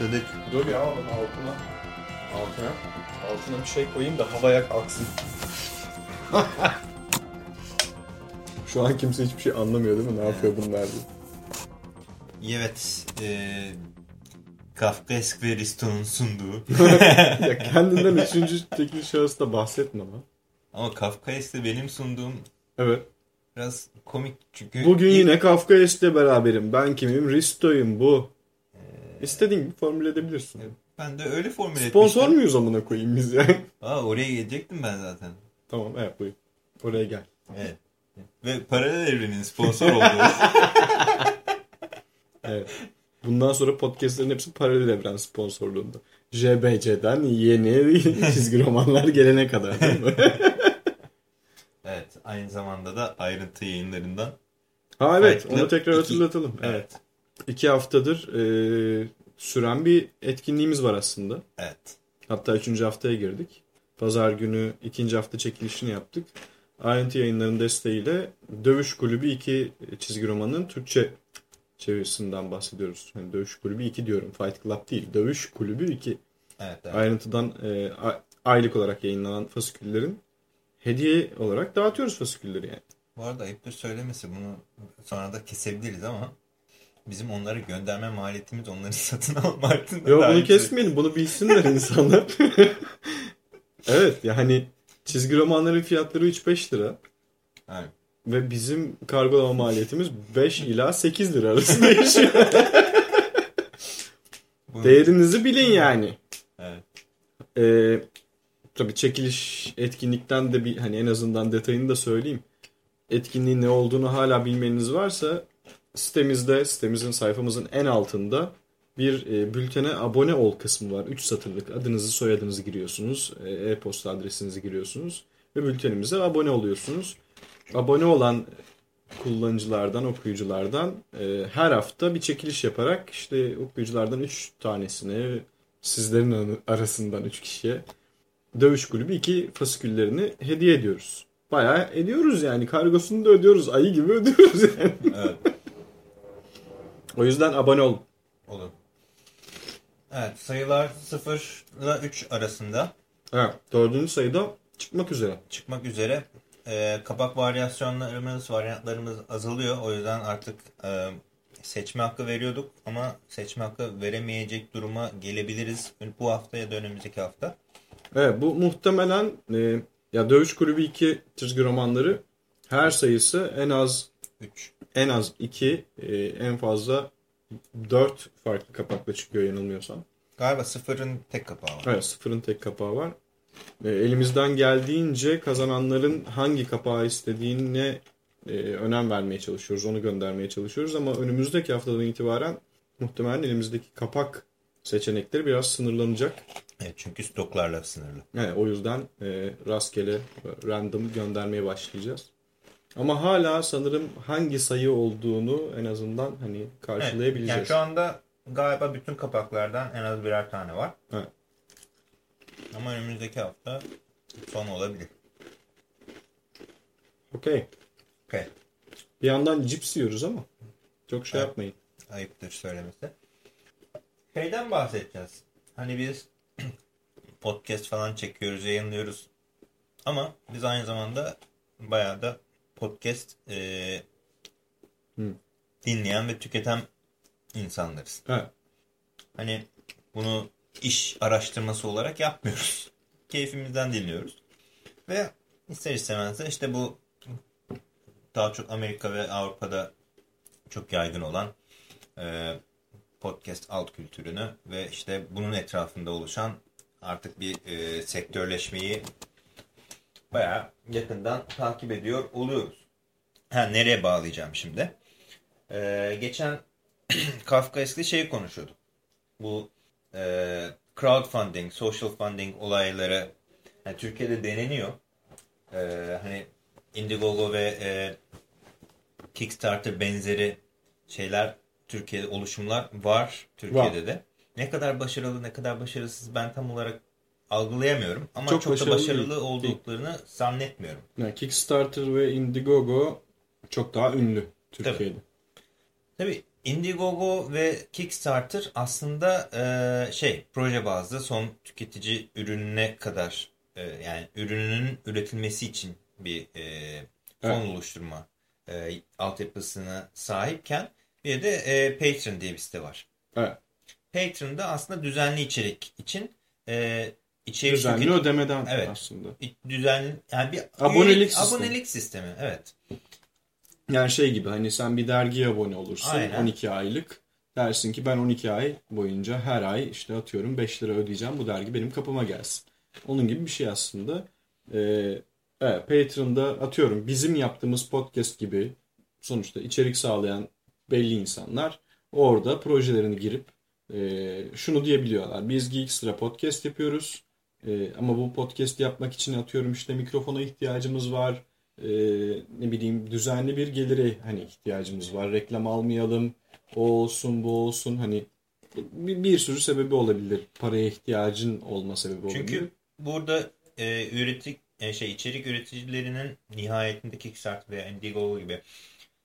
Başladık. Dur ya oğlum altına. Altına. Altına bir şey koyayım da havaya kalksın. Şu an kimse hiçbir şey anlamıyor değil mi? Ne yapıyor bunlar diye. Evet. E, Kafkaesk ve Risto'nun sunduğu. ya kendinden üçüncü tekil şahısta bahsetme lan. Ama Kafkaesk'te benim sunduğum Evet. biraz komik çünkü... Bugün ilk- yine Kafkaes'le beraberim. Ben kimim? Risto'yum bu. İstediğin gibi formüle edebilirsin. Ben de öyle formüle Sponsor etmiştim. muyuz amına koyayım biz ya? Aa, oraya gelecektim ben zaten. tamam evet buyur. Oraya gel. Evet. Ve paralel evrenin sponsor olduğu. Evet. Bundan sonra podcastlerin hepsi paralel evren sponsorluğunda. JBC'den yeni çizgi romanlar gelene kadar değil mi? evet. Aynı zamanda da ayrıntı yayınlarından. ha evet onu tekrar iki. hatırlatalım. Evet. Evet. İki haftadır e, süren bir etkinliğimiz var aslında. Evet. Hatta üçüncü haftaya girdik. Pazar günü ikinci hafta çekilişini yaptık. Ayrıntı yayınlarının desteğiyle Dövüş Kulübü 2 çizgi romanının Türkçe çevirisinden bahsediyoruz. Yani Dövüş Kulübü 2 diyorum. Fight Club değil. Dövüş Kulübü 2. Evet. evet. Ayrıntıdan e, aylık olarak yayınlanan fasiküllerin hediye olarak dağıtıyoruz fasikülleri yani. Bu arada ayıptır söylemesi bunu sonra da kesebiliriz ama bizim onlara gönderme maliyetimiz onları satın alma maliyetinden Yok bunu kesmeyelim. Bunu bilsinler insanlar. evet yani çizgi romanların fiyatları 3-5 lira. Evet. Ve bizim kargolama maliyetimiz 5 ila 8 lira arasında. Bunu- Değerinizi bilin yani. Evet. Ee, tabii çekiliş etkinlikten de bir hani en azından detayını da söyleyeyim. Etkinliğin ne olduğunu hala bilmeniz varsa sitemizde, sitemizin sayfamızın en altında bir e, bültene abone ol kısmı var. 3 satırlık adınızı, soyadınızı giriyorsunuz. e, E-posta adresinizi giriyorsunuz ve bültenimize abone oluyorsunuz. Abone olan kullanıcılardan, okuyuculardan e, her hafta bir çekiliş yaparak işte okuyuculardan 3 tanesine sizlerin arasından 3 kişiye Dövüş Kulübü 2 fasiküllerini hediye ediyoruz. Bayağı ediyoruz yani. Kargosunu da ödüyoruz. Ayı gibi ödüyoruz yani. Evet. O yüzden abone ol. Olur. Evet. Sayılar 0 ile 3 arasında Evet, dördüncü sayıda çıkmak üzere. çıkmak üzere. Ee, kapak varyasyonlarımız, varyantlarımız azalıyor. O yüzden artık e, seçme hakkı veriyorduk ama seçme hakkı veremeyecek duruma gelebiliriz. Bu hafta ya da önümüzdeki hafta. Evet bu muhtemelen e, ya Dövüş Kulübü 2 çizgi romanları her sayısı en az 3. en az 2 en fazla 4 farklı kapakla çıkıyor yanılmıyorsam. Galiba sıfırın tek kapağı var. Evet sıfırın tek kapağı var. E, elimizden geldiğince kazananların hangi kapağı istediğine e, önem vermeye çalışıyoruz. Onu göndermeye çalışıyoruz ama önümüzdeki haftadan itibaren muhtemelen elimizdeki kapak seçenekleri biraz sınırlanacak. Evet, çünkü stoklarla sınırlı. Evet, o yüzden e, rastgele random göndermeye başlayacağız. Ama hala sanırım hangi sayı olduğunu en azından hani Evet, karşılayabileceğiz. yani şu anda galiba bütün kapaklardan en az birer tane var. Evet. Ama önümüzdeki hafta son olabilir. Okey. Okay. Bir yandan cips yiyoruz ama çok şey Evet. yapmayın. Ayıptır söylemesi. Şeyden bahsedeceğiz. Hani biz podcast falan çekiyoruz, yayınlıyoruz. Ama biz aynı zamanda bayağı da podcast e, Hı. dinleyen ve tüketen insanlarız. Evet. Hani bunu iş araştırması olarak yapmıyoruz. Keyfimizden dinliyoruz. Ve ister istemez de işte bu daha çok Amerika ve Avrupa'da çok yaygın olan e, podcast alt kültürünü ve işte bunun etrafında oluşan artık bir e, sektörleşmeyi bayağı yakından takip ediyor oluyoruz. Ha, nereye bağlayacağım şimdi? E, geçen Kafkaesk'li şeyi konuşuyorduk. Bu e, crowdfunding, social funding olayları yani Türkiye'de deneniyor. E, hani Indiegogo ve e, Kickstarter benzeri şeyler Türkiye'de oluşumlar var Türkiye'de Var. de. Ne kadar başarılı ne kadar başarısız ben tam olarak algılayamıyorum ama Çok çok, da başarılı başarılı değil. olduklarını zannetmiyorum. Yani Kickstarter ve Indiegogo çok daha ünlü Türkiye'de. Tabii Indiegogo ve Kickstarter aslında e, şey proje bazlı son tüketici ürününe kadar e, yani ürünün üretilmesi için bir e, fon evet. oluşturma e, altyapısına sahipken bir de e, Patreon diye bir site var. Evet. Patreon'da aslında düzenli içerik için e, içerik düzenli tüket... ödemeden evet, aslında. Düzenli yani bir abonelik, üyelik, sistemi. abonelik sistemi. Evet. Yani şey gibi hani sen bir dergiye abone olursun Aynen. 12 aylık. Dersin ki ben 12 ay boyunca her ay işte atıyorum 5 lira ödeyeceğim bu dergi benim kapıma gelsin. Onun gibi bir şey aslında. Ee, evet, Patreon'da atıyorum bizim yaptığımız podcast gibi sonuçta içerik sağlayan belli insanlar orada projelerini girip e, şunu diyebiliyorlar. Biz Geekstra podcast yapıyoruz e, ama bu podcast yapmak için atıyorum işte mikrofona ihtiyacımız var. E, ne bileyim düzenli bir gelire hani ihtiyacımız var. Reklam almayalım. O olsun bu olsun hani bir, bir sürü sebebi olabilir. Paraya ihtiyacın olma sebebi olabilir. Çünkü burada e, üretik e, şey içerik üreticilerinin nihayetinde Kickstarter veya Indiegogo gibi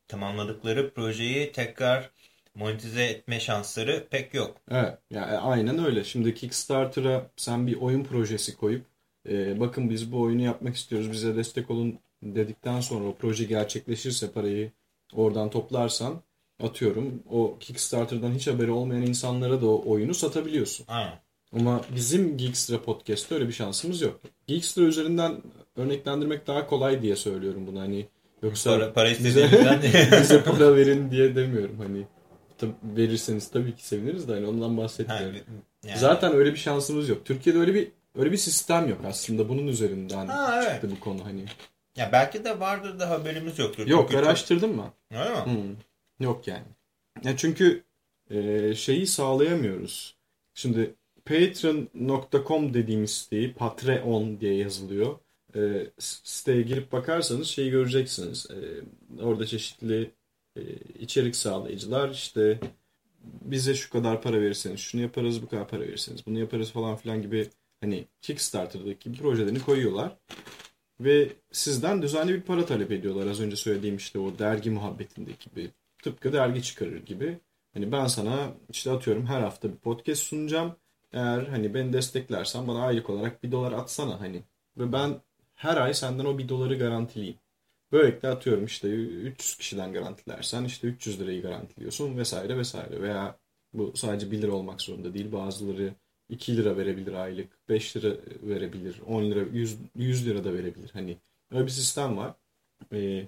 tamamladıkları projeyi tekrar monetize etme şansları pek yok. Evet yani aynen öyle. Şimdi Kickstarter'a sen bir oyun projesi koyup e, bakın biz bu oyunu yapmak istiyoruz bize destek olun dedikten sonra o proje gerçekleşirse parayı oradan toplarsan atıyorum o Kickstarter'dan hiç haberi olmayan insanlara da o oyunu satabiliyorsun. Aynen. Ama bizim Geekstra podcast'te öyle bir şansımız yok. Geekstra üzerinden örneklendirmek daha kolay diye söylüyorum bunu. Hani yoksa para, para bize, bize para verin diye demiyorum. Hani tab verirseniz tabii ki seviniriz de hani ondan bahsetmiyorum. yani. Zaten öyle bir şansımız yok. Türkiye'de öyle bir öyle bir sistem yok aslında. Bunun üzerinden ha, çıktı evet. bu konu hani. Ya belki de vardır da haberimiz yoktur. Yok çünkü araştırdım mı? Öyle mi? Hmm. Yok yani. Ya çünkü e, şeyi sağlayamıyoruz. Şimdi patreon.com dediğimiz siteyi Patreon diye yazılıyor. E, siteye girip bakarsanız şeyi göreceksiniz. E, orada çeşitli içerik sağlayıcılar işte bize şu kadar para verirseniz şunu yaparız bu kadar para verirseniz bunu yaparız falan filan gibi hani Kickstarter'daki projelerini koyuyorlar. Ve sizden düzenli bir para talep ediyorlar. Az önce söylediğim işte o dergi muhabbetindeki gibi. Tıpkı dergi çıkarır gibi. Hani ben sana işte atıyorum her hafta bir podcast sunacağım. Eğer hani beni desteklersen bana aylık olarak bir dolar atsana hani. Ve ben her ay senden o bir doları garantileyim. Böylelikle atıyorum işte 300 kişiden garantilersen işte 300 lirayı garantiliyorsun vesaire vesaire. Veya bu sadece 1 lira olmak zorunda değil. Bazıları 2 lira verebilir aylık, 5 lira verebilir, 10 lira, 100, 100 lira da verebilir. Hani öyle bir sistem var. Ee,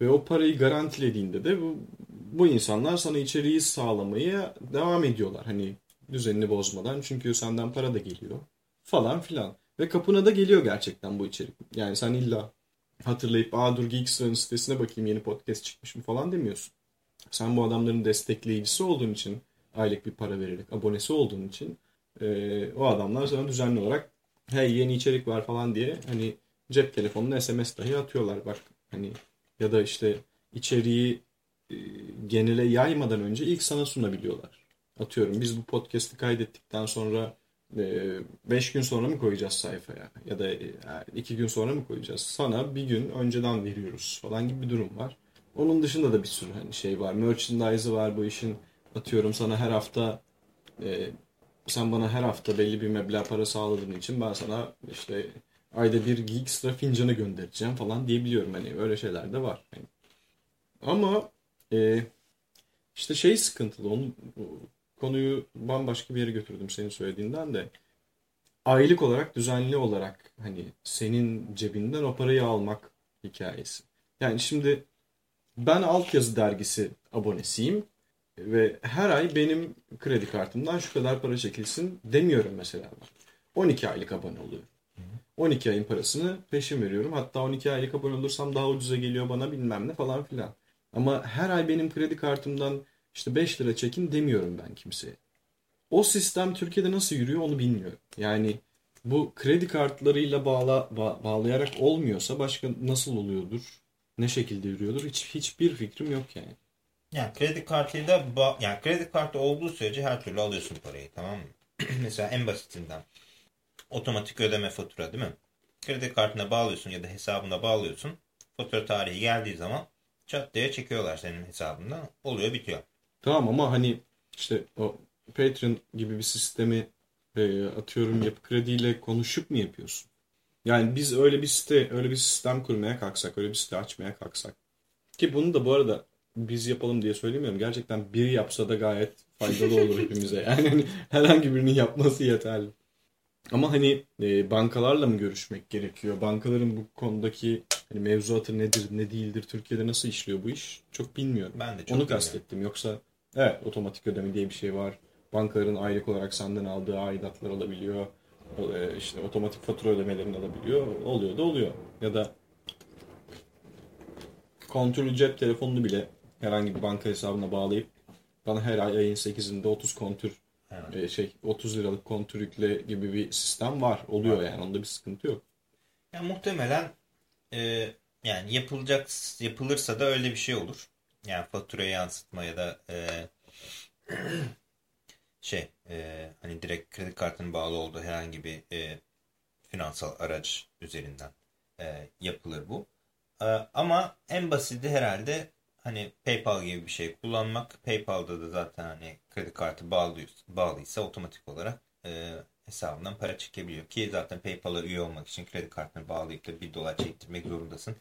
ve o parayı garantilediğinde de bu, bu insanlar sana içeriği sağlamaya devam ediyorlar. Hani düzenini bozmadan. Çünkü senden para da geliyor. Falan filan. Ve kapına da geliyor gerçekten bu içerik. Yani sen illa hatırlayıp aa dur Geekstra'nın sitesine bakayım yeni podcast çıkmış mı falan demiyorsun. Sen bu adamların destekleyicisi olduğun için aylık bir para vererek abonesi olduğun için e, o adamlar sana düzenli olarak hey yeni içerik var falan diye hani cep telefonuna SMS dahi atıyorlar bak hani ya da işte içeriği e, genele yaymadan önce ilk sana sunabiliyorlar. Atıyorum biz bu podcast'i kaydettikten sonra 5 gün sonra mı koyacağız sayfaya ya da 2 gün sonra mı koyacağız? Sana bir gün önceden veriyoruz falan gibi bir durum var. Onun dışında da bir sürü hani şey var. Merchandise'ı var bu işin. Atıyorum sana her hafta e, sen bana her hafta belli bir meblağ para sağladığın için ben sana işte ayda bir Geekstra fincanı göndereceğim falan diyebiliyorum. Hani öyle şeyler de var. Yani. Ama e, işte şey sıkıntılı. Onu, konuyu bambaşka bir yere götürdüm senin söylediğinden de. Aylık olarak düzenli olarak hani senin cebinden o parayı almak hikayesi. Yani şimdi ben altyazı dergisi abonesiyim ve her ay benim kredi kartımdan şu kadar para çekilsin demiyorum mesela. 12 aylık abone oluyorum. 12 ayın parasını peşin veriyorum. Hatta 12 aylık abone olursam daha ucuza geliyor bana bilmem ne falan filan. Ama her ay benim kredi kartımdan işte 5 lira çekin demiyorum ben kimseye. O sistem Türkiye'de nasıl yürüyor onu bilmiyorum. Yani bu kredi kartlarıyla bağla, ba, bağlayarak olmuyorsa başka nasıl oluyordur? Ne şekilde yürüyordur? Hiç hiçbir fikrim yok yani. Yani kredi kartıyla yani kredi kartı olduğu sürece her türlü alıyorsun parayı tamam mı? Mesela en basitinden otomatik ödeme fatura değil mi? Kredi kartına bağlıyorsun ya da hesabına bağlıyorsun. Fatura tarihi geldiği zaman çat diye çekiyorlar senin hesabından. Oluyor bitiyor. Tamam ama hani işte o Patreon gibi bir sistemi e, atıyorum yapı krediyle konuşup mu yapıyorsun? Yani biz öyle bir site, öyle bir sistem kurmaya kalksak, öyle bir site açmaya kalksak. Ki bunu da bu arada biz yapalım diye söylemiyorum. Gerçekten biri yapsa da gayet faydalı olur hepimize. Yani hani herhangi birinin yapması yeterli. Ama hani e, bankalarla mı görüşmek gerekiyor? Bankaların bu konudaki hani mevzuatı nedir, ne değildir, Türkiye'de nasıl işliyor bu iş? Çok bilmiyorum. Ben de çok Onu bilmiyorum. kastettim. Yoksa evet otomatik ödeme diye bir şey var. Bankaların aylık olarak senden aldığı aidatlar alabiliyor. E, işte otomatik fatura ödemelerini alabiliyor. Oluyor da oluyor. Ya da kontrollü cep telefonunu bile herhangi bir banka hesabına bağlayıp bana her ay ayın 8'inde 30 kontür Evet. e, şey 30 liralık kontür yükle gibi bir sistem var. Oluyor yani. Onda bir sıkıntı yok. Yani muhtemelen e, yani yapılacak yapılırsa da öyle bir şey olur. Yani faturaya yansıtma ya da e, şey e, hani direkt kredi kartının bağlı olduğu herhangi bir e, finansal araç üzerinden e, yapılır bu. E, ama en basiti herhalde hani PayPal gibi bir şey kullanmak. PayPal'da da zaten hani kredi kartı bağlı, bağlıysa otomatik olarak e, hesabından para çekebiliyor. Ki zaten PayPal'a üye olmak için kredi kartını bağlayıp da 1 dolar çektirmek zorundasın.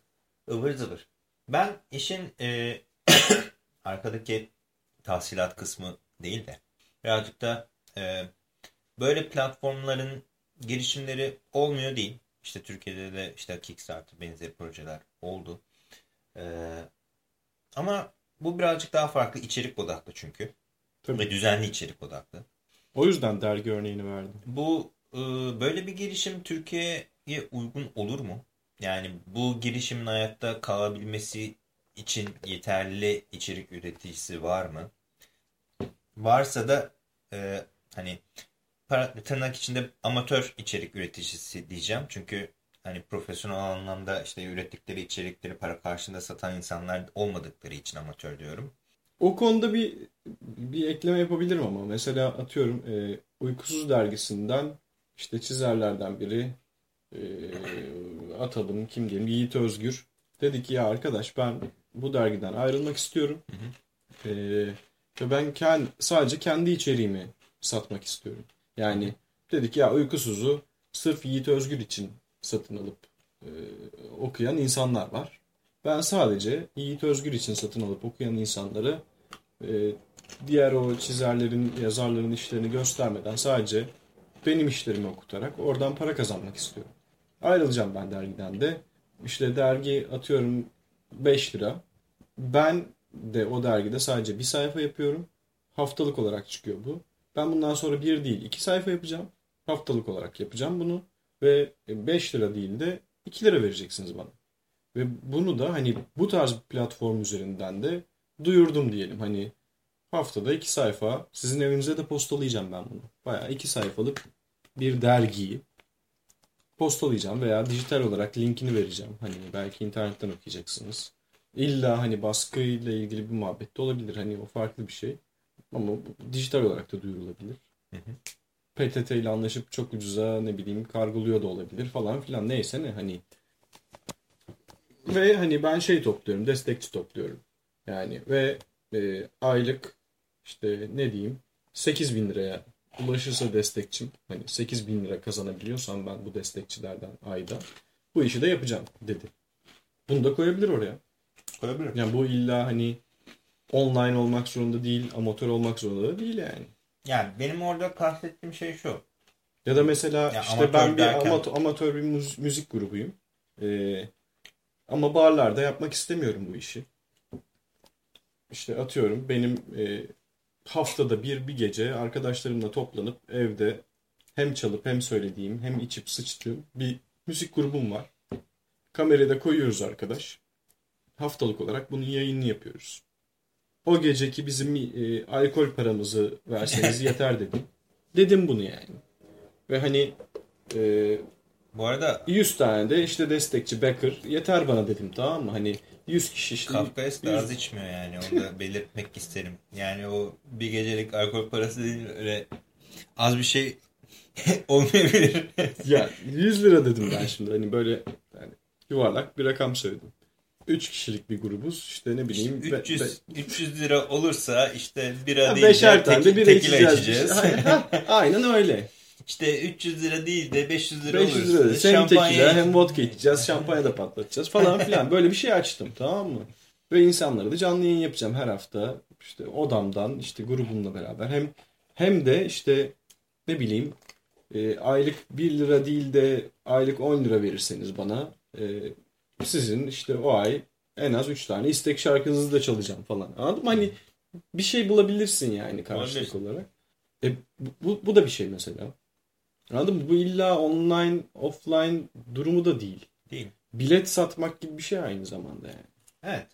Ivır zıvır. Ben işin e, arkadaki tahsilat kısmı değil de birazcık da e, böyle platformların girişimleri olmuyor değil. İşte Türkiye'de de işte Kickstarter benzeri projeler oldu. E, ama bu birazcık daha farklı içerik odaklı çünkü. Tabii. Ve düzenli içerik odaklı. O yüzden dergi örneğini verdim. Bu e, böyle bir girişim Türkiye'ye uygun olur mu? Yani bu girişimin hayatta kalabilmesi için yeterli içerik üreticisi var mı? Varsa da e, hani para, tırnak içinde amatör içerik üreticisi diyeceğim. Çünkü hani profesyonel anlamda işte ürettikleri içerikleri para karşılığında satan insanlar olmadıkları için amatör diyorum. O konuda bir bir ekleme yapabilirim ama mesela atıyorum e, Uykusuz dergisinden işte çizerlerden biri e, atalım kim diyelim Yiğit Özgür dedi ki ya arkadaş ben bu dergiden ayrılmak istiyorum E, ve ben kendi, sadece kendi içeriğimi satmak istiyorum. Yani dedik ya Uykusuz'u sırf Yiğit Özgür için satın alıp e, okuyan insanlar var. Ben sadece Yiğit Özgür için satın alıp okuyan insanları e, diğer o çizerlerin, yazarların işlerini göstermeden sadece benim işlerimi okutarak oradan para kazanmak istiyorum. Ayrılacağım ben dergiden de. İşte dergi atıyorum 5 lira. Ben de o dergide sadece bir sayfa yapıyorum. Haftalık olarak çıkıyor bu. Ben bundan sonra bir değil iki sayfa yapacağım. Haftalık olarak yapacağım bunu. Ve 5 lira değil de 2 lira vereceksiniz bana. Ve bunu da hani bu tarz bir platform üzerinden de duyurdum diyelim. Hani haftada iki sayfa sizin evinize de postalayacağım ben bunu. Bayağı iki sayfalık bir dergiyi postalayacağım veya dijital olarak linkini vereceğim. Hani belki internetten okuyacaksınız. İlla hani baskıyla ilgili bir muhabbet de olabilir. Hani o farklı bir şey. Ama dijital olarak da duyurulabilir. Hı hı. PTT ile anlaşıp çok ucuza ne bileyim kargoluyor da olabilir falan filan. Neyse ne hani. Ve hani ben şey topluyorum. Destekçi topluyorum. Yani ve e, aylık işte ne diyeyim 8 bin liraya ulaşırsa destekçim hani 8 bin lira kazanabiliyorsam ben bu destekçilerden ayda bu işi de yapacağım dedi. Bunu da koyabilir oraya. Olabilir. Yani bu illa hani online olmak zorunda değil, amatör olmak zorunda da değil yani. Yani benim orada kastettiğim şey şu. Ya da mesela Ya işte amatör ben bir derken- amatör, amatör bir müz- müzik grubuyum. Ee, ama barlarda yapmak istemiyorum bu işi. İşte atıyorum benim e, haftada bir bir gece arkadaşlarımla toplanıp evde hem çalıp hem söylediğim hem içip sıçtığım bir müzik grubum var. Kamerayı da koyuyoruz arkadaş. Haftalık olarak bunun yayınını yapıyoruz. O geceki bizim e, alkol paramızı verseniz yeter dedim. Dedim bunu yani. Ve hani e, Bu arada 100 tane de işte destekçi backer yeter bana dedim tamam mı? Hani 100 kişi işte Kafkaes de 100 az içmiyor yani. Onu da belirtmek isterim. Yani o bir gecelik alkol parası değil öyle az bir şey olmayabilir. ya 100 lira dedim ben şimdi hani böyle yani yuvarlak bir rakam söyledim. 3 kişilik bir grubuz. İşte ne bileyim. İşte 300, be, 300 lira olursa işte bira değil beşer tane de bira içeceğiz. içeceğiz. Aynen öyle. İşte 300 lira değil de 500 lira 500 lira olursa hem tekila hem vodka içeceğiz. Şampanya da patlatacağız falan filan. Böyle bir şey açtım tamam mı? Ve insanlara da canlı yayın yapacağım her hafta. İşte odamdan işte grubumla beraber. Hem hem de işte ne bileyim e, aylık 1 lira değil de aylık 10 lira verirseniz bana e, sizin işte o ay en az 3 tane istek şarkınızı da çalacağım falan. Anladın mı? Hani bir şey bulabilirsin yani karşılık olarak. E, bu, bu da bir şey mesela. Anladın mı? Bu illa online, offline durumu da değil. Değil. Bilet satmak gibi bir şey aynı zamanda yani. Evet.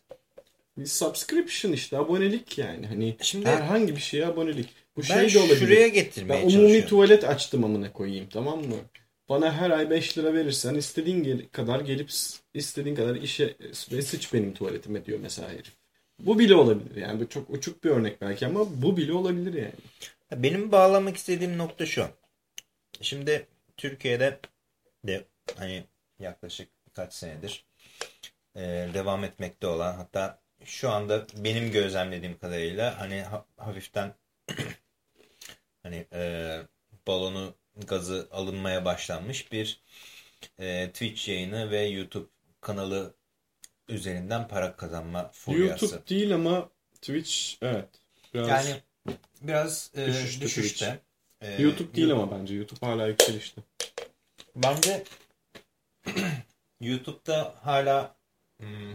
Bir subscription işte abonelik yani. Hani Şimdi, herhangi bir şeye abonelik. Bu ben şey de olabilir. şuraya getirmeye ben umumi tuvalet açtım amına koyayım tamam mı? Bana her ay 5 lira verirsen istediğin kadar gelip istediğin kadar işe ve sıç benim tuvaletime diyor mesela herif. Bu bile olabilir yani. Bu çok uçuk bir örnek belki ama bu bile olabilir yani. Benim bağlamak istediğim nokta şu. Şimdi Türkiye'de de hani yaklaşık birkaç senedir e, devam etmekte olan hatta şu anda benim gözlemlediğim kadarıyla hani ha, hafiften hani e, balonu gazı alınmaya başlanmış bir e, Twitch yayını ve YouTube kanalı üzerinden para kazanma furyası. YouTube değil ama Twitch evet. Biraz yani biraz e, düşüşte. düşüşte. E, YouTube değil YouTube, ama bence YouTube hala yükselişte. Bence YouTube'da hala hmm,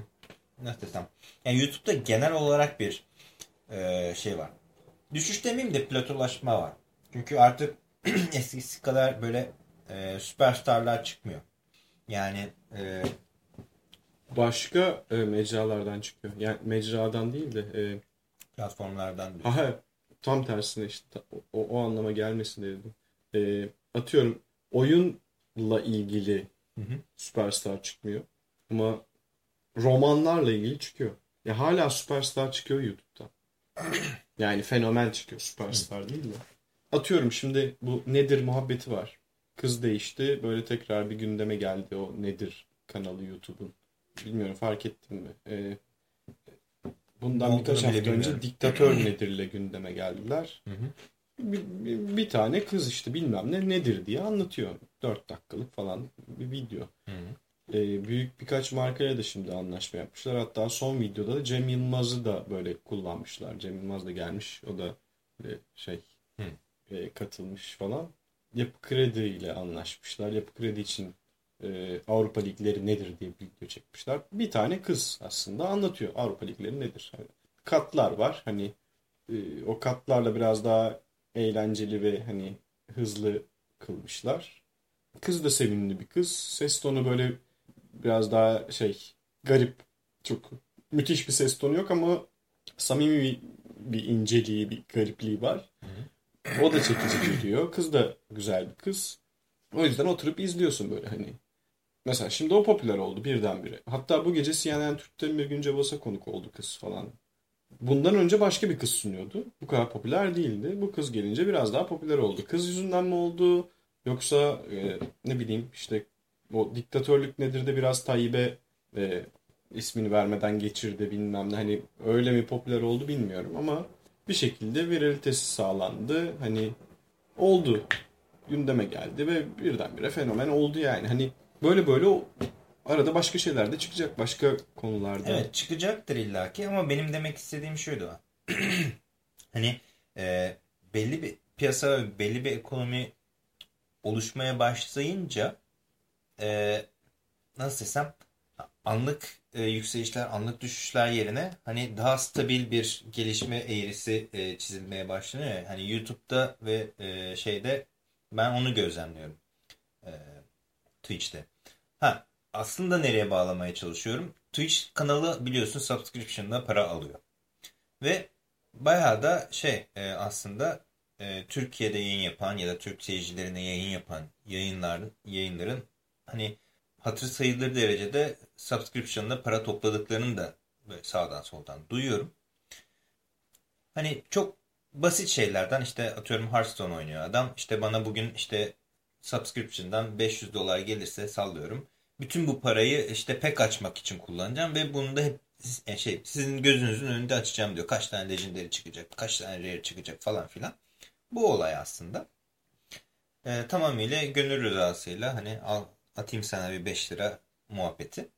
nasıl desem yani YouTube'da genel olarak bir e, şey var. Düşüş demeyeyim de platolaşma var. Çünkü artık eskisi kadar böyle e, süperstarlar çıkmıyor. Yani e, başka e, mecralardan çıkıyor. Yani mecradan değil de e, platformlardan. Aha, tam tersine işte o, o anlama gelmesin dedim. E, atıyorum oyunla ilgili hı hı. süperstar çıkmıyor. Ama romanlarla ilgili çıkıyor. Ya hala süperstar çıkıyor YouTube'da. Yani fenomen çıkıyor süperstar değil mi? Atıyorum şimdi bu nedir muhabbeti var. Kız değişti böyle tekrar bir gündeme geldi o nedir kanalı YouTube'un. Bilmiyorum fark ettin mi? Ee, bundan birkaç hafta önce diktatör nedirle gündeme geldiler. Hı hı. Bir, bir, bir tane kız işte bilmem ne nedir diye anlatıyor. Dört dakikalık falan bir video. Hı hı e, büyük birkaç markaya da şimdi anlaşma yapmışlar. Hatta son videoda da Cem Yılmaz'ı da böyle kullanmışlar. Cem Yılmaz da gelmiş. O da şey e, katılmış falan. Yapı Kredi ile anlaşmışlar. Yapı Kredi için e, Avrupa Ligleri nedir diye bir video çekmişler. Bir tane kız aslında anlatıyor Avrupa Ligleri nedir. Yani katlar var. Hani e, o katlarla biraz daha eğlenceli ve hani hızlı kılmışlar. Kız da sevimli bir kız. Ses tonu böyle biraz daha şey garip çok müthiş bir ses tonu yok ama samimi bir, bir inceliği bir garipliği var. O da çekici geliyor. Kız da güzel bir kız. O yüzden oturup izliyorsun böyle hani. Mesela şimdi o popüler oldu birdenbire. Hatta bu gece CNN Türk'te bir gün Cevas'a konuk oldu kız falan. Bundan önce başka bir kız sunuyordu. Bu kadar popüler değildi. Bu kız gelince biraz daha popüler oldu. Kız yüzünden mi oldu? Yoksa e, ne bileyim işte o diktatörlük nedir de biraz Tayyip'e e, ismini vermeden geçirdi bilmem ne. Hani öyle mi popüler oldu bilmiyorum ama bir şekilde viralitesi sağlandı. Hani oldu. Gündeme geldi ve birdenbire fenomen oldu yani. Hani böyle böyle arada başka şeyler de çıkacak. Başka konularda. Evet çıkacaktır illaki ama benim demek istediğim şuydu. hani e, belli bir piyasa belli bir ekonomi oluşmaya başlayınca e, nasıl desem anlık e, yükselişler, anlık düşüşler yerine hani daha stabil bir gelişme eğrisi e, çizilmeye başlanıyor. Hani YouTube'da ve e, şeyde ben onu gözlemliyorum. E, Twitch'te. Ha aslında nereye bağlamaya çalışıyorum? Twitch kanalı biliyorsun subscription'da para alıyor. Ve bayağı da şey e, aslında e, Türkiye'de yayın yapan ya da Türk seyircilerine yayın yapan yayınların yayınların hani hatır sayılır derecede subscription'da para topladıklarını da sağdan soldan duyuyorum. Hani çok basit şeylerden işte atıyorum Hearthstone oynuyor adam. İşte bana bugün işte subscription'dan 500 dolar gelirse sallıyorum. bütün bu parayı işte pek açmak için kullanacağım ve bunu da hep e, şey sizin gözünüzün önünde açacağım diyor. Kaç tane legendary çıkacak, kaç tane rare çıkacak falan filan. Bu olay aslında. E, tamamıyla gönül rızasıyla hani al atayım sana bir 5 lira muhabbeti.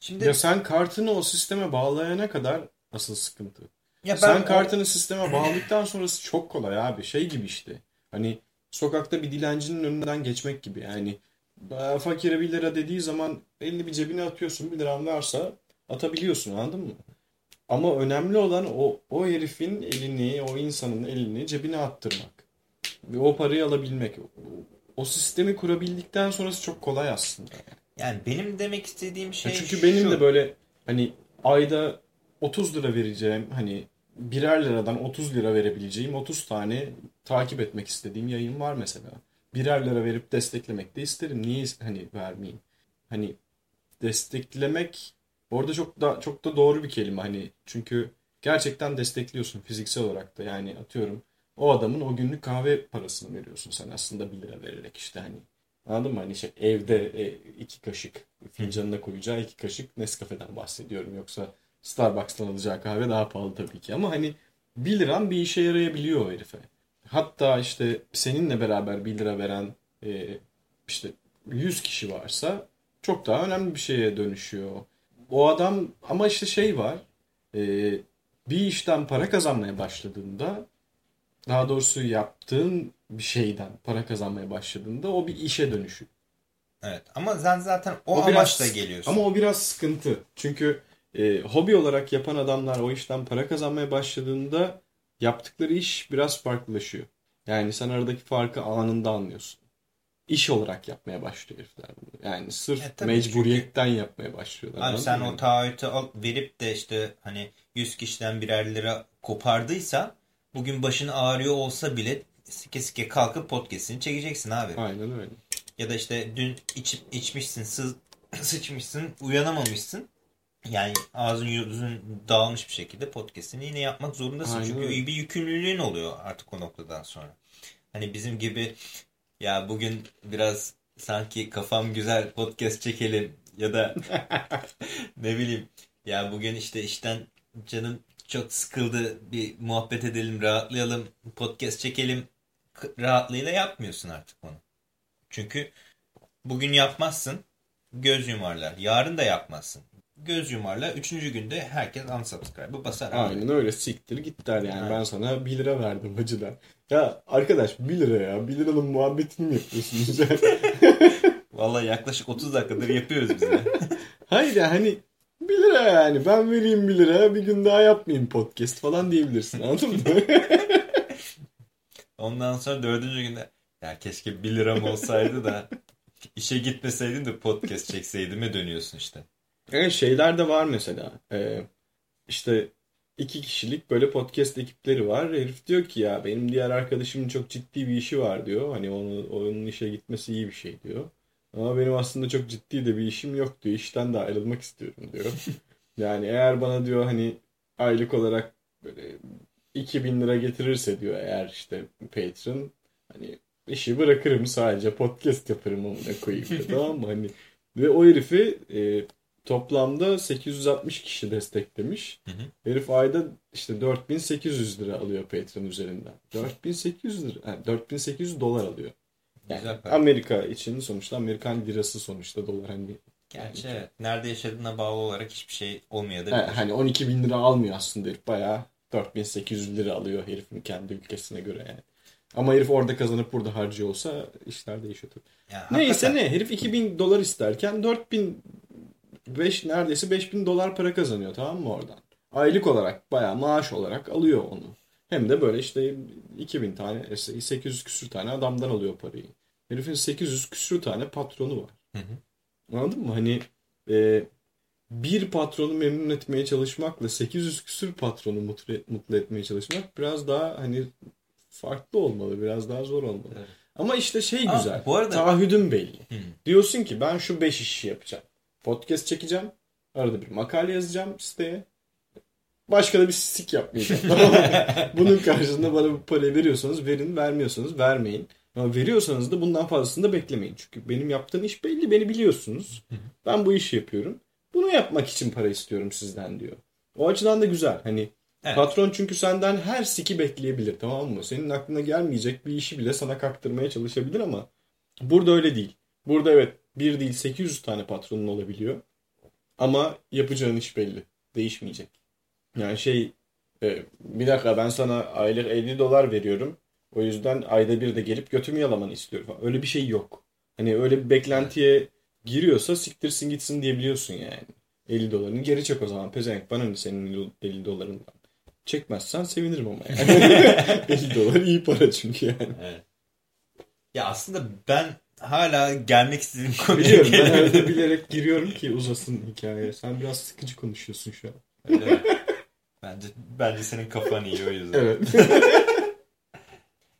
Şimdi ya sen kartını o sisteme bağlayana kadar asıl sıkıntı. Ya sen o- kartını sisteme bağladıktan sonrası çok kolay abi. Şey gibi işte. Hani sokakta bir dilencinin önünden geçmek gibi. Yani "Aa, fakire 1 lira dediği zaman elini bir cebine atıyorsun. 1 liran varsa atabiliyorsun anladın mı? Ama önemli olan o, o herifin elini, o insanın elini cebine attırmak. Ve o parayı alabilmek. O, sistemi kurabildikten sonrası çok kolay aslında. yani benim demek istediğim şey Ya çünkü benim şu. de böyle hani ayda 30 lira vereceğim hani birer liradan 30 lira verebileceğim 30 tane takip etmek istediğim yayın var mesela. Birer lira verip desteklemek de isterim. Niye hani vermeyeyim? Hani desteklemek orada çok da çok da doğru bir kelime hani çünkü gerçekten destekliyorsun fiziksel olarak da yani atıyorum o adamın o günlük kahve parasını veriyorsun sen aslında 1 lira vererek işte hani Anladın mı? Hani şey evde e, iki kaşık fincanına koyacağı iki kaşık Nescafe'den bahsediyorum. Yoksa Starbucks'tan alacağı kahve daha pahalı tabii ki. Ama hani 1 liran bir işe yarayabiliyor o herife. Hatta işte seninle beraber 1 lira veren e, işte 100 kişi varsa çok daha önemli bir şeye dönüşüyor. O adam ama işte şey var e, bir işten para kazanmaya başladığında daha doğrusu yaptığın bir şeyden para kazanmaya başladığında o bir işe dönüşüyor. Evet ama sen zaten o, O biraz- amaçla geliyorsun. Ama o biraz sıkıntı. Çünkü e, hobi olarak yapan adamlar o işten para kazanmaya başladığında yaptıkları iş biraz farklılaşıyor. Yani sen aradaki farkı anında anlıyorsun. İş olarak yapmaya başlıyor herifler bunu. Yani sırf E, mecburiyetten yapmaya başlıyorlar. Abi sen mı? o taahhütü verip de işte hani 100 kişiden birer lira kopardıysa bugün başın ağrıyor olsa bile sike sike kalkıp podcast'ini çekeceksin abi. Aynen öyle. Ya da işte dün içip içmişsin, sız, sıçmışsın, uyanamamışsın. Yani ağzın yüzün dağılmış bir şekilde podcast'ini yine yapmak zorundasın. Aynen Çünkü öyle. bir yükümlülüğün oluyor artık o noktadan sonra. Hani bizim gibi ya bugün biraz sanki kafam güzel podcast çekelim ya da ne bileyim ya bugün işte işten canım çok sıkıldı bir muhabbet edelim rahatlayalım podcast çekelim rahatlığıyla yapmıyorsun artık onu. Çünkü bugün yapmazsın göz yumarlar. Yarın da yapmazsın. Göz yumarlar. Üçüncü günde herkes unsubscribe'ı basar. abi. Aynen öyle siktir git der yani. Aynen. Ben sana 1 lira verdim hacıdan. Ya arkadaş 1 lira ya. 1 liranın muhabbetini mi yapıyorsunuz ya? Vallahi yaklaşık 30 dakikadır yapıyoruz biz de. Hayır hani 1 lira yani. Ben vereyim 1 lira bir gün daha yapmayayım podcast falan diyebilirsin. Anladın mı? Ondan sonra dördüncü günde ya keşke 1 liram olsaydı da işe gitmeseydim de podcast çekseydim dönüyorsun işte. Evet şeyler de var mesela. Ee, işte iki kişilik böyle podcast ekipleri var. Herif diyor ki ya benim diğer arkadaşımın çok ciddi bir işi var diyor. Hani onu, onun işe gitmesi iyi bir şey diyor. Ama benim aslında çok ciddi de bir işim yok diyor. İşten de ayrılmak istiyorum diyor. Yani eğer bana diyor hani aylık olarak böyle 2000 lira getirirse diyor eğer işte Patreon hani işi bırakırım sadece podcast yaparım onunla koyayım diyor. tamam mı? Hani ve o herifi e, toplamda 860 kişi desteklemiş. Hı hı. Herif ayda işte 4800 lira alıyor Patreon üzerinden. 4800 lira, yani 4800 dolar alıyor. Yani Güzel para. Amerika için sonuçta Amerikan lirası sonuçta dolar hani Gerçi evet. Nerede yaşadığına bağlı olarak hiçbir şey olmayabilir. Ha, hani 12 bin lira almıyor aslında herif. Bayağı 4800 lira alıyor herifin kendi ülkesine göre yani. Ama herif orada kazanıp burada harcıyor olsa işler değişiyor tabii. Ya Neyse hakikaten. ne herif 2000 dolar isterken 4000 5 neredeyse 5000 dolar para kazanıyor tamam mı oradan? Aylık olarak bayağı maaş olarak alıyor onu. Hem de böyle işte 2000 tane 800 küsür tane adamdan alıyor parayı. Herifin 800 küsür tane patronu var. Hı hı. Anladın mı? Hani e, bir patronu memnun etmeye çalışmakla 800 küsür patronu mutlu, mutlu etmeye çalışmak biraz daha hani farklı olmalı. Biraz daha zor olmalı. Evet. Ama işte şey Aa, güzel. bu arada- Taahhüdün belli. Hı. Diyorsun ki ben şu 5 işi yapacağım. Podcast çekeceğim. Arada bir makale yazacağım siteye. Başka da bir sik yapmayacağım. Bunun karşılığında bana bu parayı veriyorsanız verin, vermiyorsanız vermeyin. Ama veriyorsanız da bundan fazlasını da beklemeyin. Çünkü benim yaptığım iş belli. Beni biliyorsunuz. Ben bu işi yapıyorum. Bunu yapmak için para istiyorum sizden diyor. O açıdan da güzel. Hani Evet. patron çünkü senden her siki bekleyebilir tamam mı? Senin aklına gelmeyecek bir işi bile sana kaktırmaya çalışabilir ama burada öyle değil. Burada evet bir değil 800 tane patronun olabiliyor. Ama yapacağın iş belli. Değişmeyecek. Yani şey e, bir dakika ben sana aylık 50 dolar veriyorum. O yüzden ayda bir de gelip götümü yalamanı istiyorum. falan. Öyle bir şey yok. Hani öyle bir beklentiye giriyorsa siktirsin gitsin diyebiliyorsun yani. 50 dolarını geri çek o zaman. Pezevenk bana ne senin 50 dolarından. Çekmezsen sevinirim ama yani. 50 dolar iyi para çünkü yani. Evet. Ya aslında ben hala gelmek istediğim konuya Biliyorum ben arada bilerek giriyorum ki uzasın hikaye. Sen biraz sıkıcı konuşuyorsun şu an. Öyle? Bence, bence senin kafan iyi o yüzden. Evet.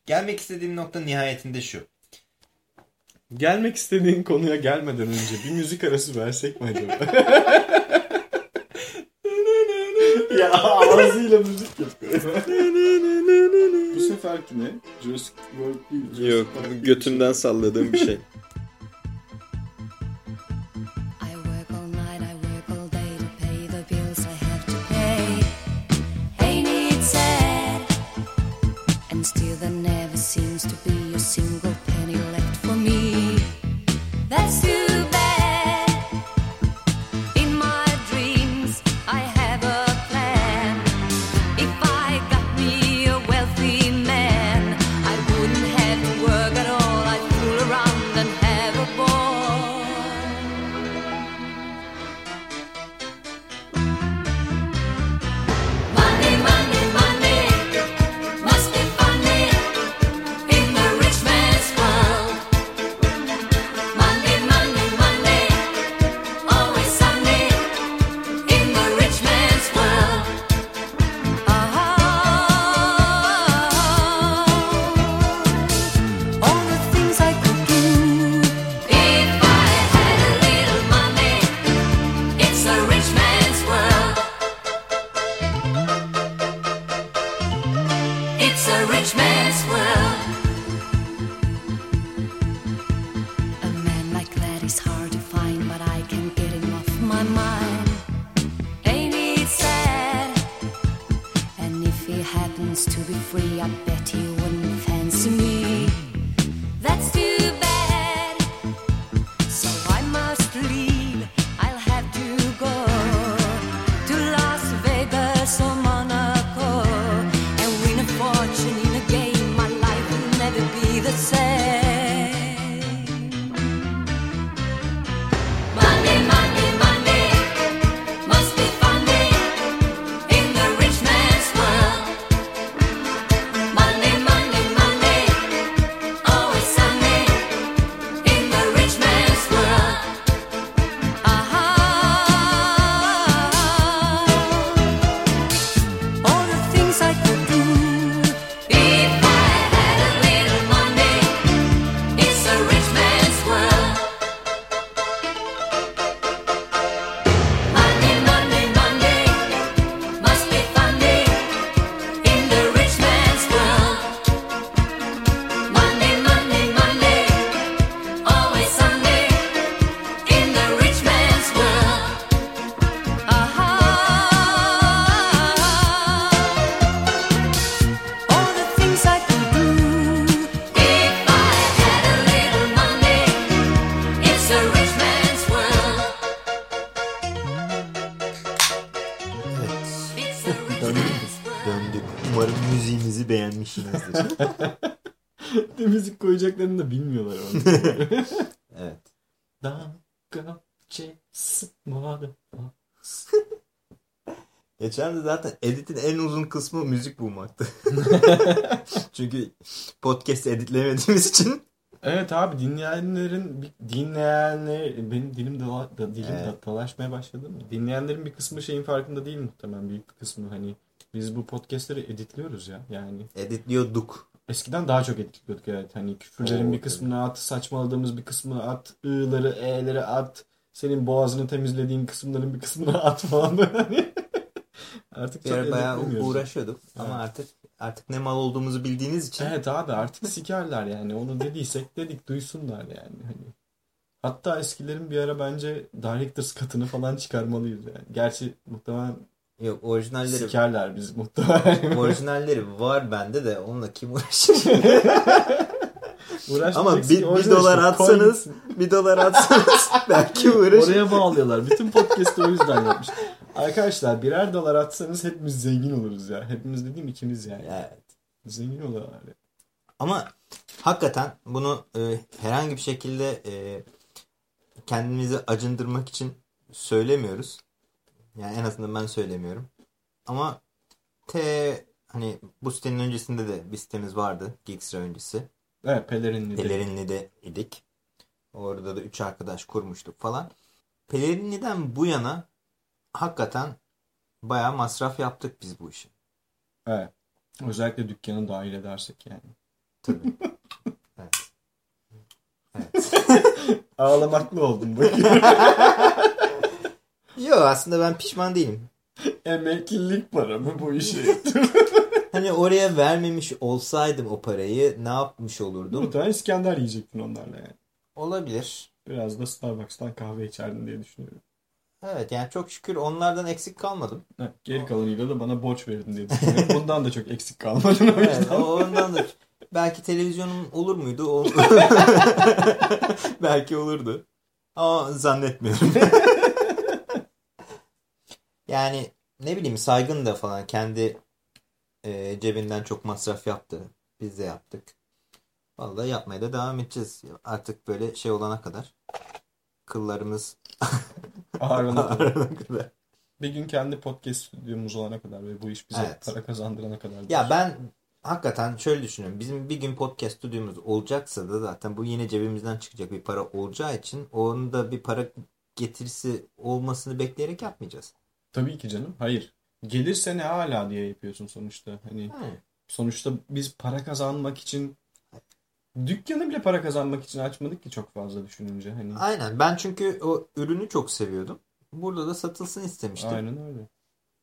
Gelmek istediğim nokta nihayetinde şu. Gelmek istediğin konuya gelmeden önce bir müzik arası versek mi acaba? ya ağzıyla müzik yapıyor. Bu seferki ne? Jurassic World değil. Jurassic Yok Park değil. götümden salladığım bir şey. Koyacaklarını da bilmiyorlar evet. Geçen de zaten editin en uzun kısmı müzik bulmaktı. Çünkü podcast editlemediğimiz için Evet abi dinleyenlerin dinleyenler benim dilim dala, da, dilim Evet. da, dalaşmaya başladı mı? Dinleyenlerin bir kısmı şeyin farkında değil muhtemelen büyük bir kısmı hani biz bu podcastleri editliyoruz ya yani. editliyorduk. Eskiden daha çok editliyorduk evet. Hani küfürlerin Oo, bir kısmını at, saçmaladığımız bir kısmını at, ı'ları, e'leri at, senin boğazını temizlediğin kısımların bir kısmını at falan böyle. Hani Artık Bir çok bayağı uğraşıyorduk ama Evet. artık artık ne mal olduğumuzu bildiğiniz için Evet abi artık sikerler yani. Onu dediysek dedik duysunlar yani. Hani. Hatta eskilerin bir ara bence Directors katını falan çıkarmalıyız yani. Gerçi muhtemelen yok orijinalleri sikerler biz muhtemelen. orijinalleri var bende de onunla kim uğraşır? Ama bir, bir dolar atsanız bir dolar atsanız belki uğraşır. Oraya bağlıyorlar. Bütün podcast'ı o yüzden yapmış. Arkadaşlar birer dolar atsanız hepimiz zengin oluruz ya. Hepimiz dediğim ikimiz yani. Evet. Zengin oluyorlar ya. Ama hakikaten bunu e, herhangi bir şekilde e, kendimizi acındırmak için söylemiyoruz. Yani en azından ben söylemiyorum. Ama T hani bu sitenin öncesinde de bir sitemiz vardı. Geekstra öncesi. Evet pelerinli de. Pelerinli'de idik. Orada da üç arkadaş kurmuştuk falan. Pelerinli'den bu yana hakikaten bayağı masraf yaptık biz bu işi. Evet. Özellikle dükkanı dahil edersek yani. Tabii. evet. Evet. Ağlamaklı oldum bakıyorum. Yok aslında ben pişman değilim. Emeklilik paramı bu işe yatırdım. Hani oraya vermemiş olsaydım o parayı ne yapmış olurdum? Muhtemelen İskender yiyecektin onlarla yani. Olabilir. Biraz da Starbucks'tan kahve içerdin diye düşünüyorum. Evet yani çok şükür onlardan eksik kalmadım. Ha, geri kalanıyla da bana borç verdin diye düşünüyorum. Bundan da çok eksik kalmadın o Evet, ondan da belki televizyonum olur muydu? O... belki olurdu. Ama zannetmiyorum. Yani ne bileyim saygın da falan kendi e, cebinden çok masraf yaptı. Biz de yaptık. Vallahi yapmaya da devam edeceğiz. Artık böyle şey olana kadar. Kıllarımız Ağrına kadar. Bir gün kendi podcast stüdyomuz olana kadar ve bu iş bize Evet. para kazandırana kadar. Ya ben hakikaten şöyle düşünüyorum. Bizim bir gün podcast stüdyomuz olacaksa da zaten bu yine cebimizden çıkacak bir para olacağı için onun da bir para getirisi olmasını bekleyerek yapmayacağız. Tabii ki canım. Hayır. Gelirse ne hala diye yapıyorsun sonuçta. Hani Yani, sonuçta biz para kazanmak için dükkanı bile para kazanmak için açmadık ki çok fazla düşününce. Hani aynen. Ben çünkü o ürünü çok seviyordum. Burada da satılsın istemiştim. aynen öyle.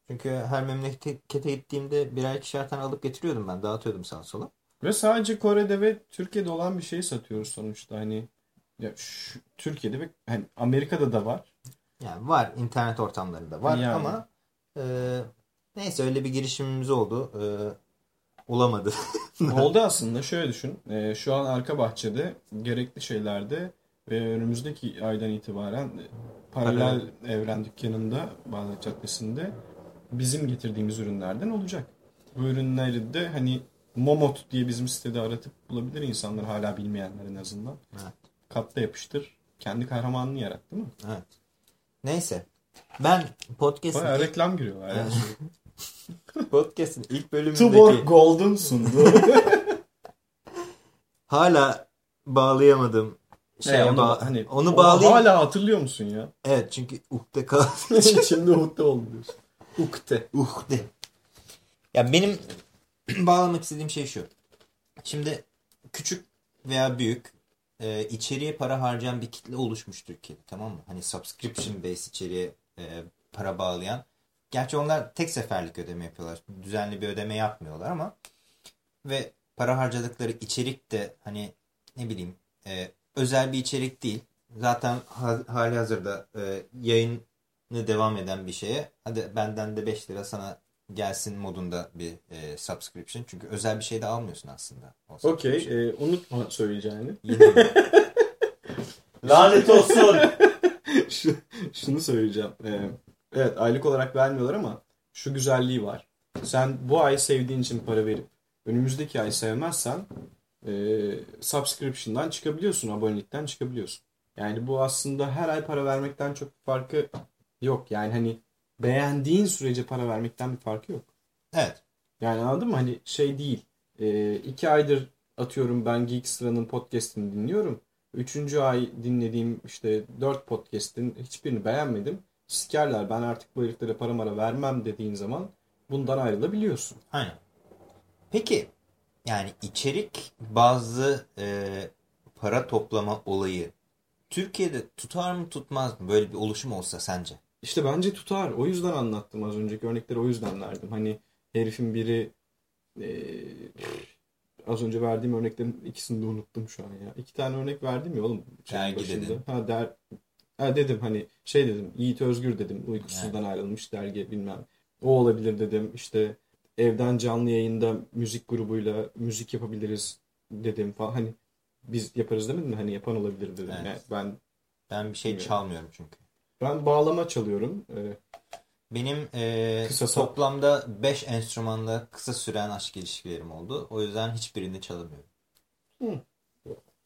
Çünkü her memlekete gittiğimde birer ikişer tane alıp getiriyordum ben. Dağıtıyordum sağa sola. Ve sadece Kore'de ve Türkiye'de olan bir şey satıyoruz sonuçta. Hani ya şu, Türkiye'de ve hani Amerika'da da var. Yani var. internet ortamlarında var Yani. ama e, neyse öyle bir girişimimiz oldu. E, olamadı. Oldu aslında. Şöyle düşün. Ee, şu an arka bahçede gerekli şeylerde ve önümüzdeki aydan itibaren e, paralel evren dükkanında Bağdat Caddesi'nde bizim getirdiğimiz ürünlerden olacak. Bu ürünleri de hani Momot diye bizim sitede aratıp bulabilir insanlar hala bilmeyenler en azından. Evet. Katla yapıştır. Kendi kahramanını yarat değil mi? Evet. Neyse. Ben podcast'in Bayağı ilk, reklam giriyorlar. Yani. podcast'in ilk Tuborg bölümündeki Golden sundu. hala bağlayamadım. Şey, Şey, onu, ba- hani, onu bağlayayım. Hala hatırlıyor musun ya? Evet çünkü ukde kaldı. Şimdi uhde oldu diyorsun. Ukde. Ukde. Ya benim bağlamak istediğim şey şu. Şimdi küçük veya büyük e, içeriye para harcayan bir kitle oluşmuş Türkiye'de tamam mı? Hani subscription based içeriye e, para bağlayan. Gerçi onlar tek seferlik ödeme yapıyorlar. Düzenli bir ödeme yapmıyorlar ama ve para harcadıkları içerik de hani ne bileyim e, özel bir içerik değil. Zaten ha, hali hazırda e, yayını devam eden bir şeye hadi benden de 5 lira sana gelsin modunda bir e, subscription. Çünkü özel bir şey de almıyorsun aslında. Okey. e, unutma söyleyeceğini. Yine? Lanet olsun. Şu, şunu söyleyeceğim. Ee, evet aylık olarak vermiyorlar ama şu güzelliği var. Sen bu ay sevdiğin için para verip önümüzdeki ay sevmezsen e, subscription'dan çıkabiliyorsun. Abonelikten çıkabiliyorsun. Yani bu aslında her ay para vermekten çok farkı yok. Yani hani beğendiğin sürece para vermekten bir farkı yok. Evet. Yani anladın mı? Hani şey değil. E, iki aydır atıyorum ben Geekstra'nın podcast'ini dinliyorum. Üçüncü ay dinlediğim işte dört podcast'in hiçbirini beğenmedim. Sikerler ben artık bu heriflere para mara vermem dediğin zaman bundan ayrılabiliyorsun. Aynen. Peki yani içerik bazı e, para toplama olayı Türkiye'de tutar mı tutmaz mı? Böyle bir oluşum olsa sence? İşte bence tutar. O yüzden anlattım az önceki örnekleri o yüzden verdim. Hani herifin biri Ee, az önce verdiğim örneklerin ikisini de unuttum şu an ya. İki tane örnek verdim ya oğlum. Dergi dedin. Ha, der, ha dedim hani şey dedim Yiğit Özgür dedim uykusuzdan ayrılmış dergi bilmem. O olabilir dedim işte evden canlı yayında müzik grubuyla müzik yapabiliriz dedim falan. Hani biz yaparız demedim mi? Hani yapan olabilir dedim. Evet. Yani ben Ben bir şey Evet. çalmıyorum çünkü. Ben bağlama çalıyorum. Ee, Benim e, Kısa toplamda 5 enstrümanla kısa süren aşk ilişkilerim oldu. O yüzden hiçbirini çalamıyorum.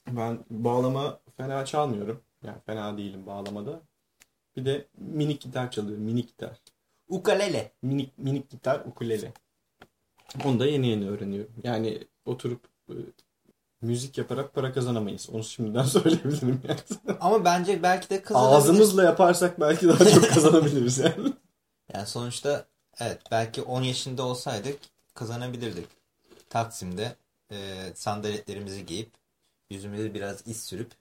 Ben bağlama fena çalmıyorum. Yani fena değilim bağlamada. Bir de minik gitar çalıyorum. Minik gitar. Ukulele. Minik minik gitar ukulele. Onu da yeni yeni öğreniyorum. Yani oturup e, müzik yaparak para kazanamayız. Onu şimdiden söyleyebilirim yani. Ama bence belki de kazanabilir. Ağzımızla yaparsak belki daha çok kazanabiliriz yani. Yani sonuçta evet belki 10 yaşında olsaydık kazanabilirdik. Taksim'de e, sandaletlerimizi giyip yüzümüze biraz iz sürüp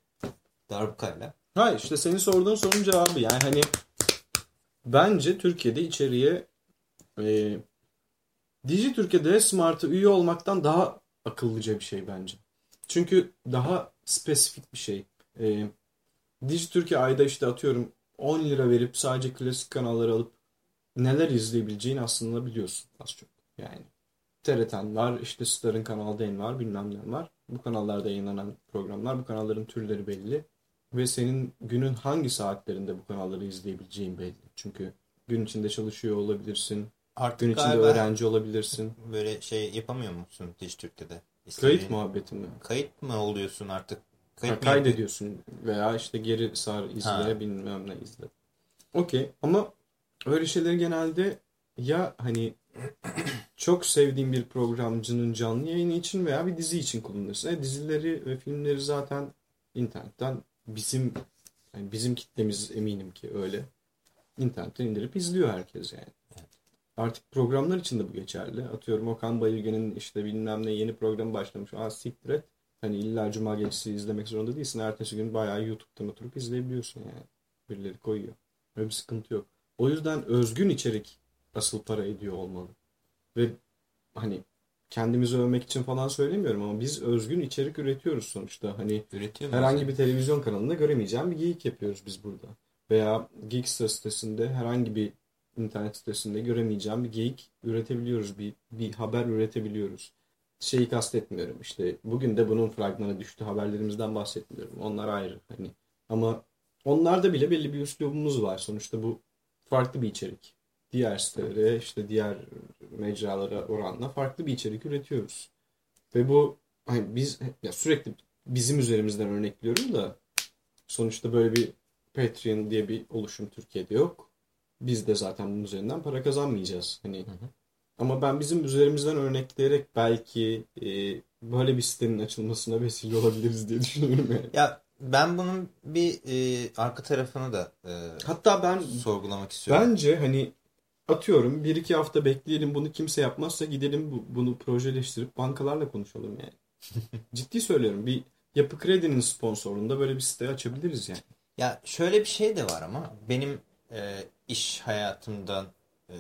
darbukayla. Hayır işte senin sorduğun sorunun cevabı yani hani bence Türkiye'de içeriye e, Dijitürk'e Smart'a üye olmaktan daha akıllıca bir şey bence. Çünkü daha spesifik bir şey. E, Dijitürk'e ayda işte atıyorum 10 lira verip sadece klasik kanalları alıp neler izleyebileceğini aslında biliyorsun az çok. Yani TRT'n var, işte Star'ın Kanal D'nin var, bilmem ne var. Bu kanallarda yayınlanan programlar, bu kanalların türleri belli. Ve senin günün hangi saatlerinde bu kanalları izleyebileceğin belli. Çünkü gün içinde çalışıyor olabilirsin, Artık gün içinde öğrenci olabilirsin. böyle şey yapamıyor musun Dijitürk'te de? Kayıt İstediğin- muhabbeti mi? Kayıt mı oluyorsun artık? Ha, Kayıt mı kaydediyorsun veya işte geri sar izle Ha. bilmem ne izle. Okey ama öyle şeyleri genelde ya hani çok sevdiğim bir programcının canlı yayını için veya bir dizi için kullanırsın. E, dizileri ve filmleri zaten internetten bizim yani bizim kitlemiz eminim ki öyle. İnternetten indirip izliyor herkes yani. Artık programlar için de bu geçerli. Atıyorum Okan Bayülgen'in işte bilmem ne yeni programı başlamış. Aa siktir et. Hani illa cuma gecesi izlemek zorunda değilsin. Ertesi gün bayağı YouTube'dan oturup izleyebiliyorsun yani. Birileri koyuyor. Öyle bir sıkıntı yok. O yüzden özgün içerik asıl para ediyor olmalı. Ve hani kendimizi övmek için falan söylemiyorum ama biz özgün içerik üretiyoruz sonuçta. Hani Üretiyor herhangi bir televizyon kanalında göremeyeceğim bir geyik yapıyoruz biz burada. Veya Geekster sitesinde herhangi bir internet sitesinde göremeyeceğim bir geyik üretebiliyoruz. Bir, bir haber üretebiliyoruz. Şeyi kastetmiyorum işte bugün de bunun fragmanı düştü haberlerimizden bahsetmiyorum. Onlar ayrı hani. Ama onlarda bile belli bir üslubumuz var. Sonuçta bu farklı bir içerik. Diğer sitelere işte diğer mecralara oranla farklı bir içerik üretiyoruz. Ve bu hani biz ya sürekli bizim üzerimizden örnekliyorum da sonuçta böyle bir Patreon diye bir oluşum Türkiye'de yok. Biz de zaten bunun üzerinden para kazanmayacağız. Hani ama ben bizim üzerimizden örnekleyerek belki e, böyle bir sitenin açılmasına vesile olabiliriz diye düşünüyorum yani. Ya ben bunun bir e, arka tarafını da e, Hatta ben sorgulamak istiyorum. bence hani atıyorum bir iki hafta bekleyelim bunu kimse yapmazsa gidelim bu- bunu projeleştirip bankalarla konuşalım yani. Ciddi söylüyorum bir yapı kredinin sponsorluğunda böyle bir site açabiliriz yani. Ya şöyle bir şey de var ama benim e, iş hayatımdan e,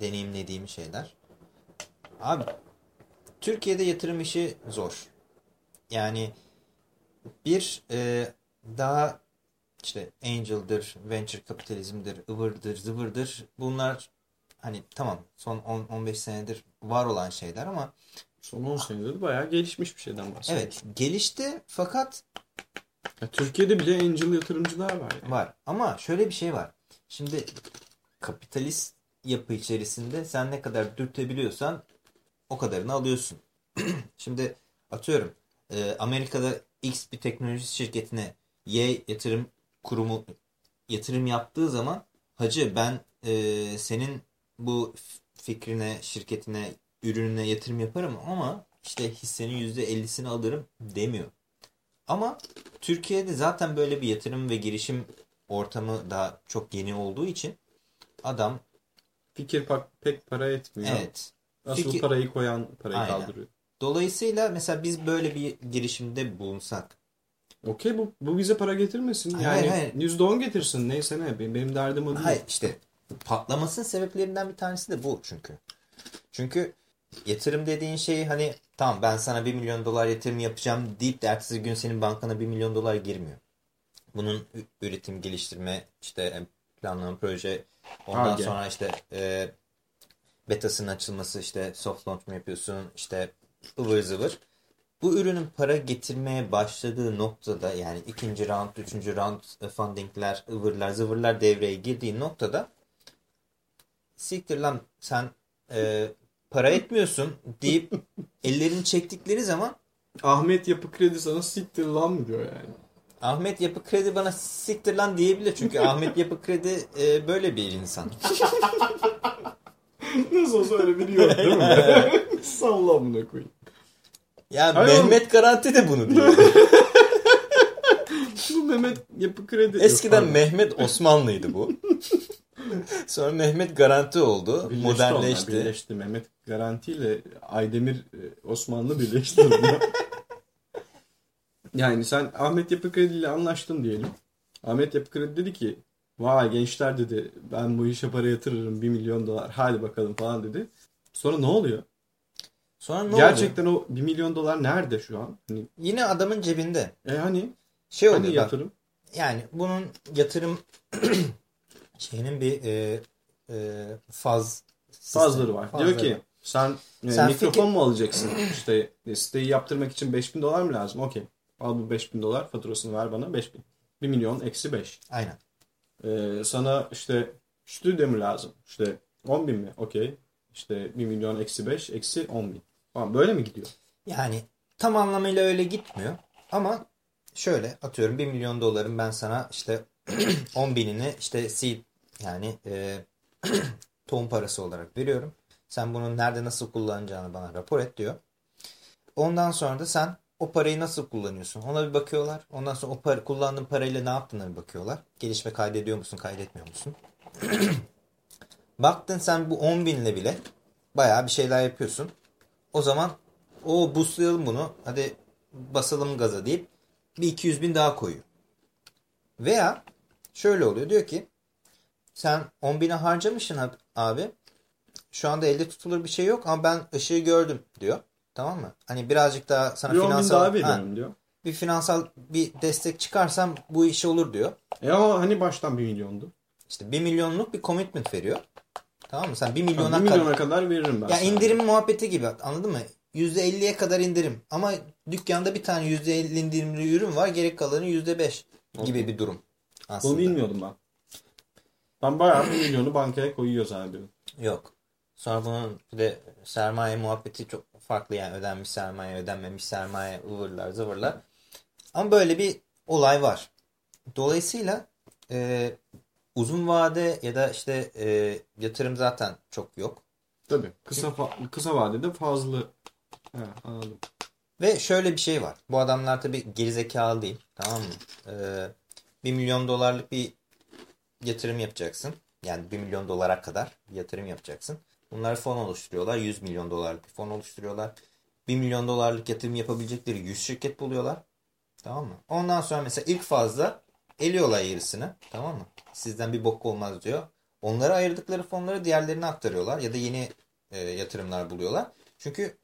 deneyimlediğim şeyler. Abi Türkiye'de yatırım işi zor. Yani bir e, daha işte angel'dır, venture kapitalizmdir, ıvırdır, zıvırdır. Bunlar hani tamam son 10-15 senedir var olan şeyler ama Son 10 senedir bayağı gelişmiş bir şeyden bahsediyoruz. evet gelişti fakat Ya Türkiye'de bile angel yatırımcılar var yani. Var ama şöyle bir şey var. Şimdi kapitalist yapı içerisinde sen ne kadar dürtebiliyorsan o kadarını alıyorsun. Şimdi atıyorum e, Amerika'da X bir teknoloji şirketine Y yatırım kurumu yatırım yaptığı zaman hacı ben e, senin bu fikrine, şirketine, ürününe yatırım yaparım ama işte hissenin %50'sini alırım demiyor. Ama Türkiye'de zaten böyle bir yatırım ve girişim ortamı daha çok yeni olduğu için adam Fikir pek para etmiyor. evet Asıl Fikir- parayı koyan parayı Aynen. kaldırıyor. dolayısıyla mesela biz böyle bir girişimde bulunsak Okey bu, bu bize para getirmesin. Hayır, Yani hayır. %10 getirsin neyse ne. Benim, benim derdim o değil. hayır işte patlamasının sebeplerinden bir tanesi de bu çünkü. Çünkü yatırım dediğin şey hani tamam ben sana 1 milyon dolar yatırım yapacağım deyip de ertesi gün senin bankana 1 milyon dolar girmiyor. Bunun üretim, geliştirme, işte planlama proje ondan Ar-Ge. sonra işte e, betasının açılması işte soft launch mu yapıyorsun işte ıvır zıvır. Bu ürünün para getirmeye başladığı noktada yani ikinci round, üçüncü round e, fundingler, ıvırlar, zıvırlar devreye girdiği noktada siktir lan sen e, para etmiyorsun deyip ellerini çektikleri zaman Ahmet Yapı Kredi sana siktir lan mı diyor yani. Ahmet Yapı Kredi bana siktir lan diyebilir. Çünkü Ahmet Yapı Kredi e, böyle bir insan. Nasıl olsa öyle biri yok değil mi? Salla amına koyayım. Ya Hayır Mehmet Garanti de bunu diyor. Bu Mehmet Yapı Kredi. Eskiden Yok. Mehmet Osmanlıydı bu. Sonra Mehmet Garanti oldu. Birleşti modernleşti. onlar, birleşti. Mehmet Garanti ile Aydemir e, Osmanlı birleşti. Yani sen Ahmet Yapı Kredi ile anlaştın diyelim. Ahmet Yapı Kredi dedi ki vay gençler dedi ben bu işe para yatırırım 1 milyon dolar hadi bakalım falan dedi. Sonra ne oluyor? Sonra ne oldu? Gerçekten o 1 milyon dolar nerede şu an? Hani, Yine adamın cebinde. e hani, Şey oluyor hani bak, yatırım? Yani bunun yatırım şeyinin bir e, e, faz Fazları var. Fazları Diyor ki sen, e, Sen mikrofon fikir- mu alacaksın? İşte e, siteyi yaptırmak için 5000 dolar mı lazım? Okey. Al bu 5000 dolar faturasını ver bana 5000. 1 milyon eksi 5. Aynen. Ee, sana işte stüdyo mu lazım? İşte 10 bin mi? Okey. İşte 1 milyon eksi 5 eksi 10 bin. Tamam böyle mi gidiyor? Yani tam anlamıyla öyle gitmiyor. Ama şöyle atıyorum 1 milyon doların ben sana işte 10 binini işte seed yani e, tohum parası olarak veriyorum. Sen bunu nerede nasıl kullanacağını bana rapor et diyor. Ondan sonra da sen o parayı nasıl kullanıyorsun? Ona bir bakıyorlar. Ondan sonra o para, kullandığın parayla ne yaptığına bir bakıyorlar. Gelişme kaydediyor musun, kaydetmiyor musun? Baktın sen bu 10 binle bile bayağı bir şeyler yapıyorsun. O zaman o boostlayalım bunu. Hadi basalım gaza deyip bir 200 bin daha koyuyor. Veya şöyle oluyor. Diyor ki sen 10 bine harcamışsın ab- abi. Şu anda elde tutulur bir şey yok ama ben ışığı gördüm diyor. Tamam mı? Hani birazcık daha sana Bir 10 bin finansal daha ha, veriyorum diyor. bir finansal bir destek çıkarsam bu iş olur diyor. E ama hani baştan 1 milyondu. İşte 1 milyonluk bir commitment veriyor. Tamam mı? Sen 1 Ha, 1 milyona, milyona kadar kadar veririm ben ya sana. indirim muhabbeti gibi anladın mı? %50'ye kadar indirim. Ama dükkanda bir tane %50 indirimli ürün var. Gerek kalanı %5 gibi bir durum. Aslında. Bunu bilmiyordum ben. Ben bayağı 1 milyonu bankaya koyuyoruz abi. Yok. Sonra bunun bir de sermaye muhabbeti çok farklı yani ödenmiş sermaye, ödenmemiş sermaye, ıvırlar, zıvırlar. Ama böyle bir olay var. Dolayısıyla e, uzun vade ya da işte e, yatırım zaten çok yok. Tabii. Kısa kısa vadede fazla. He, anladım. Ve şöyle bir şey var. Bu adamlar tabii gerizekalı değil. Tamam mı? Ee, 1 milyon dolarlık bir yatırım yapacaksın. Yani 1 milyon dolara kadar yatırım yapacaksın. Bunlar fon oluşturuyorlar. 100 milyon dolarlık fon oluşturuyorlar. 1 milyon dolarlık yatırım yapabilecekleri 100 şirket buluyorlar. Tamam mı? Ondan sonra mesela ilk fazla eliyorlar yarısını. Tamam mı? Sizden bir bok olmaz diyor. Onlara ayırdıkları fonları diğerlerine aktarıyorlar. Ya da yeni e, yatırımlar buluyorlar. Çünkü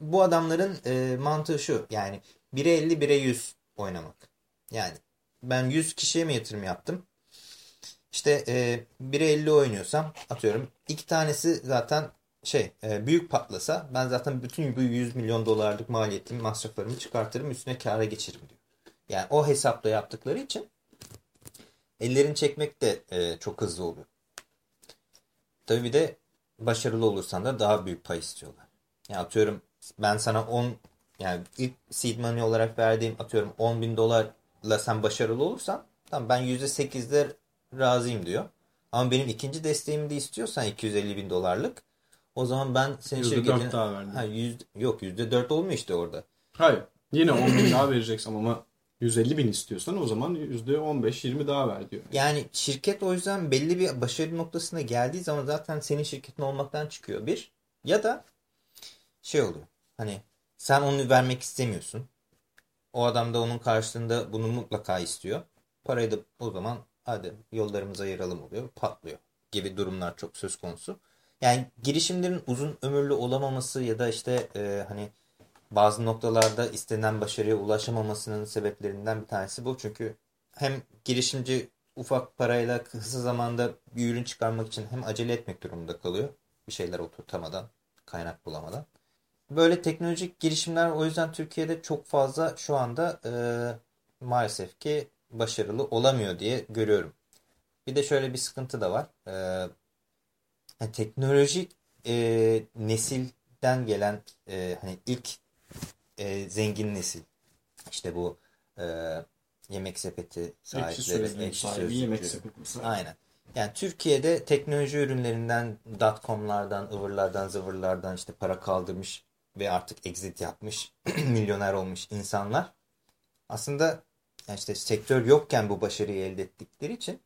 bu adamların e, mantığı şu. Yani 1'e 50 1'e 100 oynamak. Yani ben 100 kişiye mi yatırım yaptım? İşte e, 1'e 50 oynuyorsam atıyorum. iki tanesi zaten şey e, büyük patlasa ben zaten bütün bu 100 milyon dolarlık maliyetimi masraflarımı çıkartırım üstüne kâra geçiririm diyor. Yani o hesapla yaptıkları için ellerini çekmek de e, çok hızlı oluyor. Tabii bir de başarılı olursan da daha büyük pay istiyorlar. Yani atıyorum ben sana 10 yani ilk seed money olarak verdiğim atıyorum 10 bin dolarla sen başarılı olursan tamam ben %8'de razıyım diyor. Ama benim ikinci desteğimi de istiyorsan 250 bin dolarlık o zaman ben senin %4 şirketine... daha verdim. Ha, yüzde, yok %4 olmuyor işte orada. Hayır. Yine 10 bin daha vereceksem ama 150 bin istiyorsan o zaman %15-20 daha ver diyor. Yani şirket o yüzden belli bir başarı noktasına geldiği zaman zaten senin şirketin olmaktan çıkıyor bir. Ya da şey oluyor. Hani sen onu vermek istemiyorsun. O adam da onun karşılığında bunu mutlaka istiyor. Parayı da o zaman hadi yollarımızı ayıralım oluyor. Patlıyor gibi durumlar çok söz konusu. Yani girişimlerin uzun ömürlü olamaması ya da işte e, hani bazı noktalarda istenen başarıya ulaşamamasının sebeplerinden bir tanesi bu. Çünkü hem girişimci ufak parayla kısa zamanda bir ürün çıkarmak için hem acele etmek durumunda kalıyor. Bir şeyler oturtamadan, kaynak bulamadan. Böyle teknolojik girişimler o yüzden Türkiye'de çok fazla şu anda e, maalesef ki başarılı olamıyor diye görüyorum. Bir de şöyle bir sıkıntı da var. E, yani teknolojik e, nesilden gelen e, hani ilk e, zengin nesil işte bu e, yemek sepeti sahipleri, Ekşi sözlüğün sahibi, yemek sepeti sahibi. Aynen. Yani Türkiye'de teknoloji ürünlerinden, dotcom'lardan, ıvırlardan, zıvırlardan işte para kaldırmış ve artık exit yapmış, milyoner olmuş insanlar. Aslında yani işte sektör yokken bu başarıyı elde ettikleri için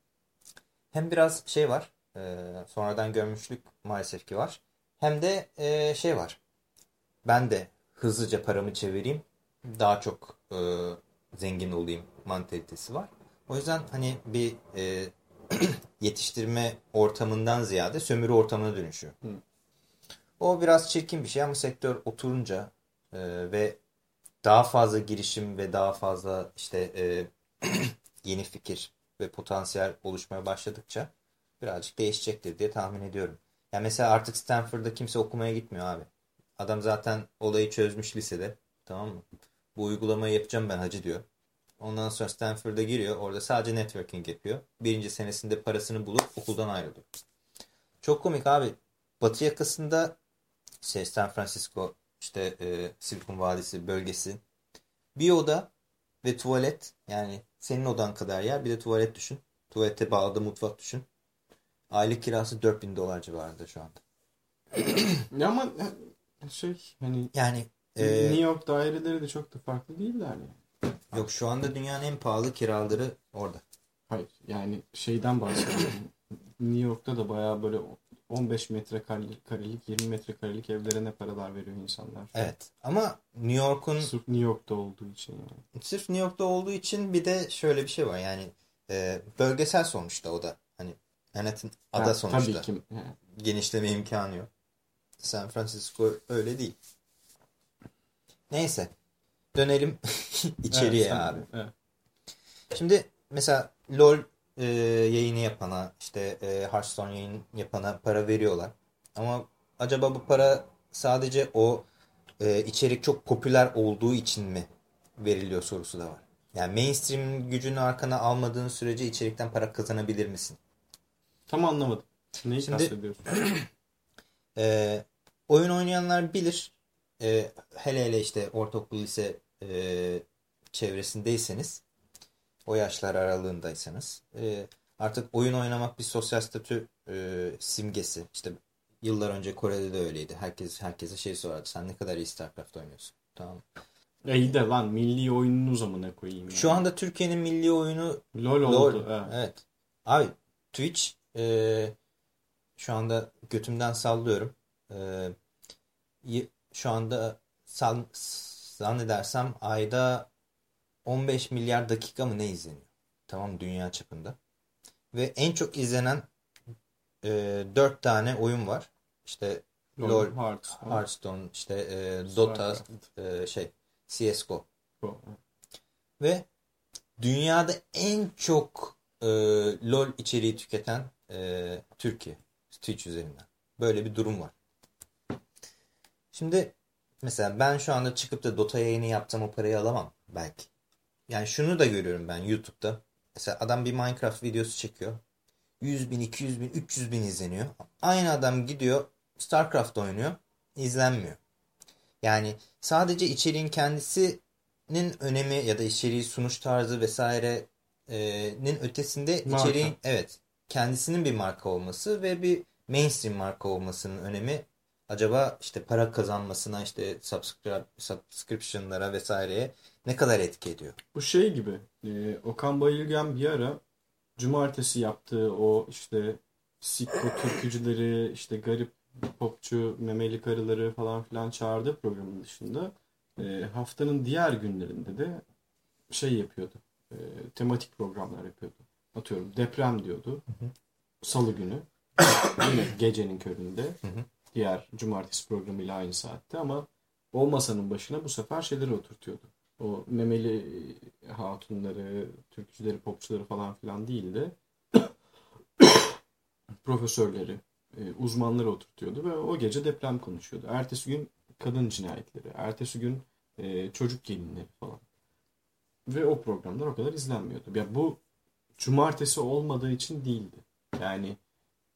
hem biraz şey var, e, sonradan görmüşlük maalesef ki var. Hem de e, şey var, ben de hızlıca paramı çevireyim, daha çok e, zengin olayım mantalitesi var. O yüzden hani bir e, yetiştirme ortamından ziyade sömürü ortamına dönüşüyor. Hı. O biraz çirkin bir şey ama sektör oturunca e, ve daha fazla girişim ve daha fazla işte e, yeni fikir ve potansiyel oluşmaya başladıkça birazcık değişecektir diye tahmin ediyorum. Yani mesela artık Stanford'da kimse okumaya gitmiyor abi. Adam zaten olayı çözmüş lisede. Tamam mı? Bu uygulamayı yapacağım ben hacı diyor. Ondan sonra Stanford'a giriyor. Orada sadece networking yapıyor. Birinci senesinde parasını bulup okuldan ayrılıyor. Çok komik abi. Batı yakasında şey San Francisco işte e, Silikon Vadisi bölgesi bir oda ve tuvalet yani senin odan kadar yer bir de tuvalet düşün. Tuvalete bağlı mutfak düşün. Aylık kirası 4000 dolar civarında şu anda. Ya ama şey hani Yani e, New York daireleri de çok da farklı değiller yani. yok şu anda dünyanın en pahalı kiraları orada. Hayır yani şeyden bahsediyorum. New York'ta da bayağı böyle 15 metrekarelik 20 metrekarelik evlere ne paralar veriyor insanlar. Evet ama New York'un Sırf New York'ta olduğu için yani. Sırf New York'ta olduğu için bir de şöyle bir şey var yani e, bölgesel sonuçta o da hani Manhattan ada Ha, sonuçta Tabii ki. genişleme imkanı yok. San Francisco öyle değil. Neyse dönelim içeriye Evet, abi. evet. Şimdi mesela LoL e, yayını yapana işte e, Hearthstone yayın yapana para veriyorlar. Ama acaba bu para sadece o e, içerik çok popüler olduğu için mi veriliyor sorusu da var. Yani mainstream gücünü arkana almadığın sürece içerikten para kazanabilir misin? Tam anlamadım. Neyi Şimdi- kastediyorsun? E, oyun oynayanlar bilir. E, hele hele işte ortaokul lise e, çevresindeyseniz o yaşlar aralığındaysanız e, artık oyun oynamak bir sosyal statü e, simgesi. İşte yıllar önce Kore'de de öyleydi. Herkes herkese şey sorardı. Sen ne kadar iyi StarCraft oynuyorsun? Tamam. E iyi de lan milli oyununu zamana koyayım. Yani. Şu anda Türkiye'nin milli oyunu LOL LoL. oldu. evet. Evet. Abi Twitch e, şu anda götümden sallıyorum. E, şu anda san, zannedersem ayda 15 milyar dakika mı ne izleniyor? Tamam dünya çapında. Ve en çok izlenen e, 4 tane oyun var. İşte LOL, Hearthstone, Hearthstone, işte e, Dota, e, şey CSGO. Go. Ve dünyada en çok e, LoL içeriği tüketen e, Türkiye. Twitch üzerinden. Böyle bir durum var. Şimdi mesela ben şu anda çıkıp da Dota yayını yapsam o parayı alamam belki. Yani şunu da görüyorum ben YouTube'da. Mesela adam bir Minecraft videosu çekiyor. 100 bin, 200 bin, 300 bin izleniyor. Aynı adam gidiyor StarCraft oynuyor. izlenmiyor. Yani sadece içeriğin kendisinin önemi ya da içeriği sunuş tarzı vesairenin ötesinde Marka. içeriğin evet kendisinin bir marka olması ve bir mainstream marka olmasının önemi acaba işte para kazanmasına işte subscription'lara vesaireye ne kadar etki ediyor? Bu şey gibi. e, Okan Bayülgen bir ara cumartesi yaptığı o işte sikko türkücüleri işte garip popçu memeli karıları falan filan çağırdığı programın dışında e, haftanın diğer günlerinde de şey yapıyordu. E, tematik programlar yapıyordu. Atıyorum deprem diyordu. Salı günü. Yine gecenin köründe. Diğer cumartesi programıyla aynı saatte ama o masanın başına bu sefer şeyleri oturtuyordu. O memeli hatunları, türkücüleri, popçuları falan filan değil de profesörleri, e, uzmanları oturtuyordu ve o gece deprem konuşuyordu. Ertesi gün kadın cinayetleri, ertesi gün e, çocuk gelinleri falan. Ve o programlar o kadar izlenmiyordu. Ya bu cumartesi olmadığı için değildi. Yani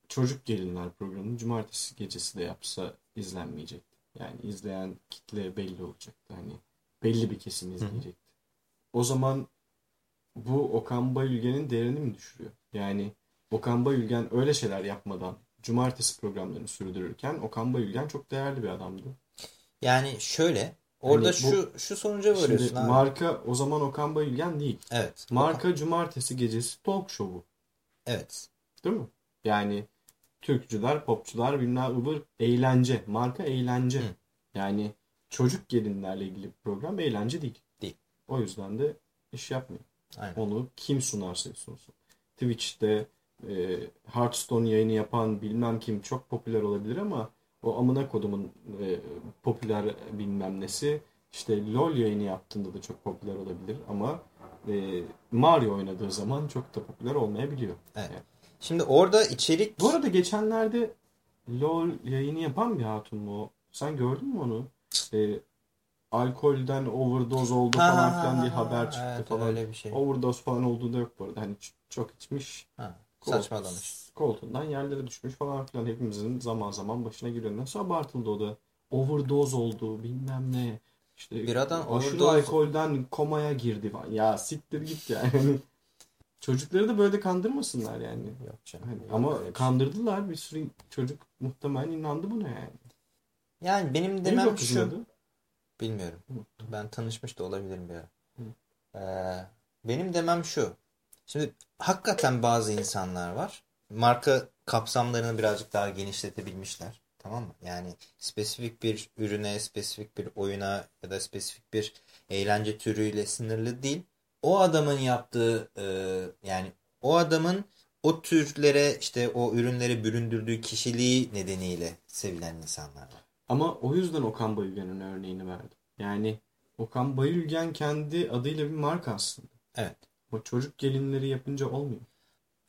çocuk gelinler programını cumartesi gecesi de yapsa izlenmeyecekti. Yani izleyen kitle belli olacaktı. Hani belli bir kesim izleyecekti. O zaman bu Okan Bayülgen'in değerini mi düşürüyor? Yani Okan Bayülgen öyle şeyler yapmadan cumartesi programlarını sürdürürken Okan Bayülgen çok değerli bir adamdı. Yani şöyle orada Hani bu- şu şu sonuca varıyorsun Şimdi abi. marka o zaman Okan Bayülgen değil. evet. Marka cumartesi gecesi talk show'u. Evet. Değil mi? Yani Türkçüler, popçular, bilmem ıvır eğlence. Marka eğlence. Hı. Yani çocuk gelinlerle ilgili bir program eğlence değil. Değil. O yüzden de iş yapmıyor. Aynen. Onu kim sunarsa sunsun. Twitch'te e, Hearthstone yayını yapan bilmem kim çok popüler olabilir ama o amına kodumun e, popüler bilmem nesi işte LoL yayını yaptığında da çok popüler olabilir ama e, Mario oynadığı zaman çok da popüler olmayabiliyor. Evet. Yani. Şimdi orada içerik Bu arada geçenlerde LoL yayını yapan bir hatun mu? Sen gördün mü onu? E, alkolden overdose oldu Ha, falan filan diye ha, haber çıktı evet, falan. öyle bir şey. Overdose falan olduğu da yok bu arada. Hani çok içmiş. Ha, saçmalamış. Koltuğundan yerlere düşmüş falan filan. Hepimizin zaman zaman başına geliyor. Nasıl abartıldı o da? Overdose oldu bilmem ne. İşte Biradan aşırı overdose- alkolden komaya girdi falan. Ya siktir git yani. Çocukları da böyle kandırmasınlar yani. Yok canım. Hani yok ama şey. kandırdılar. Bir sürü çocuk muhtemelen inandı buna yani. Yani benim Neydi demem kızın şu. adı? Bilmiyorum. Ben tanışmış da olabilirim bir ara. Ee, benim demem şu. Şimdi hakikaten bazı insanlar var. Marka kapsamlarını birazcık daha genişletebilmişler. Tamam mı? Yani spesifik bir ürüne, spesifik bir oyuna ya da spesifik bir eğlence türüyle sınırlı değil. O adamın yaptığı e, yani o adamın o türlere işte o ürünlere büründürdüğü kişiliği nedeniyle sevilen insanlar var. Ama o yüzden Okan Bayülgen'in örneğini verdim. Yani Okan Bayülgen kendi adıyla bir marka aslında. Evet. O çocuk gelinleri yapınca olmuyor.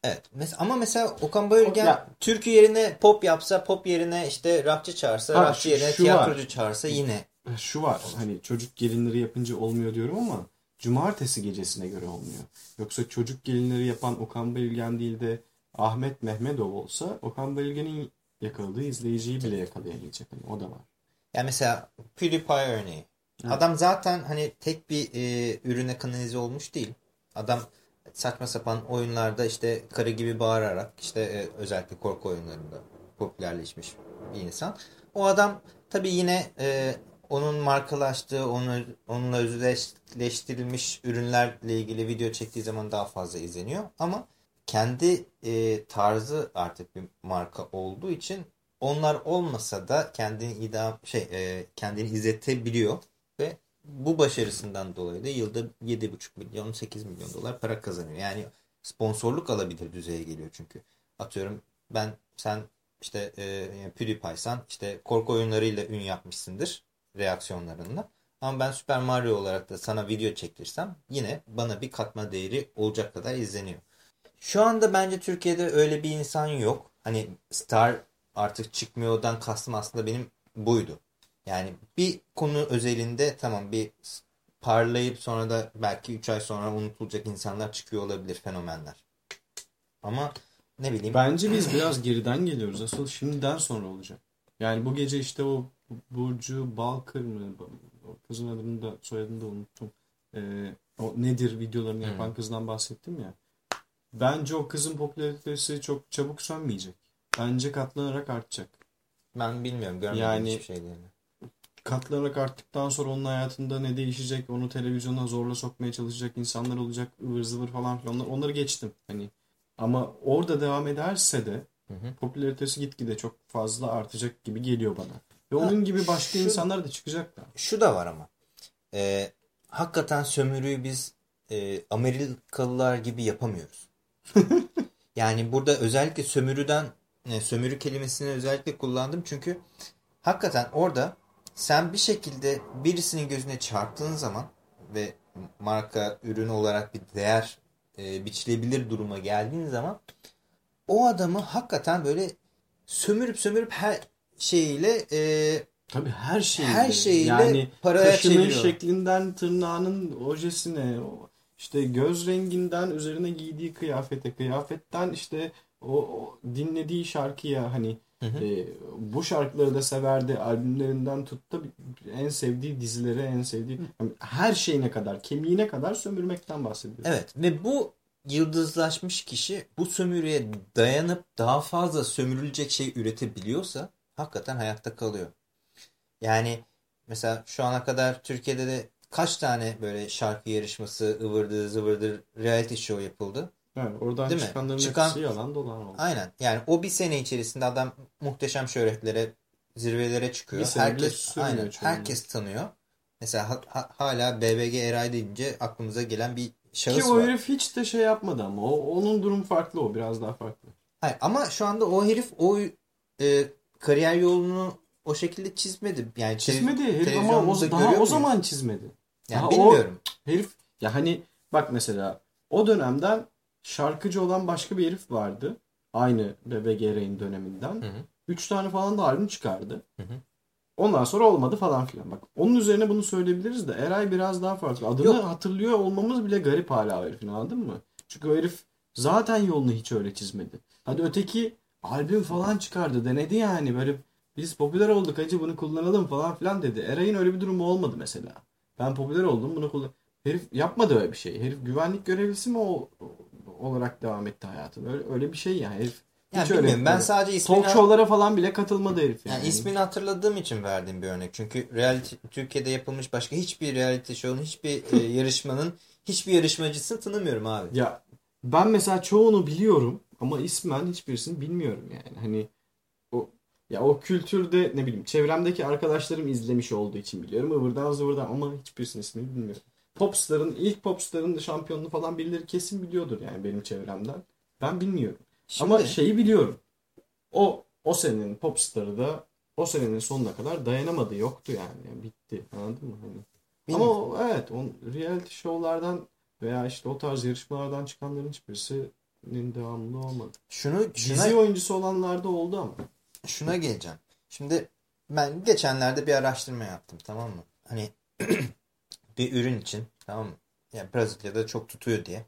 Evet. Mes ama mesela Okan Bayülgen Ya- türkü yerine pop yapsa, pop yerine işte rockçı çağırsa, Ha, şu- yerine tiyatrocu var. çağırsa yine. Şu var hani çocuk gelinleri yapınca olmuyor diyorum ama cumartesi gecesine göre olmuyor. Yoksa çocuk gelinleri yapan Okan Bayülgen değil de Ahmet Mehmetov olsa Okan Bayülgen'in yakaladığı izleyiciyi bile yakalayamayacak. Hani o da var. Yani mesela PewDiePie örneği. Evet. Adam zaten hani tek bir e, ürüne kanalize olmuş değil. Adam saçma sapan oyunlarda işte karı gibi bağırarak işte e, özellikle korku oyunlarında popülerleşmiş bir insan. O adam tabii yine e, onun markalaştığı, onun, onunla özdeşleştirilmiş ürünlerle ilgili video çektiği zaman daha fazla izleniyor. Ama kendi e, tarzı artık bir marka olduğu için onlar olmasa da kendini idam şey e, kendini izletebiliyor ve bu başarısından dolayı da yılda 7,5 milyon 8 milyon dolar para kazanıyor. Yani sponsorluk alabilir düzeye geliyor çünkü. Atıyorum ben sen işte e, PewDiePie'san işte korku oyunlarıyla ün yapmışsındır reaksiyonlarınla. Ama ben Super Mario olarak da sana video çektirsem yine bana bir katma değeri olacak kadar izleniyor. Şu anda bence Türkiye'de öyle bir insan yok. Hani star artık çıkmıyordan kastım aslında benim buydu. Yani bir konu özelinde tamam bir parlayıp sonra da belki 3 ay sonra unutulacak insanlar çıkıyor olabilir fenomenler. Ama ne bileyim. Bence biz biraz geriden geliyoruz. Asıl şimdiden sonra olacak. Yani bu gece işte o Burcu Balkır mı? O kızın adını da soyadını da unuttum. Ee, o nedir videolarını yapan Hmm. kızdan bahsettim ya. Bence o kızın popülaritesi çok çabuk sönmeyecek. Bence katlanarak artacak. Ben bilmiyorum. Görmedim Yani- hiçbir şeylerini. Katlanarak arttıktan sonra onun hayatında ne değişecek? Onu televizyona zorla sokmaya çalışacak insanlar olacak. ıvır zıvır falan filan. Onları, onları geçtim. Hani ama orada devam ederse de Hı hı. popülaritesi gitgide çok fazla artacak gibi geliyor bana. Ve onun gibi başka şu- insanlar da çıkacaklar. Şu da var ama. Ee, hakikaten sömürüyü biz e, Amerikalılar gibi yapamıyoruz. yani burada özellikle sömürüden e, sömürü kelimesini özellikle kullandım. Çünkü hakikaten orada sen bir şekilde birisinin gözüne çarptığın zaman ve marka ürün olarak bir değer e, biçilebilir duruma geldiğin zaman o adamı hakikaten böyle sömürüp sömürüp her şeyiyle e, Tabii her şeyi. Her şeyiyle yani paraya çeviriyor. şeklinden tırnağının ojesine, o işte göz renginden üzerine giydiği kıyafete, kıyafetten işte o, o dinlediği şarkıya hani e, bu şarkıları da severdi albümlerinden tut da en sevdiği dizilere, en sevdiği yani her şeyine kadar, kemiğine kadar sömürmekten bahsediyoruz. Evet ve bu yıldızlaşmış kişi bu sömürüye dayanıp daha fazla sömürülecek şey üretebiliyorsa hakikaten hayatta kalıyor. Yani mesela şu ana kadar Türkiye'de de kaç tane böyle şarkı yarışması, ıvırdı zıvırdı reality show yapıldı. Yani oradan Değil mi? çıkanların Çıkan- hepsi yalan dolan oldu. Aynen. Yani o bir sene içerisinde adam muhteşem şöhretlere, zirvelere çıkıyor. Herkes aynen, çoğunluğu. herkes tanıyor. Mesela ha- ha- hala BBG Eray deyince aklımıza gelen bir şahıs Ki o var. herif hiç de şey yapmadı ama o, onun durum farklı o biraz daha farklı. Hayır, ama şu anda o herif o e, kariyer yolunu o şekilde çizmedi. Yani Çizmedi herif ama o, daha o zaman çizmedi. Yani Daha bilmiyorum. O herif ya hani bak mesela o dönemden şarkıcı olan başka bir herif vardı. Aynı BBG Rey'in döneminden. Hı hı. Üç tane falan da albüm çıkardı. Hı hı. Ondan sonra olmadı falan filan. Bak onun üzerine bunu söyleyebiliriz de Eray biraz daha farklı. Adını Yok. hatırlıyor olmamız bile garip hala herifin anladın mı? Çünkü o herif zaten yolunu hiç öyle çizmedi. Hadi öteki albüm falan çıkardı denedi yani böyle biz popüler olduk hacı bunu kullanalım falan filan dedi. Eray'ın öyle bir durumu olmadı mesela. Ben popüler oldum bunu kullan. Herif yapmadı öyle bir şey. Herif güvenlik görevlisi mi o, olarak devam etti hayatını. Öyle, öyle bir şey yani. Herif Yani hiç öyle. Ben sadece ismini, Talk show'lara falan bile katılmadı herif yani. yani ismini hatırladığım için verdiğim bir örnek. Çünkü reality, Türkiye'de yapılmış başka hiçbir reality show'un, hiçbir e, yarışmanın, hiçbir yarışmacısını tanımıyorum abi. Ya ben mesela çoğunu biliyorum ama ismen hiçbirisini bilmiyorum yani. Hani ya o kültürde ne bileyim çevremdeki arkadaşlarım izlemiş olduğu için biliyorum. Ivırdan zıvırdan ama hiçbirisinin ismini bilmiyorum. Popstar'ın ilk Popstar'ın şampiyonluğu falan birileri kesin biliyordur yani benim çevremden. Ben bilmiyorum. Şimdi, Ama şeyi biliyorum. O o senenin Popstar'ı da o senenin sonuna kadar dayanamadı. Yoktu yani. Yani bitti. Anladın mı? Hani. Ama o, evet o reality show'lardan veya işte o tarz yarışmalardan çıkanların hiçbirisinin devamlı olmadı. şunu, şuna, Dizi oyuncusu olanlarda oldu ama. Şuna geleceğim. Şimdi ben geçenlerde bir araştırma yaptım tamam mı? Hani bir ürün için tamam mı? Yani Brezilya'da çok tutuyor diye.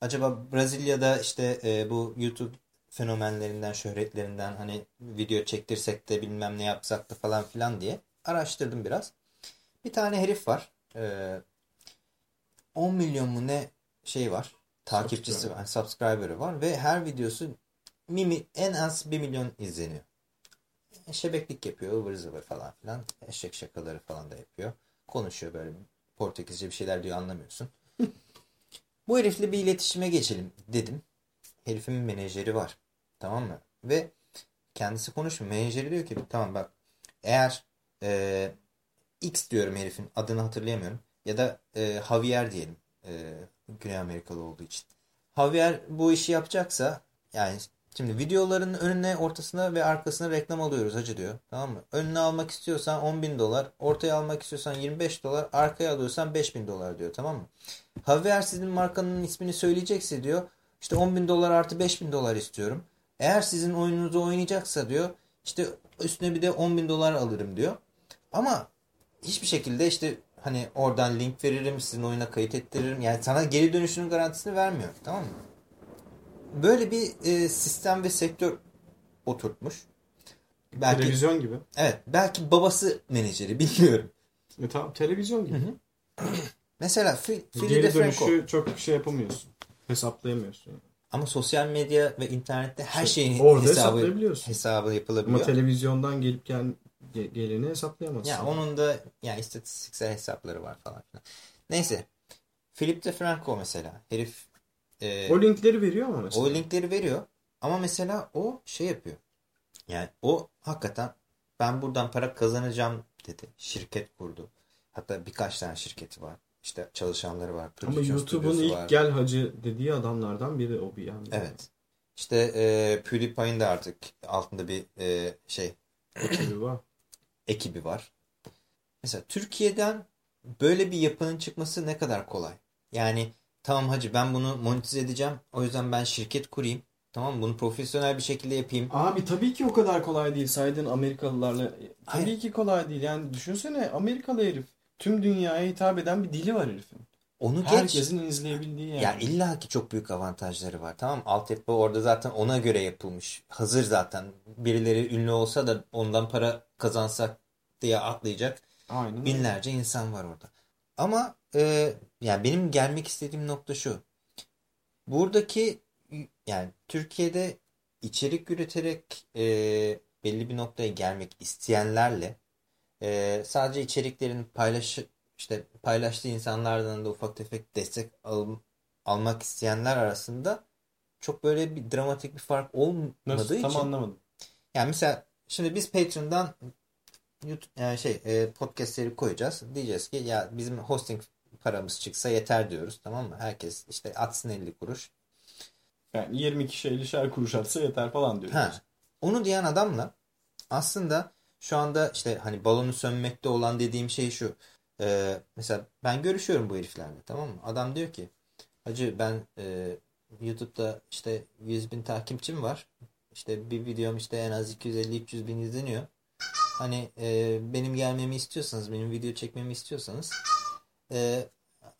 Acaba Brezilya'da işte e, bu YouTube fenomenlerinden, şöhretlerinden hani video çektirsek de bilmem ne yapsak da falan filan diye araştırdım biraz. Bir tane herif var. E, 10 milyon mu ne şey var. Takipçisi var. Subscriber'ı var ve her videosu en az 1 milyon izleniyor. Şebeklik yapıyor ıvır zıvır falan filan. Eşek şakaları falan da yapıyor. Konuşuyor böyle Portekizce bir şeyler diyor anlamıyorsun. Bu herifle bir iletişime geçelim dedim. Herifin menajeri var. Tamam mı? Ve kendisi konuşmuyor. Menajeri diyor ki tamam bak eğer e, X diyorum herifin adını hatırlayamıyorum. Ya da e, Javier diyelim. E, Güney Amerikalı olduğu için. Javier bu işi yapacaksa yani şimdi videoların önüne ortasına ve arkasına reklam alıyoruz hacı diyor. Tamam mı? Önüne almak istiyorsan 10 bin dolar. Ortaya almak istiyorsan 25 dolar. Arkaya alıyorsan 5 bin dolar diyor. Tamam mı? Javier sizin markanın ismini söyleyecekse diyor. işte 10 bin dolar artı 5 bin dolar istiyorum. Eğer sizin oyununuzu oynayacaksa diyor. işte üstüne bir de 10 bin dolar alırım diyor. Ama hiçbir şekilde işte hani oradan link veririm, sizin oyuna kayıt ettiririm. Yani sana geri dönüşünün garantisini vermiyor. Tamam mı? Böyle bir e, sistem ve sektör oturtmuş. Belki Televizyon gibi. evet, belki babası menajeri bilmiyorum. E, tamam televizyon gibi. Mesela Phil, Philly Geri dönüşü çok şey yapamıyorsun. Hesaplayamıyorsun. Ama sosyal medya ve internette her Şey, şeyin orada hesabı, hesabı Ama yapılabiliyor. televizyondan gelip gel, ge- geleni hesaplayamazsın. Ya onun da yani istatistiksel hesapları var falan filan. Neyse. Philip DeFranco mesela. Herif e, O linkleri veriyor ama mesela. o linkleri veriyor. Ama mesela o şey yapıyor. Yani o hakikaten ben buradan para kazanacağım dedi. Şirket kurdu. Hatta birkaç tane şirketi var. İşte çalışanları var. Ama YouTube'un ilk var. gel hacı dediği adamlardan biri o bir yani. Evet. İşte e, PewDiePie'in de artık altında bir e, şey Eyvah. ekibi var. Mesela Türkiye'den böyle bir yapının çıkması ne kadar kolay. Yani tamam hacı ben bunu monetize edeceğim. O yüzden ben şirket kurayım. Tamam? Bunu profesyonel bir şekilde yapayım. Abi tabii ki o kadar kolay değil saydığın Amerikalılarla. Tabii Hayır. ki kolay değil. Yani düşünsene Amerikalı herif. Tüm dünyaya hitap eden bir dili var herifin. Onu geç. Herkesin izleyebildiği yani. Ya illa ki çok büyük avantajları var. Tamam? Altyapı orada zaten ona göre yapılmış. Hazır zaten. Birileri ünlü olsa da ondan para kazansak diye atlayacak Aynen. öyle. binlerce insan var orada. Ama e, yani benim gelmek istediğim nokta şu. Buradaki yani Türkiye'de içerik üreterek e, belli bir noktaya gelmek isteyenlerle e, sadece içeriklerini paylaş işte paylaştığı insanlardan da ufak tefek destek al- almak isteyenler arasında çok böyle bir dramatik bir fark olmadığı Nasıl? Tam için anlamadım. yani mesela şimdi biz Patreon'dan YouTube, yani şey e, podcastleri koyacağız. Diyeceğiz ki ya bizim hosting paramız çıksa yeter diyoruz tamam mı? Herkes işte atsın 50 kuruş. Yani 20 kişi 50'şer kuruş atsa yeter falan diyoruz. Ha. Onu diyen adamla aslında şu anda işte hani balonu sönmekte olan dediğim şey şu. Ee, mesela ben görüşüyorum bu heriflerle tamam mı? Adam diyor ki hacı ben e, YouTube'da işte 100 bin takipçim var. İşte bir videom işte en az 250-300 bin izleniyor. Hani e, benim gelmemi istiyorsanız, benim video çekmemi istiyorsanız e,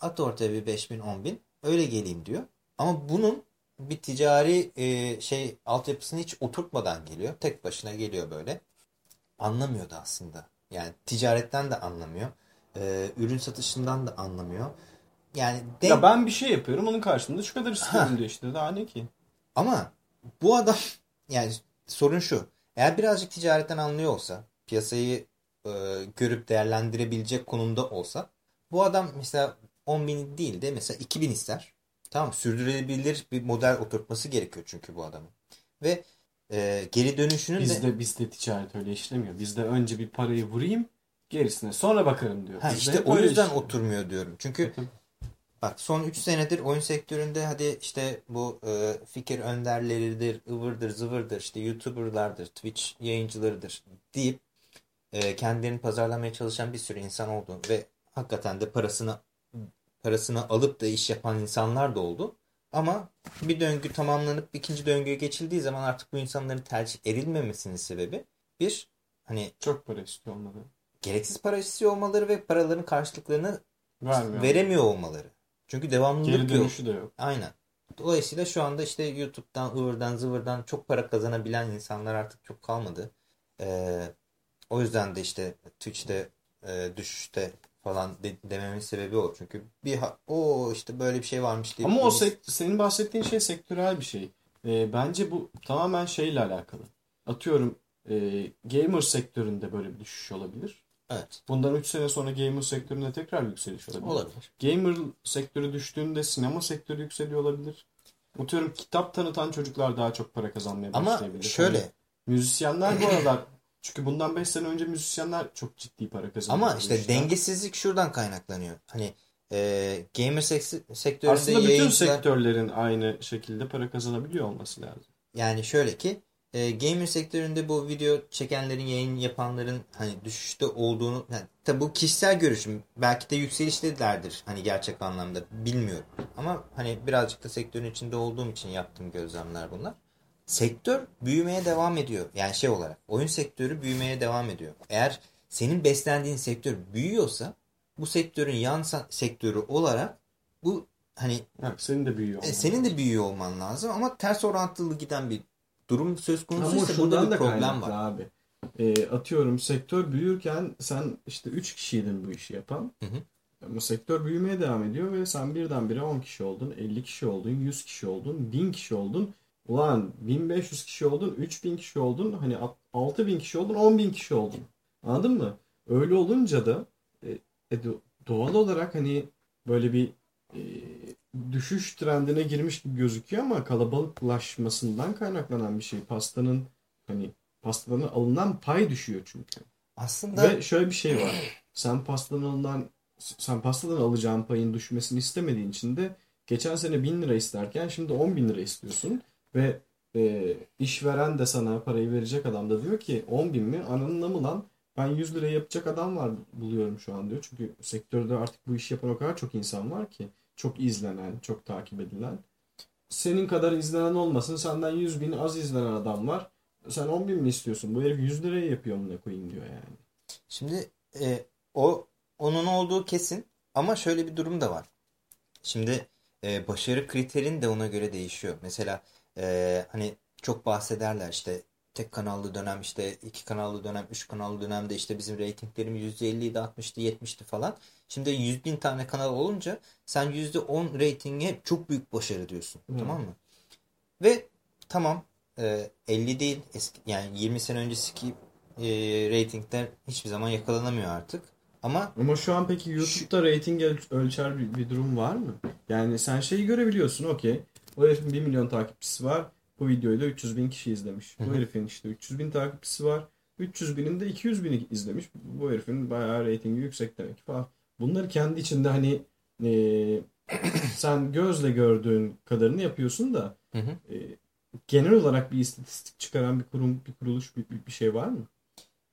at ortaya bir 5 bin 10 bin öyle geleyim diyor. Ama bunun bir ticari e, şey altyapısını hiç oturtmadan geliyor. Tek başına geliyor böyle. Anlamıyordu aslında. Yani ticaretten de anlamıyor. E, ürün satışından da anlamıyor. Yani denk- Ya ben bir şey yapıyorum onun karşılığında şu kadar istiyorum diyor işte. Daha ne ki? Ama bu adam yani sorun şu. Eğer birazcık ticaretten anlıyor olsa, piyasayı e, görüp değerlendirebilecek konumda olsa bu adam mesela 10 bin değil de mesela 2000 ister. Tamam sürdürülebilir bir model oturtması gerekiyor çünkü bu adamın. Ve e, geri dönüşünün de Bizde bizde ticaret öyle işlemiyor. Bizde önce bir parayı vurayım gerisine sonra bakarım diyor. ha, Bizde işte o yüzden işliyor. oturmuyor diyorum. Çünkü Tabii. Bak son 3 senedir oyun sektöründe hadi işte bu e, fikir önderleridir, ıvırdır, zıvırdır, işte YouTuber'lardır, Twitch yayıncılarıdır deyip e, kendilerini pazarlamaya çalışan bir sürü insan oldu ve hakikaten de parasını parasını alıp da iş yapan insanlar da oldu. Ama bir döngü tamamlanıp ikinci döngüye geçildiği zaman artık bu insanların tercih edilmemesinin sebebi bir hani Çok para istiyor onları. gereksiz para istiyor olmaları ve paraların karşılıklarını Vermiyor. veremiyor olmaları. Çünkü devamlılık Geri yok. dönüşü de yok. Aynen. Dolayısıyla şu anda işte YouTube'dan, ıvırdan, zıvırdan çok para kazanabilen insanlar artık çok kalmadı. Ee, o yüzden de işte Twitch'te e, düşüşte falan de, dememin sebebi o. Çünkü bir o işte böyle bir şey varmış diye. Ama o senin bahsettiğin şey sektörel bir şey. Ee, bence bu tamamen şeyle alakalı. Atıyorum e, gamer sektöründe böyle bir düşüş olabilir. Evet. Bundan 3 sene sonra gamer sektöründe tekrar yükseliş olabilir. Olabilir. Gamer sektörü düştüğünde sinema sektörü yükseliyor olabilir. Atıyorum kitap tanıtan çocuklar daha çok para kazanmaya Ama başlayabilir. şöyle Hani müzisyenler bu aralar çünkü bundan 5 sene önce müzisyenler çok ciddi para kazanıyor. ama işte dengesizlik şuradan kaynaklanıyor. Hani e, gamer sektöründe Aslında bütün yayıncılar sektörlerin aynı şekilde para kazanabiliyor olması lazım. Yani şöyle ki e, gamer sektöründe bu video çekenlerin, yayın yapanların hani düşüşte olduğunu yani, tabi bu kişisel görüşüm. Belki de yükseliştelerdir hani gerçek anlamda bilmiyorum. Ama hani birazcık da sektörün içinde olduğum için yaptığım gözlemler bunlar. Sektör büyümeye devam ediyor. Yani şey olarak oyun sektörü büyümeye devam ediyor. Eğer senin beslendiğin sektör büyüyorsa bu sektörün yan sektörü olarak bu hani Ha, senin de büyüyor. e, senin de büyüyor olman lazım ama ters orantılı giden bir durum söz konusu ise burada da bir problem var. abi. Ee, atıyorum sektör büyürken sen işte 3 kişiydin bu işi yapan. Hı hı. Ama sektör büyümeye devam ediyor ve sen birdenbire 10 kişi oldun, 50 kişi oldun, 100 kişi oldun, 1000 kişi oldun. Ulan 1500 kişi oldun, 3000 kişi oldun, hani 6000 kişi oldun, 10000 kişi oldun. Anladın mı? Öyle olunca da e, e, do- doğal olarak hani böyle bir e, düşüş trendine girmiş gibi gözüküyor ama kalabalıklaşmasından kaynaklanan bir şey. Pastanın hani pastadan alınan pay düşüyor çünkü. Aslında Ve şöyle bir şey var. Sen pastadan alınan sen pastadan alacağın payın düşmesini istemediğin için de geçen sene 1000 lira isterken şimdi 10 bin lira istiyorsun ve e, işveren de sana parayı verecek adam da diyor ki 10 bin mi? Ananın mı lan? Ben 100 liraya yapacak adam var buluyorum şu an diyor. Çünkü sektörde artık bu işi yapan o kadar çok insan var ki. Çok izlenen, çok takip edilen. Senin kadar izlenen olmasın. Senden 100 bin az izlenen adam var. Sen 10 bin mi istiyorsun? Bu herif 100 liraya yapıyor ne koyayım diyor yani. Şimdi e, o onun olduğu kesin ama şöyle bir durum da var. Şimdi e, başarı kriterin de ona göre değişiyor. Mesela e, hani çok bahsederler işte tek kanallı dönem işte iki kanallı dönem, üç kanallı dönemde işte bizim reytinglerim %50'ydi, 60'tı, 70'ti falan. Şimdi 100 bin tane kanal olunca sen %10 reytinge çok büyük başarı diyorsun. Hmm. Tamam mı? Ve tamam e, 50 değil eski yani 20 sene önceki e, reytingler hiçbir zaman yakalanamıyor artık. Ama Ama şu an peki YouTube'da rating öl- ölçer bir, bir durum var mı? Yani sen şeyi görebiliyorsun okey. O herifin 1 milyon takipçisi var. Bu videoyu da 300 bin kişi izlemiş. Bu herifin işte 300 bin takipçisi var. 300 binin de 200 bini izlemiş. Bu herifin bayağı reytingi yüksek demek falan. Bunları kendi içinde hani e, sen gözle gördüğün kadarını yapıyorsun da Hı hı. e, genel olarak bir istatistik çıkaran bir kurum, bir kuruluş, bir, bir, şey var mı?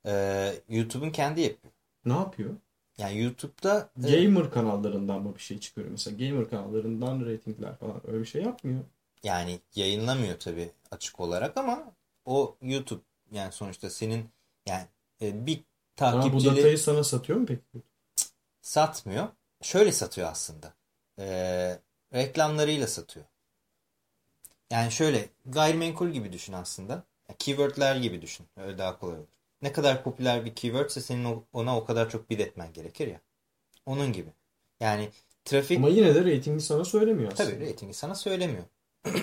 e, YouTube'un kendi yapıyor. Ne yapıyor? Yani YouTube'da e, Gamer kanallarından mı bir şey çıkıyor mesela? Gamer kanallarından reytingler falan öyle bir şey yapmıyor. yani yayınlamıyor tabii açık olarak ama o YouTube yani sonuçta senin yani e, bir Ha, bu takipçili datayı sana satıyor mu peki? satmıyor. Şöyle satıyor aslında. E, reklamlarıyla satıyor. Yani şöyle gayrimenkul gibi düşün aslında. Keywordler gibi düşün. Öyle daha kolay olur. Ne kadar popüler bir keywordse senin ona o kadar çok bid etmen gerekir ya. Onun gibi. Yani trafik Ama yine de reytingi sana söylemiyor aslında. tabii reytingi sana söylemiyor.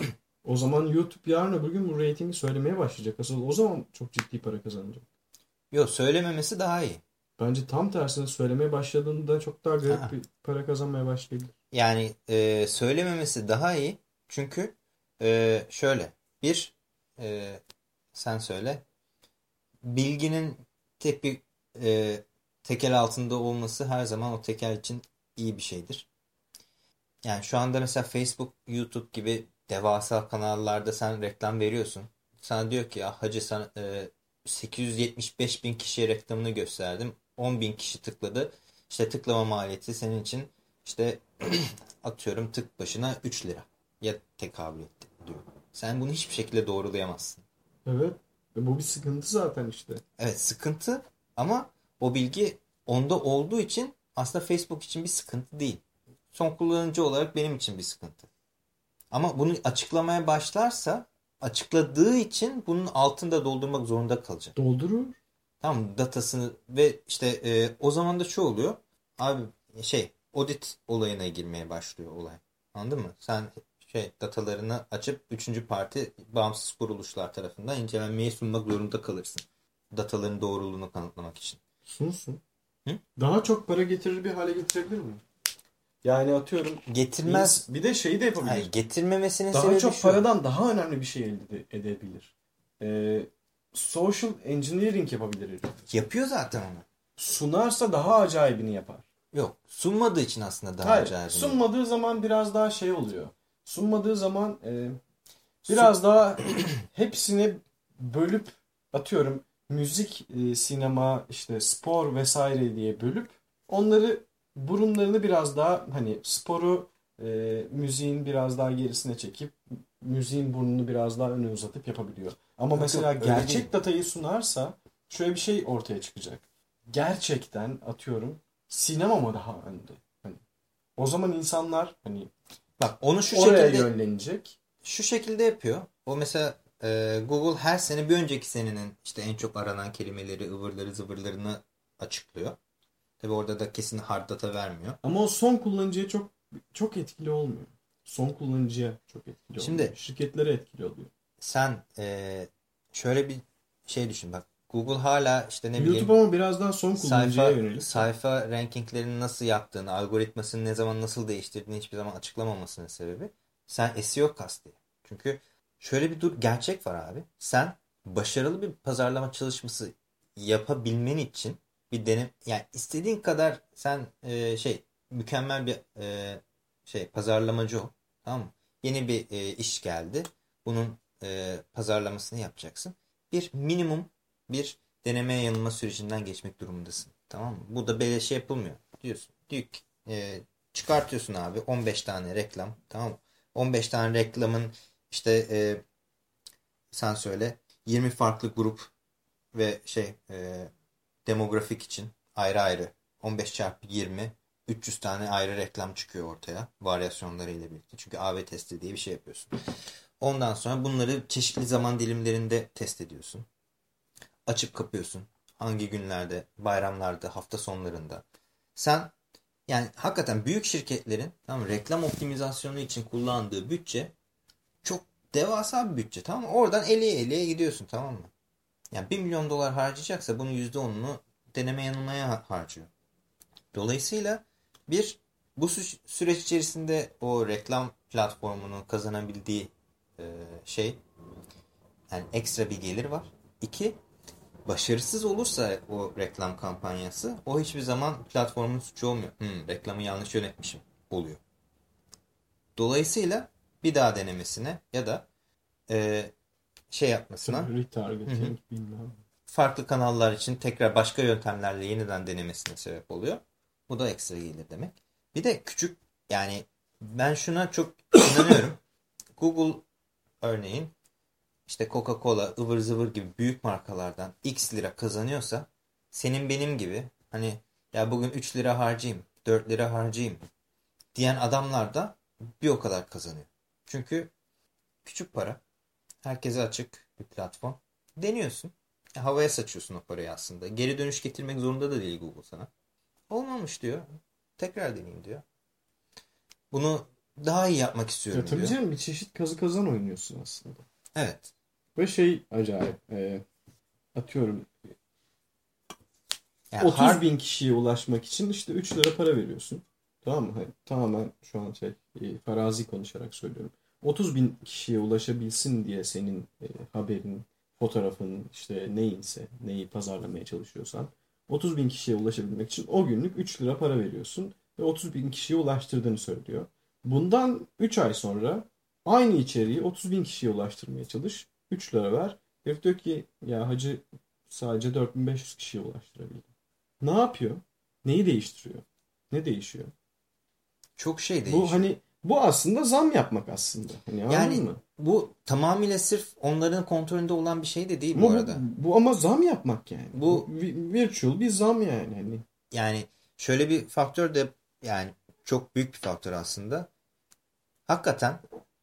O zaman YouTube yarın öbür gün bu reytingi söylemeye başlayacak. Asıl o zaman çok ciddi para kazanacak. Yok söylememesi daha iyi. Bence tam tersine söylemeye başladığında çok daha garip Ha. bir para kazanmaya başlayabilir. Yani e, söylememesi daha iyi. Çünkü e, şöyle bir e, sen söyle bilginin tek bir e, tekel altında olması her zaman o tekel için iyi bir şeydir. Yani şu anda mesela Facebook, YouTube gibi devasa kanallarda sen reklam veriyorsun. Sana diyor ki ya hacı sana e, 875 bin kişiye reklamını gösterdim. 10 bin kişi tıkladı. İşte tıklama maliyeti senin için işte atıyorum tık başına 3 lira ya tekabül etti diyor. Sen bunu hiçbir şekilde doğrulayamazsın. Evet. Ve bu bir sıkıntı zaten işte. Evet sıkıntı ama o bilgi onda olduğu için aslında Facebook için bir sıkıntı değil. Son kullanıcı olarak benim için bir sıkıntı. Ama bunu açıklamaya başlarsa açıkladığı için bunun altında doldurmak zorunda kalacak. Doldurur. Tamam datasını ve işte e, o zaman da şu oluyor. Abi şey audit olayına girmeye başlıyor olay. Anladın mı? Sen şey datalarını açıp üçüncü parti bağımsız kuruluşlar tarafından incelenmeye sunmak zorunda kalırsın. Dataların doğruluğunu kanıtlamak için. Sunsun. Hı? Daha çok para getirir bir hale getirebilir mi? Yani atıyorum Getirmez. bir de şeyi de yapabilir. Hayır, getirmemesinin daha sebebi çok şu. paradan daha önemli bir şey elde edebilir. Ee, social engineering yapabilir. Yapıyor zaten onu. Sunarsa daha acayibini yapar. Yok. Sunmadığı için aslında daha Hayır, acayip. sunmadığı zaman biraz daha şey oluyor. Sunmadığı zaman e, biraz daha hepsini bölüp atıyorum müzik, e, sinema, işte spor vesaire diye bölüp onları burunlarını biraz daha hani sporu e, müziğin biraz daha gerisine çekip müziğin burnunu biraz daha öne uzatıp yapabiliyor. Ama Yok, mesela yok, gerçek datayı sunarsa şöyle bir şey ortaya çıkacak. Gerçekten atıyorum sinema mı daha önde? Hani o zaman insanlar hani Bak onu şu oraya şekilde yönlenecek. şu şekilde yapıyor. O mesela e, Google her sene bir önceki senenin işte en çok aranan kelimeleri, ıvırları, zıvırlarını açıklıyor. Tabi orada da kesin hard data vermiyor. Ama o son kullanıcıya çok çok etkili olmuyor. Son kullanıcıya çok etkili Şimdi- oluyor. Şirketlere etkili oluyor. Sen e, şöyle bir şey düşün bak. Google hala işte ne bileyim YouTube ama biraz daha son kullanıcıya sayfa, yönelik. sayfa rankinglerini nasıl yaptığını, algoritmasını ne zaman nasıl değiştirdiğini hiçbir zaman açıklamamasının sebebi sen SEO kastı. Çünkü şöyle bir dur gerçek var abi. Sen başarılı bir pazarlama çalışması yapabilmen için bir denem yani istediğin kadar sen e, şey mükemmel bir e, şey pazarlamacı ol. Tamam mı? Yeni bir e, iş geldi. Bunun e, pazarlamasını yapacaksın. Bir minimum bir deneme yanılma sürecinden geçmek durumundasın. Tamam mı? Bu da böyle şey yapılmıyor. Diyorsun. Diyor ki, e, çıkartıyorsun abi 15 tane reklam. Tamam mı? 15 tane reklamın işte e, sen söyle 20 farklı grup ve şey e, demografik için ayrı ayrı 15 çarpı 20 300 tane ayrı reklam çıkıyor ortaya varyasyonlarıyla birlikte. Çünkü AB testi diye bir şey yapıyorsun. Ondan sonra bunları çeşitli zaman dilimlerinde test ediyorsun. Açıp kapıyorsun. Hangi günlerde, bayramlarda, hafta sonlarında. Sen yani hakikaten büyük şirketlerin tamam, reklam optimizasyonu için kullandığı bütçe çok devasa bir bütçe. Tamam mı? Oradan eliye eliye gidiyorsun tamam mı? Yani 1 milyon dolar harcayacaksa bunun %10'unu deneme yanılmaya harcıyor. Dolayısıyla bir bu sü- süreç içerisinde o reklam platformunun kazanabildiği e, şey yani ekstra bir gelir var. İki başarısız olursa o reklam kampanyası o hiçbir zaman platformun suçu olmuyor. Hmm, reklamı yanlış yönetmişim oluyor. Dolayısıyla bir daha denemesine ya da e, şey yapmasına Retargeting bilmem. farklı kanallar için tekrar başka yöntemlerle yeniden denemesine sebep oluyor. Bu da ekstra gelir demek. Bir de küçük yani ben şuna çok inanıyorum. Google örneğin işte Coca-Cola, ıvır zıvır gibi büyük markalardan x lira kazanıyorsa senin benim gibi hani ya bugün 3 lira harcayayım, 4 lira harcayayım diyen adamlar da bir o kadar kazanıyor. Çünkü küçük para, herkese açık bir platform. Deniyorsun. Ya havaya saçıyorsun o parayı aslında. Geri dönüş getirmek zorunda da değil Google sana. Olmamış diyor. Tekrar deneyeyim diyor. Bunu daha iyi yapmak istiyorum Ya tabii diyor. canım bir çeşit kazı kazan oynuyorsun aslında. Evet. Ve şey acayip. e, atıyorum Yani 30 hard- bin kişiye ulaşmak için işte 3 lira para veriyorsun. Tamam mı? Hani tamamen şu an şey e, farazi konuşarak söylüyorum. 30 bin kişiye ulaşabilsin diye senin e, haberin, fotoğrafın işte neyinse, neyi pazarlamaya çalışıyorsan 30 bin kişiye ulaşabilmek için o günlük 3 lira para veriyorsun ve 30 bin kişiye ulaştırdığını söylüyor. Bundan 3 ay sonra aynı içeriği 30 bin kişiye ulaştırmaya çalış. 3 lira ver. Herif diyor ki ya hacı sadece 4500 kişiye ulaştırabildim. Ne yapıyor? Neyi değiştiriyor? Ne değişiyor? çok şey değişiyor. Bu hani bu aslında zam yapmak aslında. Hani Yani mı? bu tamamıyla sırf onların kontrolünde olan bir şey de değil bu bu, arada. bu ama zam yapmak yani. Bu- Vi- virtual bir zam yani hani. Yani şöyle bir faktör de yani çok büyük bir faktör aslında. Hakikaten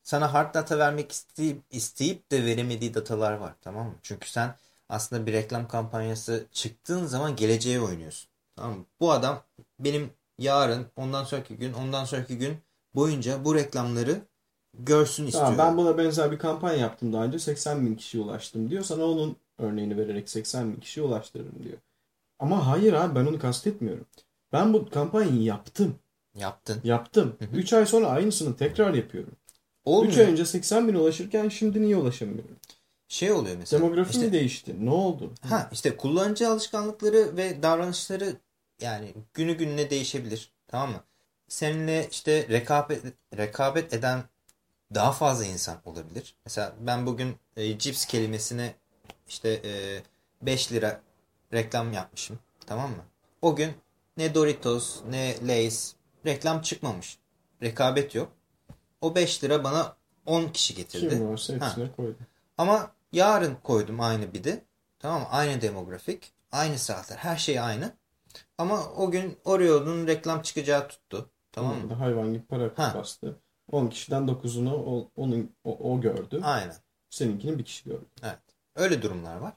sana hard data vermek isteyip, isteyip de veremediği datalar var tamam mı? Çünkü sen aslında bir reklam kampanyası çıktığın zaman geleceğe oynuyorsun. Tamam mı? Bu adam benim yarın, ondan sonraki gün, ondan sonraki gün boyunca bu reklamları görsün istiyor. Tamam, ben buna benzer bir kampanya yaptım daha önce 80 bin kişiye ulaştım diyor. Sana onun örneğini vererek 80 bin kişiye ulaştırırım diyor. Ama hayır abi ben onu kastetmiyorum. Ben bu kampanyayı yaptım. Yaptın. Yaptım. Hı hı. 3 ay sonra aynısını tekrar yapıyorum. 3 Olmuyor. ay önce 80 bin ulaşırken şimdi niye ulaşamıyorum? Şey oluyor mesela. Demografi işte- mi değişti? Ne oldu? Ha işte kullanıcı alışkanlıkları ve davranışları yani günü gününe değişebilir. Tamam mı? Seninle işte rekabet rekabet eden daha fazla insan olabilir. Mesela ben bugün e, cips kelimesine işte e, 5 lira reklam yapmışım. Tamam mı? O gün ne Doritos ne Lay's reklam çıkmamış. Rekabet yok. O 5 lira bana 10 kişi getirdi. Kim varsa hepsine koydum. Ama yarın koydum aynı bidi. Tamam mı? Aynı demografik. Aynı saatler. Her şey aynı. Ama o gün Oreo'nun reklam çıkacağı tuttu. Tamam mı? Hayvan gibi para Ha. bastı. 10 kişiden 9'unu o, onun, o, o gördü. Aynen. Seninkini bir kişi gördü. Evet. Öyle durumlar var.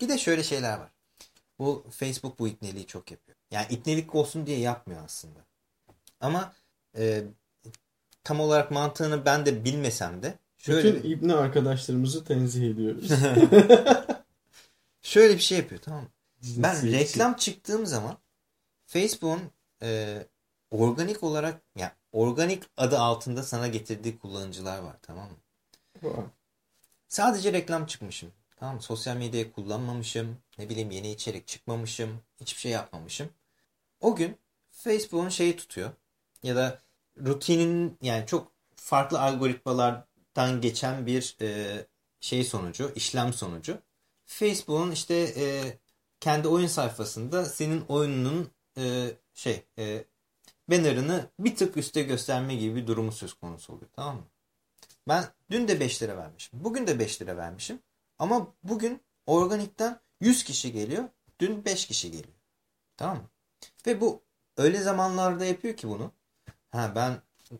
Bir de şöyle şeyler var. Bu Facebook bu ipneliği çok yapıyor. Yani ipnelik olsun diye yapmıyor aslında. Ama e, tam olarak mantığını ben de bilmesem de şöyle Bütün İbni arkadaşlarımızı tenzih ediyoruz. şöyle bir şey yapıyor tamam mı? Ben reklam çıktığım zaman Facebook'un e, organik olarak yani organik adı altında sana getirdiği kullanıcılar var tamam mı? Var. Sadece reklam çıkmışım. Tamam mı? Sosyal medyayı kullanmamışım. Ne bileyim yeni içerik çıkmamışım. Hiçbir şey yapmamışım. O gün Facebook'un şeyi tutuyor. Ya da rutinin yani çok farklı algoritmalardan geçen bir e, şey sonucu, işlem sonucu Facebook'un işte e, kendi oyun sayfasında senin oyununun e, şey e, banner'ını bir tık üste gösterme gibi bir durumu söz konusu oluyor tamam mı? Ben dün de 5 lira vermişim. Bugün de 5 lira vermişim. Ama bugün organikten 100 kişi geliyor. Dün 5 kişi geliyor. Tamam mı? Ve bu öyle zamanlarda yapıyor ki bunu. Ha ben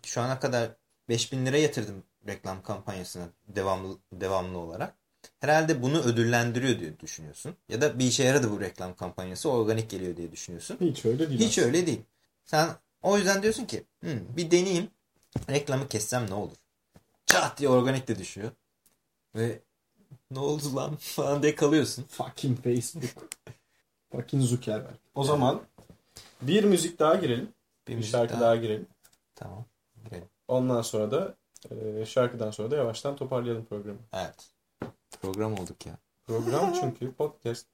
şu ana kadar 5000 lira yatırdım reklam kampanyasına devamlı devamlı olarak. Herhalde bunu ödüllendiriyor diye düşünüyorsun. Ya da bir işe yaradı bu reklam kampanyası organik geliyor diye düşünüyorsun. Hiç öyle değil. Hiç aslında. öyle değil. Sen o yüzden diyorsun ki "Hmm, bir deneyeyim. Reklamı kessem ne olur? Çat diye organik de düşüyor. Ve ne oldu lan falan diye kalıyorsun. Fucking Facebook. Fucking Zuckerberg. O zaman bir müzik daha girelim. Bir Bir, müzik şarkı daha. daha. girelim. Tamam. Girelim. Ondan sonra da e, şarkıdan sonra da yavaştan toparlayalım programı. Evet. Program olduk ya. Program çünkü podcast.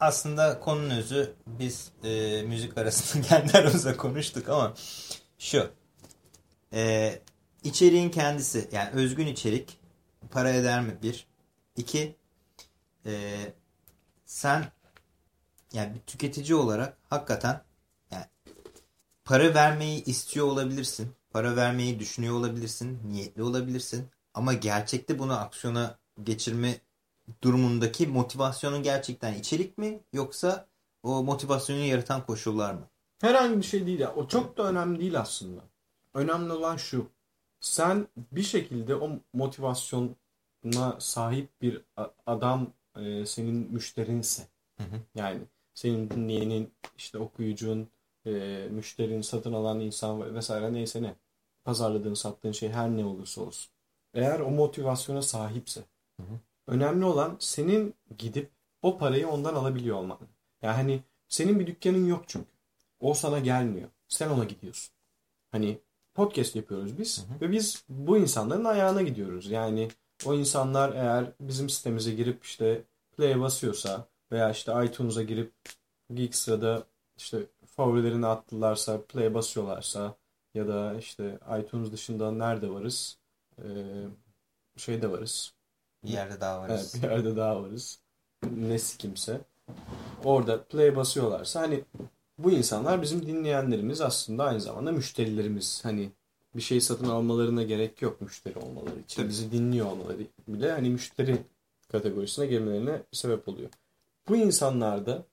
Aslında konunun özü biz e, müzik arasında kendi aramızda konuştuk ama şu. E, içeriğin kendisi yani özgün içerik para eder mi? Bir. İki. e, sen yani bir tüketici olarak hakikaten yani para vermeyi istiyor olabilirsin. Para vermeyi düşünüyor olabilirsin. Niyetli olabilirsin. Ama gerçekte bunu aksiyona geçirme durumundaki motivasyonun gerçekten içerik mi yoksa o motivasyonu yaratan koşullar mı? Herhangi bir şey değil ya. O çok da önemli değil aslında. önemli olan şu. Sen bir şekilde o motivasyona sahip bir adam e, senin müşterinse Hı hı. yani senin dinleyenin işte okuyucun e, müşterin satın alan insan vesaire neyse ne pazarladığın sattığın şey her ne olursa olsun. Eğer o motivasyona sahipse Hı hı. Önemli olan senin gidip o parayı ondan alabiliyor olman. Yani hani senin bir dükkanın yok çünkü. O sana gelmiyor. Sen ona gidiyorsun. Hani podcast yapıyoruz biz Hı hı. ve biz bu insanların ayağına gidiyoruz. Yani o insanlar eğer bizim sitemize girip işte play basıyorsa veya işte iTunes'a girip Geeksra'da işte favorilerini attılarsa, play basıyorlarsa ya da işte iTunes dışında nerede varız? Ee, şeyde varız. Bir yerde daha varız. Evet, bir yerde daha varız. Nesi kimse. Orada play basıyorlarsa hani bu insanlar bizim dinleyenlerimiz aslında aynı zamanda müşterilerimiz. Hani bir şey satın almalarına gerek yok müşteri olmaları için. Tabii. Bizi dinliyor olmaları bile hani müşteri kategorisine girmelerine sebep oluyor. Bu insanlar da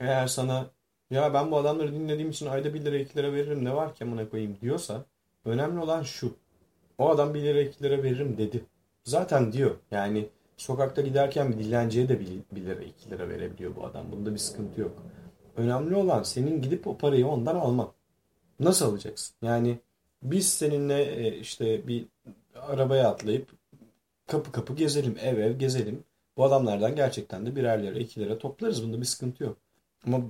eğer sana ya ben bu adamları dinlediğim için ayda 1 lira 2 lira veririm ne var ki amına koyayım diyorsa önemli olan şu. O adam 1 lira 2 lira veririm dedi. Zaten diyor. Yani sokakta giderken bir dilenciye de 1 lira 2 lira verebiliyor bu adam. Bunda bir sıkıntı yok. Önemli olan senin gidip o parayı ondan alman. Nasıl alacaksın? Yani biz seninle e, işte bir arabaya atlayıp kapı kapı gezelim, ev ev gezelim. Bu adamlardan gerçekten de birer lira, iki lira toplarız. Bunda bir sıkıntı yok. Ama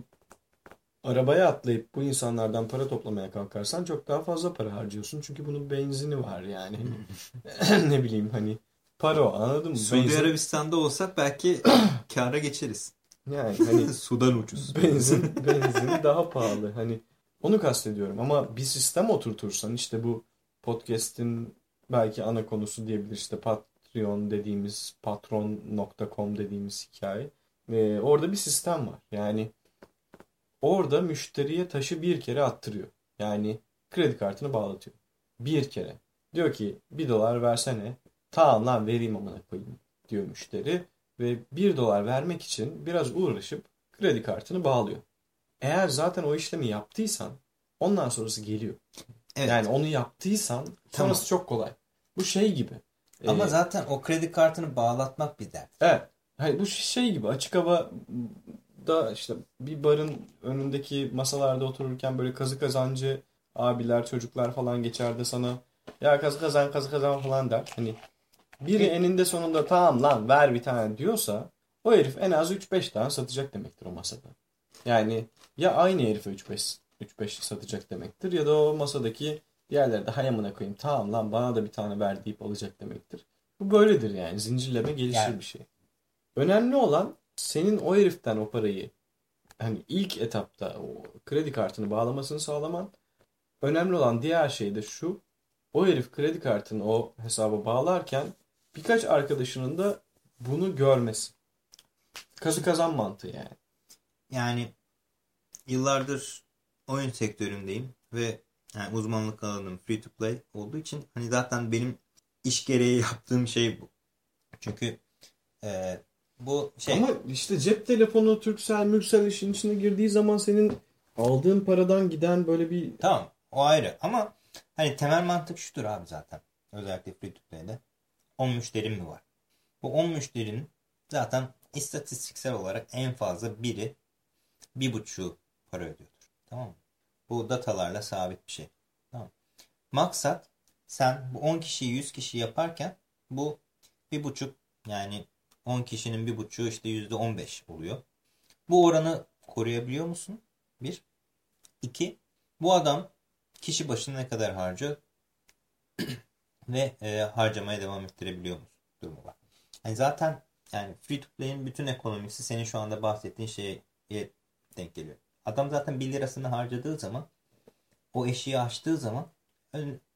arabaya atlayıp bu insanlardan para toplamaya kalkarsan çok daha fazla para harcıyorsun. Çünkü bunun benzini var yani. ne bileyim hani para o anladın mı? Suudi Benzin- Arabistan'da olsak belki kâra geçeriz. Yani hani Sudan ucuz. benzin benzin daha pahalı. Hani onu kastediyorum ama bir sistem oturtursan işte bu podcast'in belki ana konusu diyebilir işte Patreon dediğimiz patron.com dediğimiz hikaye. Ee, orada bir sistem var. Yani orada müşteriye taşı bir kere attırıyor. Yani kredi kartını bağlatıyor. Bir kere. Diyor ki bir dolar versene. Tamam lan vereyim amına koyayım diyor müşteri. Ve bir dolar vermek için biraz uğraşıp kredi kartını bağlıyor. Eğer zaten o işlemi yaptıysan ondan sonrası geliyor. Evet. Yani onu yaptıysan sonrası çok kolay. Bu şey gibi. Ama Ee, zaten o kredi kartını bağlatmak bir dert. Evet. Hayır, bu şey gibi açık hava da işte bir barın önündeki masalarda otururken böyle kazı kazancı abiler çocuklar falan geçer de sana ya kazı kazan kazı kazan falan der. Hani biri eninde sonunda tamam lan ver bir tane diyorsa o herif en az 3-5 tane satacak demektir o masada. Yani ya aynı herife 3-5 3-5 satacak demektir ya da o masadaki diğerleri de hay amına koyayım tamam lan bana da bir tane ver deyip alacak demektir. Bu böyledir yani zincirleme gelişir Yani- bir şey. Önemli olan senin o heriften o parayı hani ilk etapta o kredi kartını bağlamasını sağlaman. Önemli olan diğer şey de şu. O herif kredi kartını o hesaba bağlarken birkaç arkadaşının da bunu görmesi. Kazı kazan mantığı yani. Yani yıllardır oyun sektöründeyim ve yani uzmanlık alanım free to play olduğu için hani zaten benim iş gereği yaptığım şey bu. Çünkü e, bu şey Ama işte cep telefonu, Turkcell, Mürksel işin içine girdiği zaman senin aldığın paradan giden böyle bir tamam o ayrı ama hani temel mantık şudur abi zaten. Özellikle free to play'de 10 müşterim mi var? Bu 10 müşterinin zaten istatistiksel olarak en fazla biri bir buçuğu para ödüyordur. Tamam mı? Bu datalarla sabit bir şey. Tamam. Maksat sen bu 10 kişiyi 100 kişi yaparken bu bir buçuk yani 10 kişinin bir buçuğu işte yüzde 15 oluyor. Bu oranı koruyabiliyor musun? Bir. İki. Bu adam kişi başına ne kadar harcıyor ve e, harcamaya devam ettirebiliyor musun? Durumu var. Yani zaten yani free to play'in bütün ekonomisi senin şu anda bahsettiğin şeye denk geliyor. Adam zaten 1 lirasını harcadığı zaman o eşiği açtığı zaman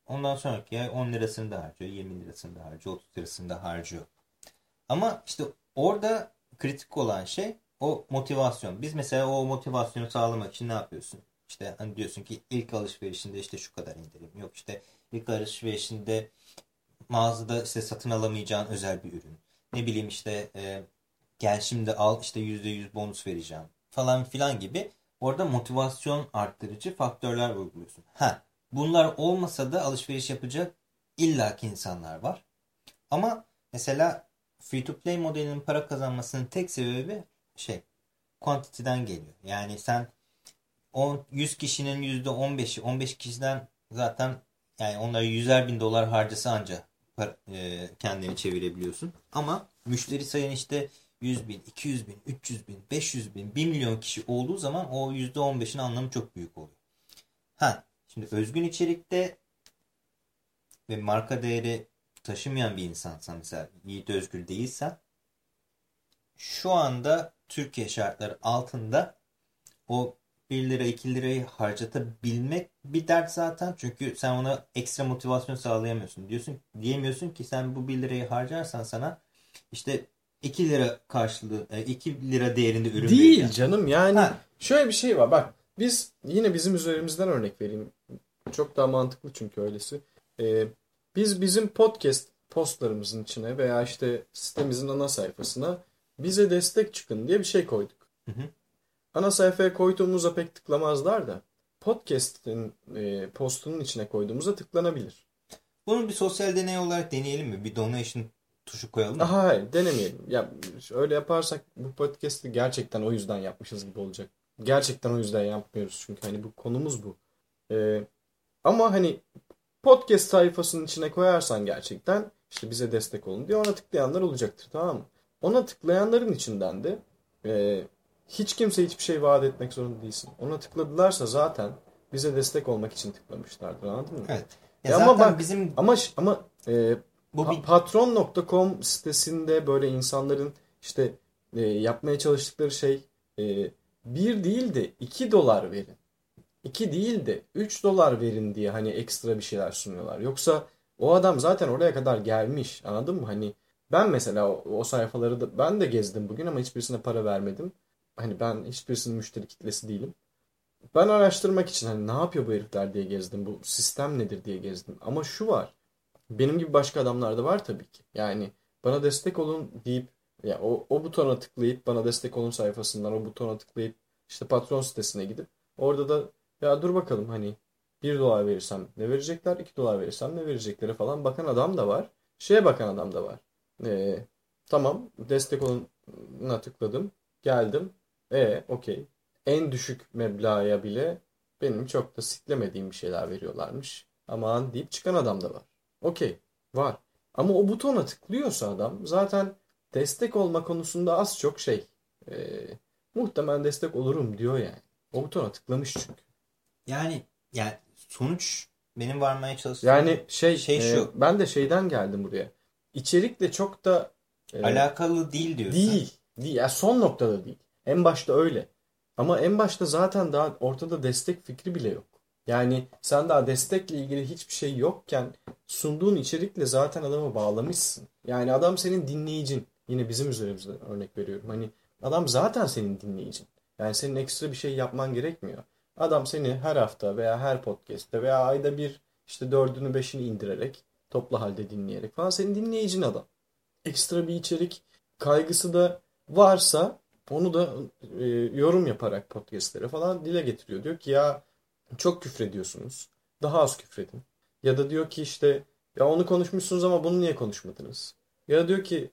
ondan sonraki ay 10 lirasını da harcıyor, 20 lirasını da harcıyor, 30 lirasını da harcıyor. Ama işte orada kritik olan şey o motivasyon. Biz mesela o motivasyonu sağlamak için ne yapıyorsun? İşte hani diyorsun ki ilk alışverişinde işte şu kadar indirim. Yok işte ilk alışverişinde mağazada işte satın alamayacağın özel bir ürün. Ne bileyim işte e, gel şimdi al işte %100 bonus vereceğim falan filan gibi orada motivasyon arttırıcı faktörler uyguluyorsun. Ha bunlar olmasa da alışveriş yapacak illaki insanlar var. Ama mesela free to play modelinin para kazanmasının tek sebebi şey quantity'den geliyor. Yani sen 10, 100 kişinin %15'i 15 kişiden zaten yani onlara yüzer bin dolar harcası anca para, e, kendini çevirebiliyorsun. Ama müşteri sayın işte 100 bin, 200 bin, 300 bin, 500 bin, 1 milyon kişi olduğu zaman o %15'in anlamı çok büyük oluyor. Ha, şimdi özgün içerikte ve marka değeri taşımayan bir insansan mesela Yiğit Özgür değilsen şu anda Türkiye şartları altında o 1 lira 2 lirayı harcatabilmek bir dert zaten. Çünkü sen ona ekstra motivasyon sağlayamıyorsun. Diyorsun diyemiyorsun ki sen bu 1 lirayı harcarsan sana işte 2 lira karşılığı 2 e, lira değerinde ürün Değil vereceğim. canım yani Ha. şöyle bir şey var bak biz yine bizim üzerimizden örnek vereyim. Çok daha mantıklı çünkü öylesi. Ee, biz bizim podcast postlarımızın içine veya işte sitemizin ana sayfasına bize destek çıkın diye bir şey koyduk. Hı hı. Ana sayfaya koyduğumuzda pek tıklamazlar da podcast'in e, postunun içine koyduğumuzda tıklanabilir. Bunu bir sosyal deney olarak deneyelim mi? Bir donation tuşu koyalım mı? Aha hayır denemeyelim. Ya öyle yaparsak bu podcast'i gerçekten o yüzden yapmışız gibi olacak. Gerçekten o yüzden yapmıyoruz çünkü hani bu konumuz bu. Ee, ama hani podcast sayfasının içine koyarsan gerçekten işte bize destek olun diye ona tıklayanlar olacaktır tamam mı? Ona tıklayanların içinden de e, hiç kimse hiçbir şey vaat etmek zorunda değilsin. Ona tıkladılarsa zaten bize destek olmak için tıklamışlardır anladın mı? Evet. Ya zaten ama bak- bizim Ama ama e, bu bir Patron.com sitesinde böyle insanların işte e, yapmaya çalıştıkları şey e, bir değil de 2 dolar verin. 2 değil de 3 dolar verin diye hani ekstra bir şeyler sunuyorlar. Yoksa o adam zaten oraya kadar gelmiş anladın mı? Hani ben mesela o, o sayfaları da ben de gezdim bugün ama hiçbirisine para vermedim. Hani ben hiçbirisinin müşteri kitlesi değilim. Ben araştırmak için hani ne yapıyor bu herifler diye gezdim. Bu sistem nedir diye gezdim. Ama şu var. Benim gibi başka adamlar da var tabii ki. Yani bana destek olun deyip ya o, o butona tıklayıp bana destek olun sayfasından o butona tıklayıp işte patron sitesine gidip orada da ya dur bakalım hani 1 dolar verirsem ne verecekler 2 dolar verirsem ne verecekleri falan bakan adam da var. Şeye bakan adam da var. Ee, tamam destek oluna tıkladım geldim. E okey. En düşük meblağa bile benim çok da siklemediğim bir şeyler veriyorlarmış. Aman deyip çıkan adam da var. Okey var. Ama o butona tıklıyorsa adam zaten destek olma konusunda az çok şey e, muhtemelen destek olurum diyor yani. O butona tıklamış çünkü. Yani yani sonuç benim varmaya çalıştığım Yani şey, Şey e, şu. ben de şeyden geldim buraya. İçerikle çok da e, alakalı değil diyorsun. Değil. Değil. Ya son noktada değil. En başta öyle. Ama en başta zaten daha ortada destek fikri bile yok. Yani sen daha destekle ilgili hiçbir şey yokken sunduğun içerikle zaten adamı bağlamışsın. Yani adam senin dinleyicin. Yine bizim üzerimizden örnek veriyorum. Hani adam zaten senin dinleyicin. Yani senin ekstra bir şey yapman gerekmiyor. Adam seni her hafta veya her podcast'te veya ayda bir işte dördünü beşini indirerek toplu halde dinleyerek falan senin dinleyicin adam. Ekstra bir içerik kaygısı da varsa onu da e, yorum yaparak podcastlere falan dile getiriyor. Diyor ki ya çok küfrediyorsunuz. Daha az küfredin. Ya da diyor ki işte ya onu konuşmuşsunuz ama bunu niye konuşmadınız? Ya da diyor ki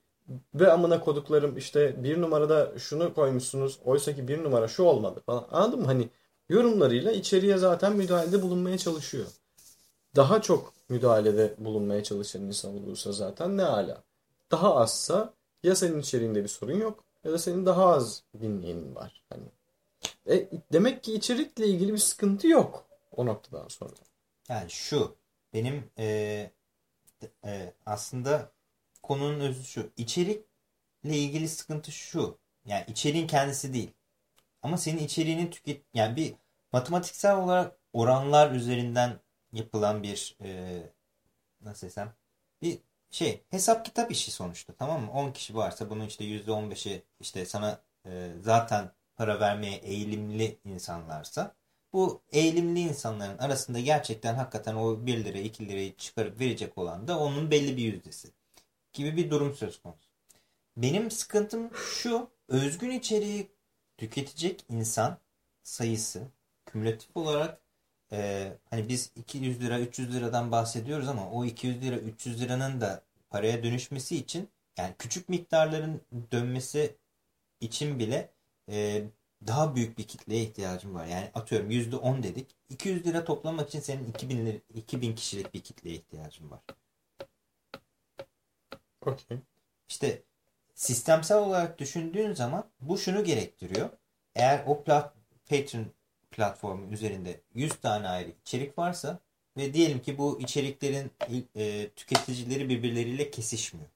ve amına koduklarım işte bir numarada şunu koymuşsunuz. Oysa ki bir numara şu olmadı falan. Anladın mı? Hani yorumlarıyla içeriye zaten müdahalede bulunmaya çalışıyor. Daha çok müdahalede bulunmaya çalışan insan olursa zaten ne ala. Daha azsa ya senin içeriğinde bir sorun yok ya da senin daha az dinleyenin var. Hani e, demek ki içerikle ilgili bir sıkıntı yok o noktadan sonra. Yani şu benim e, e, aslında konunun özü şu. İçerikle ilgili sıkıntı şu. Yani içeriğin kendisi değil. Ama senin içeriğini tüket yani bir matematiksel olarak oranlar üzerinden yapılan bir e, nasıl desem bir şey hesap kitap işi sonuçta tamam mı? 10 kişi varsa bunun işte %15'i işte sana e, zaten para vermeye eğilimli insanlarsa bu eğilimli insanların arasında gerçekten hakikaten o 1 lira 2 lirayı çıkarıp verecek olan da onun belli bir yüzdesi gibi bir durum söz konusu. Benim sıkıntım şu özgün içeriği tüketecek insan sayısı kümülatif olarak e, hani biz 200 lira 300 liradan bahsediyoruz ama o 200 lira 300 liranın da paraya dönüşmesi için yani küçük miktarların dönmesi için bile e, daha büyük bir kitleye ihtiyacım var. Yani atıyorum %10 dedik. 200 lira toplamak için senin 2000, lira, 2000 kişilik bir kitleye ihtiyacın var. Okey. İşte sistemsel olarak düşündüğün zaman bu şunu gerektiriyor. Eğer o plat, Patreon platformu üzerinde 100 tane ayrı içerik varsa ve diyelim ki bu içeriklerin e, tüketicileri birbirleriyle kesişmiyor.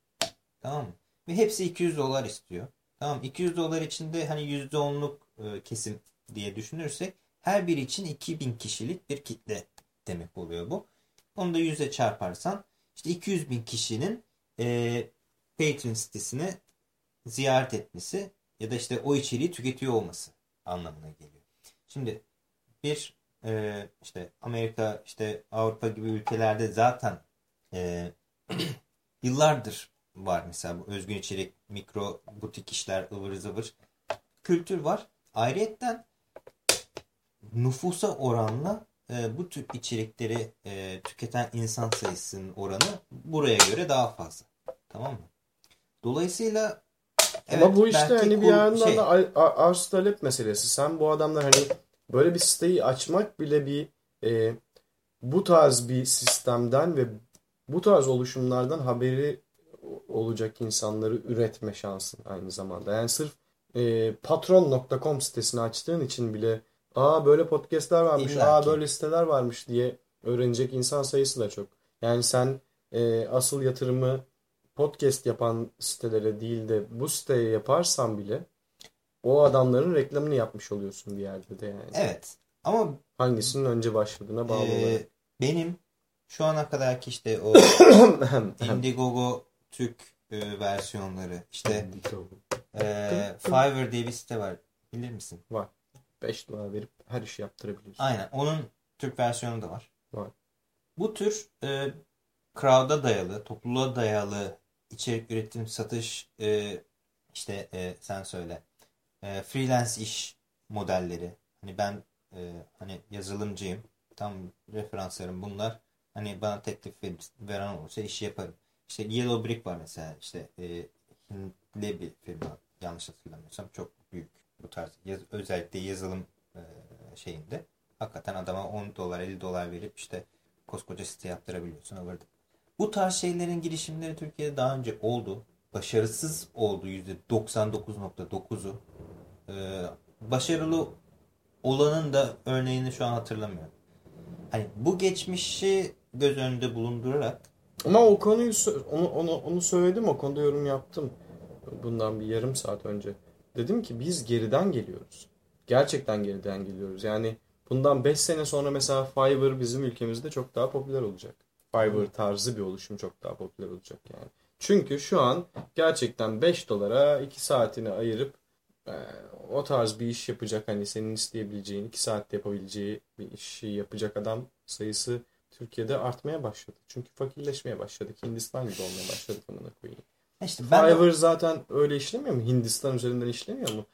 Tamam mı? Ve hepsi 200 dolar istiyor. Tamam 200 dolar içinde hani %10'luk e, kesim diye düşünürsek her biri için 2000 kişilik bir kitle demek oluyor bu. Onu da 100'e çarparsan işte 200 bin kişinin e, Patreon sitesini ziyaret etmesi ya da işte o içeriği tüketiyor olması anlamına geliyor. Şimdi bir e, işte Amerika işte Avrupa gibi ülkelerde zaten e, yıllardır var mesela bu özgün içerik, mikro butik işler, ıvır zıvır kültür var. Ayrıyetten nüfusa oranla e, bu tür içerikleri e, tüketen insan sayısının oranı buraya göre daha fazla. Tamam mı? Dolayısıyla Ama evet, bu işte hani bir yandan şey- da ar- ar- arz talep meselesi. Sen bu adamlar hani böyle bir siteyi açmak bile bir e, bu tarz bir sistemden ve bu tarz oluşumlardan haberi olacak insanları üretme şansın aynı zamanda. Yani sırf e, patron.com sitesini açtığın için bile aa böyle podcastler varmış, İlla aa böyle siteler varmış diye öğrenecek insan sayısı da çok. Yani sen e, asıl yatırımı podcast yapan sitelere değil de bu siteye yaparsan bile o adamların reklamını yapmış oluyorsun bir yerde de yani. Evet. Ama Hangisinin önce başladığına bağlı e, olarak. benim şu ana kadarki işte o Indiegogo Türk e, versiyonları işte e, Fiverr diye bir site var. Bilir misin? 5 dolar verip her işi yaptırabiliyorsun. Aynen. Onun Türk versiyonu da var. Var. Bu tür e, crowd'a dayalı, topluluğa dayalı içerik üretim, satış e, işte e, sen söyle e, freelance iş modelleri. Hani ben e, hani yazılımcıyım. Tam referanslarım bunlar. Hani bana teklif ver- veren olursa işi yaparım. İşte Yellow Brick var mesela. İşte e, Hintli bir firma. Yanlış hatırlamıyorsam çok büyük bu tarz. Yaz- özellikle yazılım e, şeyinde. Hakikaten adama 10 dolar 50 dolar verip işte koskoca site yaptırabiliyorsun. Ivırdı. Bu tarz şeylerin girişimleri Türkiye'de daha önce oldu. Başarısız oldu %99.9'u. Ee, başarılı olanın da örneğini şu an hatırlamıyorum. Hani bu geçmişi göz önünde bulundurarak Ama o konuyu onu, onu, onu söyledim o konuda yorum yaptım. Bundan bir yarım saat önce. Dedim ki biz geriden geliyoruz. Gerçekten geriden geliyoruz. Yani bundan 5 sene sonra mesela Fiverr bizim ülkemizde çok daha popüler olacak. Fiverr tarzı bir oluşum çok daha popüler olacak yani. Çünkü şu an gerçekten 5 dolara 2 saatini ayırıp e, o tarz bir iş yapacak hani senin isteyebileceğin 2 saatte yapabileceği bir işi yapacak adam sayısı Türkiye'de artmaya başladı. Çünkü fakirleşmeye başladık. Hindistan gibi olmaya başladık amına koyayım. işte ben de- Fiverr zaten öyle işlemiyor mu? Hindistan üzerinden işlemiyor mu?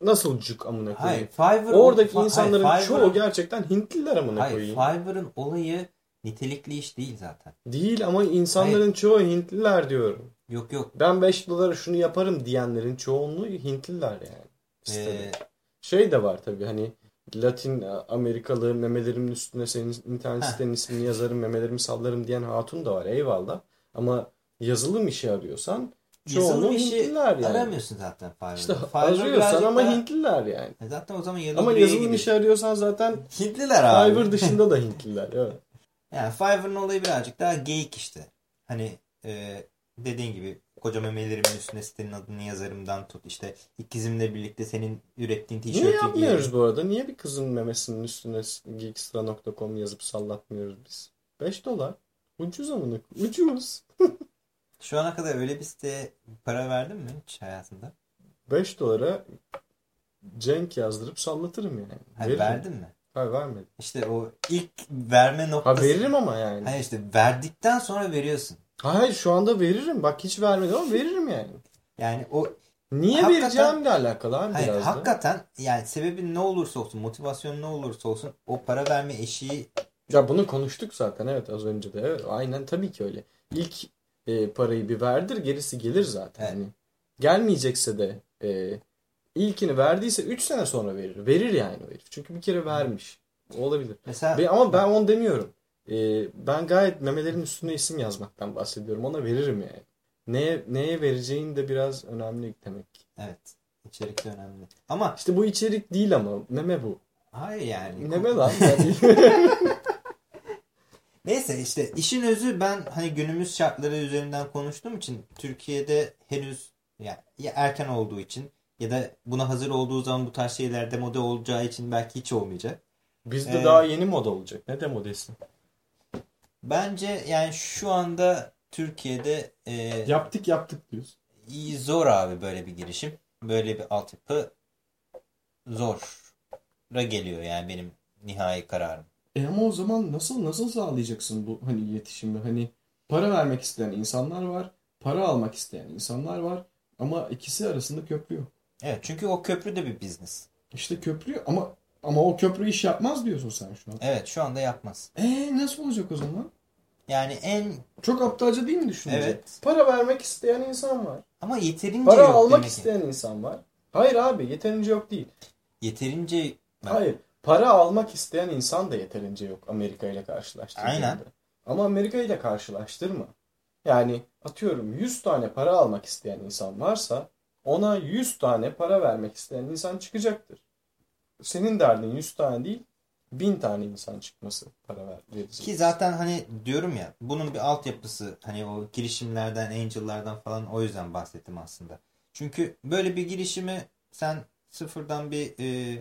Nasıl cuk amına hayır koyayım? Fiverr Oradaki Fa- insanların hayır, çoğu Fiverr'ın- gerçekten Hintliler amına hayır, koyayım. Fiverr'ın olayı nitelikli iş değil zaten. Değil ama insanların çoğu Hintliler diyorum. Yok yok. Ben 5 dolara şunu yaparım diyenlerin çoğunluğu Hintliler yani. Ee, Şey de var tabii hani Latin Amerikalı memelerimin üstüne senin internet sitenin ismini yazarım memelerimi sallarım diyen hatun da var eyvallah. Ama yazılım işi arıyorsan işi Hintliler yani. aramıyorsun zaten Fiverr'da. İşte Fiverr arıyorsan ama daha- Hintliler yani. E Zaten o zaman Yellow Ama yazılım işi arıyorsan zaten Hintliler abi. Fiverr dışında da Hintliler. Evet. Yani Fiverr'ın olayı birazcık daha geyik işte. Hani e, dediğin gibi koca memelerimin üstüne sitenin adını yazarımdan tut. işte ikizimle birlikte senin ürettiğin tişörtü Niye yapmıyoruz giyerim. bu arada? Niye bir kızın memesinin üstüne geekstra.com yazıp sallatmıyoruz biz? 5 dolar. Ucuz amına. Ucuz. Şu ana kadar öyle bir siteye para verdin mi hiç hayatında? 5 dolara Cenk yazdırıp sallatırım yani. Veririm. verdin mi? Hayır vermedim. İşte o ilk verme Ha noktası. veririm ama yani. Hayır işte verdikten sonra veriyorsun. Hayır şu anda veririm. Bak hiç vermedim ama veririm yani. Yani o Niye Hakikaten- vereceğimle alakalı abi Hayır, biraz da. hakikaten yani sebebi ne olursa olsun, motivasyon ne olursa olsun o para verme eşiği Ya bunu konuştuk zaten evet az önce de. Evet, aynen tabii ki öyle. İlk e, parayı bir verdir gerisi gelir zaten. Evet. Hani gelmeyecekse de e, ilkini verdiyse 3 sene sonra verir. Verir yani o herif. Çünkü bir kere vermiş. Olabilir. mesela Ve, ama ben onu demiyorum. E, ben gayet memelerin üstüne isim yazmaktan bahsediyorum. Ona veririm yani. Neye, neye vereceğin de biraz önemli demek. ki. evet içerik de önemli. Ama İşte bu içerik değil ama meme bu. hayır yani. Meme lan. Neyse işte işin özü ben hani günümüz şartları üzerinden konuştuğum için Türkiye'de henüz yani ya erken olduğu için ya da buna hazır olduğu zaman bu tarz şeyler demode olacağı için belki hiç olmayacak. Bizde Ee, daha yeni moda olacak. Ne de modesi? Bence yani şu anda Türkiye'de e, Yaptık yaptık diyoruz. zor abi böyle bir girişim. Böyle bir altyapı zora geliyor yani benim nihai kararım. E ama o zaman nasıl nasıl sağlayacaksın bu hani iletişimi? Hani para vermek isteyen insanlar var, para almak isteyen insanlar var ama ikisi arasında köprü yok. Evet çünkü o köprü de bir business. İşte köprü ama ama o köprü iş yapmaz diyorsun sen şu an. Evet şu anda yapmaz. E nasıl olacak o zaman? Yani en Çok aptalca değil mi düşünce? Evet. Para vermek isteyen insan var. ama yeterince Para yok almak demek ki. isteyen insan var. Hayır abi yeterince yok değil. Yeterince Hayır. Para almak isteyen insan da yeterince yok Amerika ile karşılaştırdığında. Aynen. Ama Amerika ile karşılaştırma. Yani atıyorum 100 tane para almak isteyen insan varsa ona 100 tane para vermek isteyen insan çıkacaktır. Senin derdin 100 tane değil 1000 tane insan çıkması para ver, verecek. Ki zaten hani diyorum ya bunun bir altyapısı hani o girişimlerden, angel'lardan falan o yüzden bahsettim aslında. Çünkü böyle bir girişimi sen sıfırdan bir e,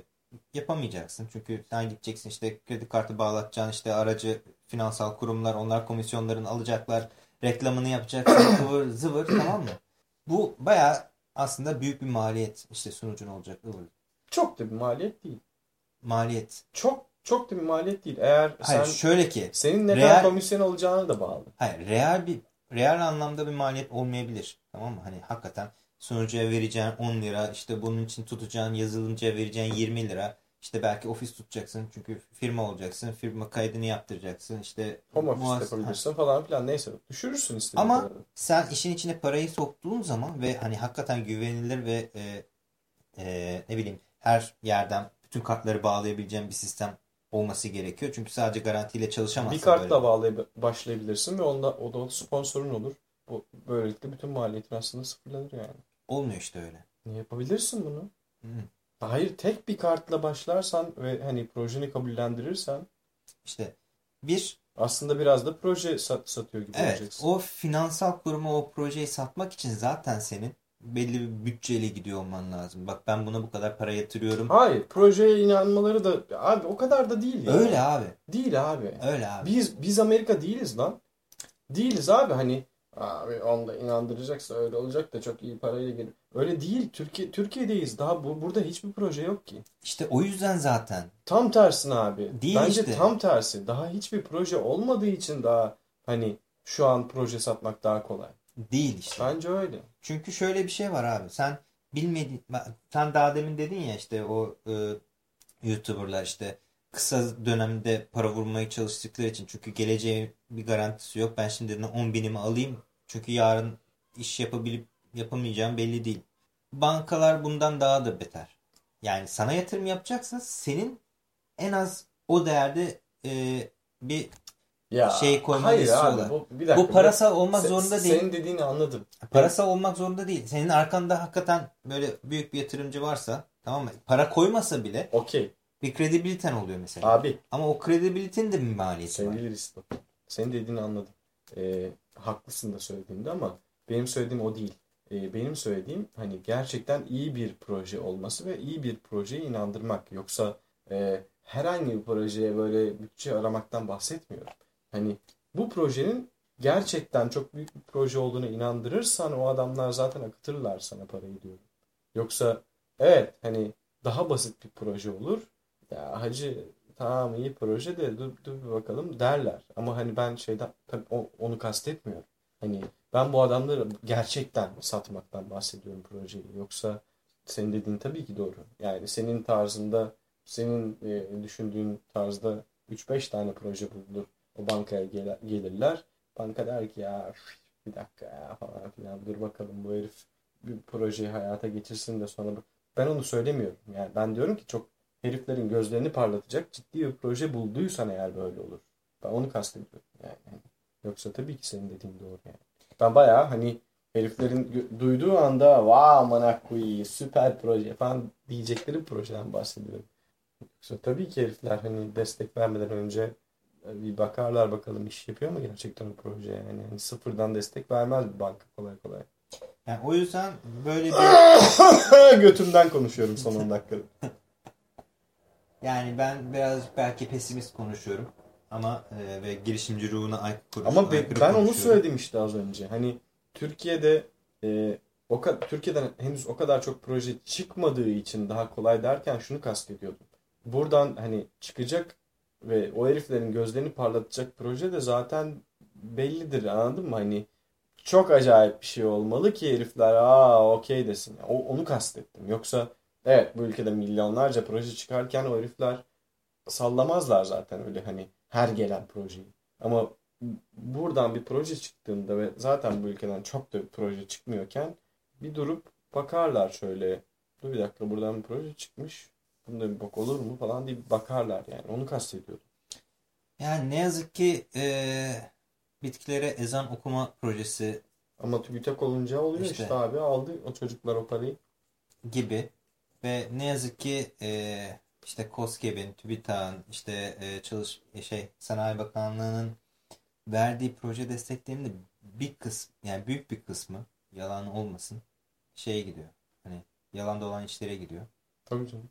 yapamayacaksın. Çünkü sen gideceksin işte kredi kartı bağlatacaksın işte aracı finansal kurumlar onlar komisyonlarını alacaklar. Reklamını yapacaksın ıvır zıvır tamam mı? Bu baya aslında büyük bir maliyet işte sunucun olacak. Çok da bir maliyet değil. Maliyet. Çok çok da bir maliyet değil. Eğer Hayır sen şöyle ki senin ne kadar komisyon alacağına da bağlı. Hayır, real bir real anlamda bir maliyet olmayabilir. Tamam mı? Hani hakikaten sunucuya vereceğin 10 lira, işte bunun için tutacağın yazılımcıya vereceğin 20 lira. İşte belki ofis tutacaksın çünkü firma olacaksın. Firma kaydını yaptıracaksın. İşte Home office yapabilirsin falan filan neyse. Düşürürsün istediğin Ama kadar. sen işin içine parayı soktuğun zaman ve hani hakikaten güvenilir ve e, e, ne bileyim her yerden bütün kartları bağlayabileceğin bir sistem olması gerekiyor. Çünkü sadece garantiyle çalışamazsın. Bir kartla böyle. bağlayıp başlayabilirsin ve onda o da sponsorun olur. Bu böylelikle bütün maliyetin aslında sıfırlanır yani. Olmuyor işte öyle. Yapabilirsin bunu? Hı. Hayır tek bir kartla başlarsan ve hani projeni kabullendirirsen İşte bir aslında biraz da proje sat, satıyor gibi Evet, olacaksın. o finansal kuruma o projeyi satmak için zaten senin belli bir bütçeyle gidiyor olman lazım. Bak ben buna bu kadar para yatırıyorum. Hayır projeye inanmaları da abi o kadar da değil ya. Öyle abi. Değil abi. Öyle abi. Biz biz Amerika değiliz lan. Değiliz abi hani abi onu da inandıracaksa öyle olacak da çok iyi parayla gelir. Öyle değil. Türkiye Türkiye'deyiz. Daha bu, burada hiçbir proje yok ki. İşte o yüzden zaten. Tam tersine abi. Değil Bence işte. tam tersi. Daha hiçbir proje olmadığı için daha hani şu an proje satmak daha kolay. Değil işte. Bence öyle. Çünkü şöyle bir şey var abi. Sen bilmedin, sen daha demin dedin ya işte o e, YouTuber'lar işte kısa dönemde para vurmaya çalıştıkları için çünkü geleceğe bir garantisi yok. Ben şimdi 10 binimi alayım çünkü yarın iş yapabilip yapamayacağım belli değil. Bankalar bundan daha da beter. Yani sana yatırım yapacaksa senin en az o değerde e, bir Ya Şey koymanı istiyorlar. abi bu bir dakika. bu parasal olmak Sen- zorunda değil. Senin dediğini anladım. Parasal olmak zorunda değil. Senin arkanda hakikaten böyle büyük bir yatırımcı varsa tamam mı? Para koymasa bile Okey. bir kredibiliten oluyor mesela. Abi Ama o kredibilitenin de bir maliyeti var. sevgili Risto. Senin dediğini anladım. Ee, haklısın da söylediğinde ama benim söylediğim o değil. Ee, benim söylediğim hani gerçekten iyi bir proje olması ve iyi bir projeye inandırmak. Yoksa e, herhangi bir projeye böyle bütçe aramaktan bahsetmiyorum. Hani bu projenin gerçekten çok büyük bir proje olduğunu inandırırsan o adamlar zaten akıtırlar sana parayı diyorum. Yoksa evet hani daha basit bir proje olur. Ya hacı tamam iyi proje de dur, dur bir bakalım derler. Ama hani ben şeyden tabii onu kastetmiyorum. Hani ben bu adamları gerçekten satmaktan bahsediyorum projeyi. Yoksa senin dediğin tabii ki doğru. Yani senin tarzında, senin e, düşündüğün tarzda 3-5 tane proje bulunur. O bankaya gel- gelirler. Banka der ki ya bir dakika ya falan filan dur bakalım bu herif bir projeyi hayata geçirsin de sonra. Ben onu söylemiyorum. Yani ben diyorum ki çok heriflerin gözlerini parlatacak ciddi bir proje bulduysan eğer böyle olur. Ben onu kastediyorum yani. Yoksa tabii ki senin dediğin doğru yani. Ben bayağı hani heriflerin duyduğu anda vaa koyayım süper proje falan diyecekleri bir projeden bahsediyorum. Yoksa tabii ki herifler hani destek vermeden önce e, bir bakarlar bakalım iş yapıyor mu gerçekten o proje yani. Hani sıfırdan destek vermez bir banka kolay kolay. Yani o yüzden böyle bir Götümden konuşuyorum son 10 dakikada. yani ben biraz belki pesimist konuşuyorum ama e, ve girişimci ruhuna aykırı Ama be- ben onu söyledim işte az önce. Hani Türkiye'de e, o Türkiye'den henüz o kadar çok proje çıkmadığı için daha kolay derken şunu kastediyordum. Buradan hani çıkacak ve o heriflerin gözlerini parlatacak proje de zaten bellidir anladın mı? Hani çok acayip bir şey olmalı ki herifler aa okey desin. O, onu kastettim. Yoksa evet bu ülkede milyonlarca proje çıkarken o herifler sallamazlar zaten öyle hani her gelen projeyi. Ama buradan bir proje çıktığında ve zaten bu ülkeden çok da bir proje çıkmıyorken bir durup bakarlar şöyle. Dur bir dakika buradan bir proje çıkmış. Bunda bir bak olur mu falan diye bakarlar yani. Onu kastediyordum. Yani ne yazık ki e, bitkilere ezan okuma projesi Ama TÜBİTAK olunca oluyor İşte. işte, abi aldı o çocuklar o parayı. gibi ve ne yazık ki e, işte KOSGEB'in, TÜBİTAK'ın, işte e, çalış e, şey Sanayi Bakanlığı'nın verdiği proje desteklerinin de bir kısmı yani büyük bir kısmı yalan olmasın şeye gidiyor. Hani yalan dolan işlere gidiyor. Tabii canım.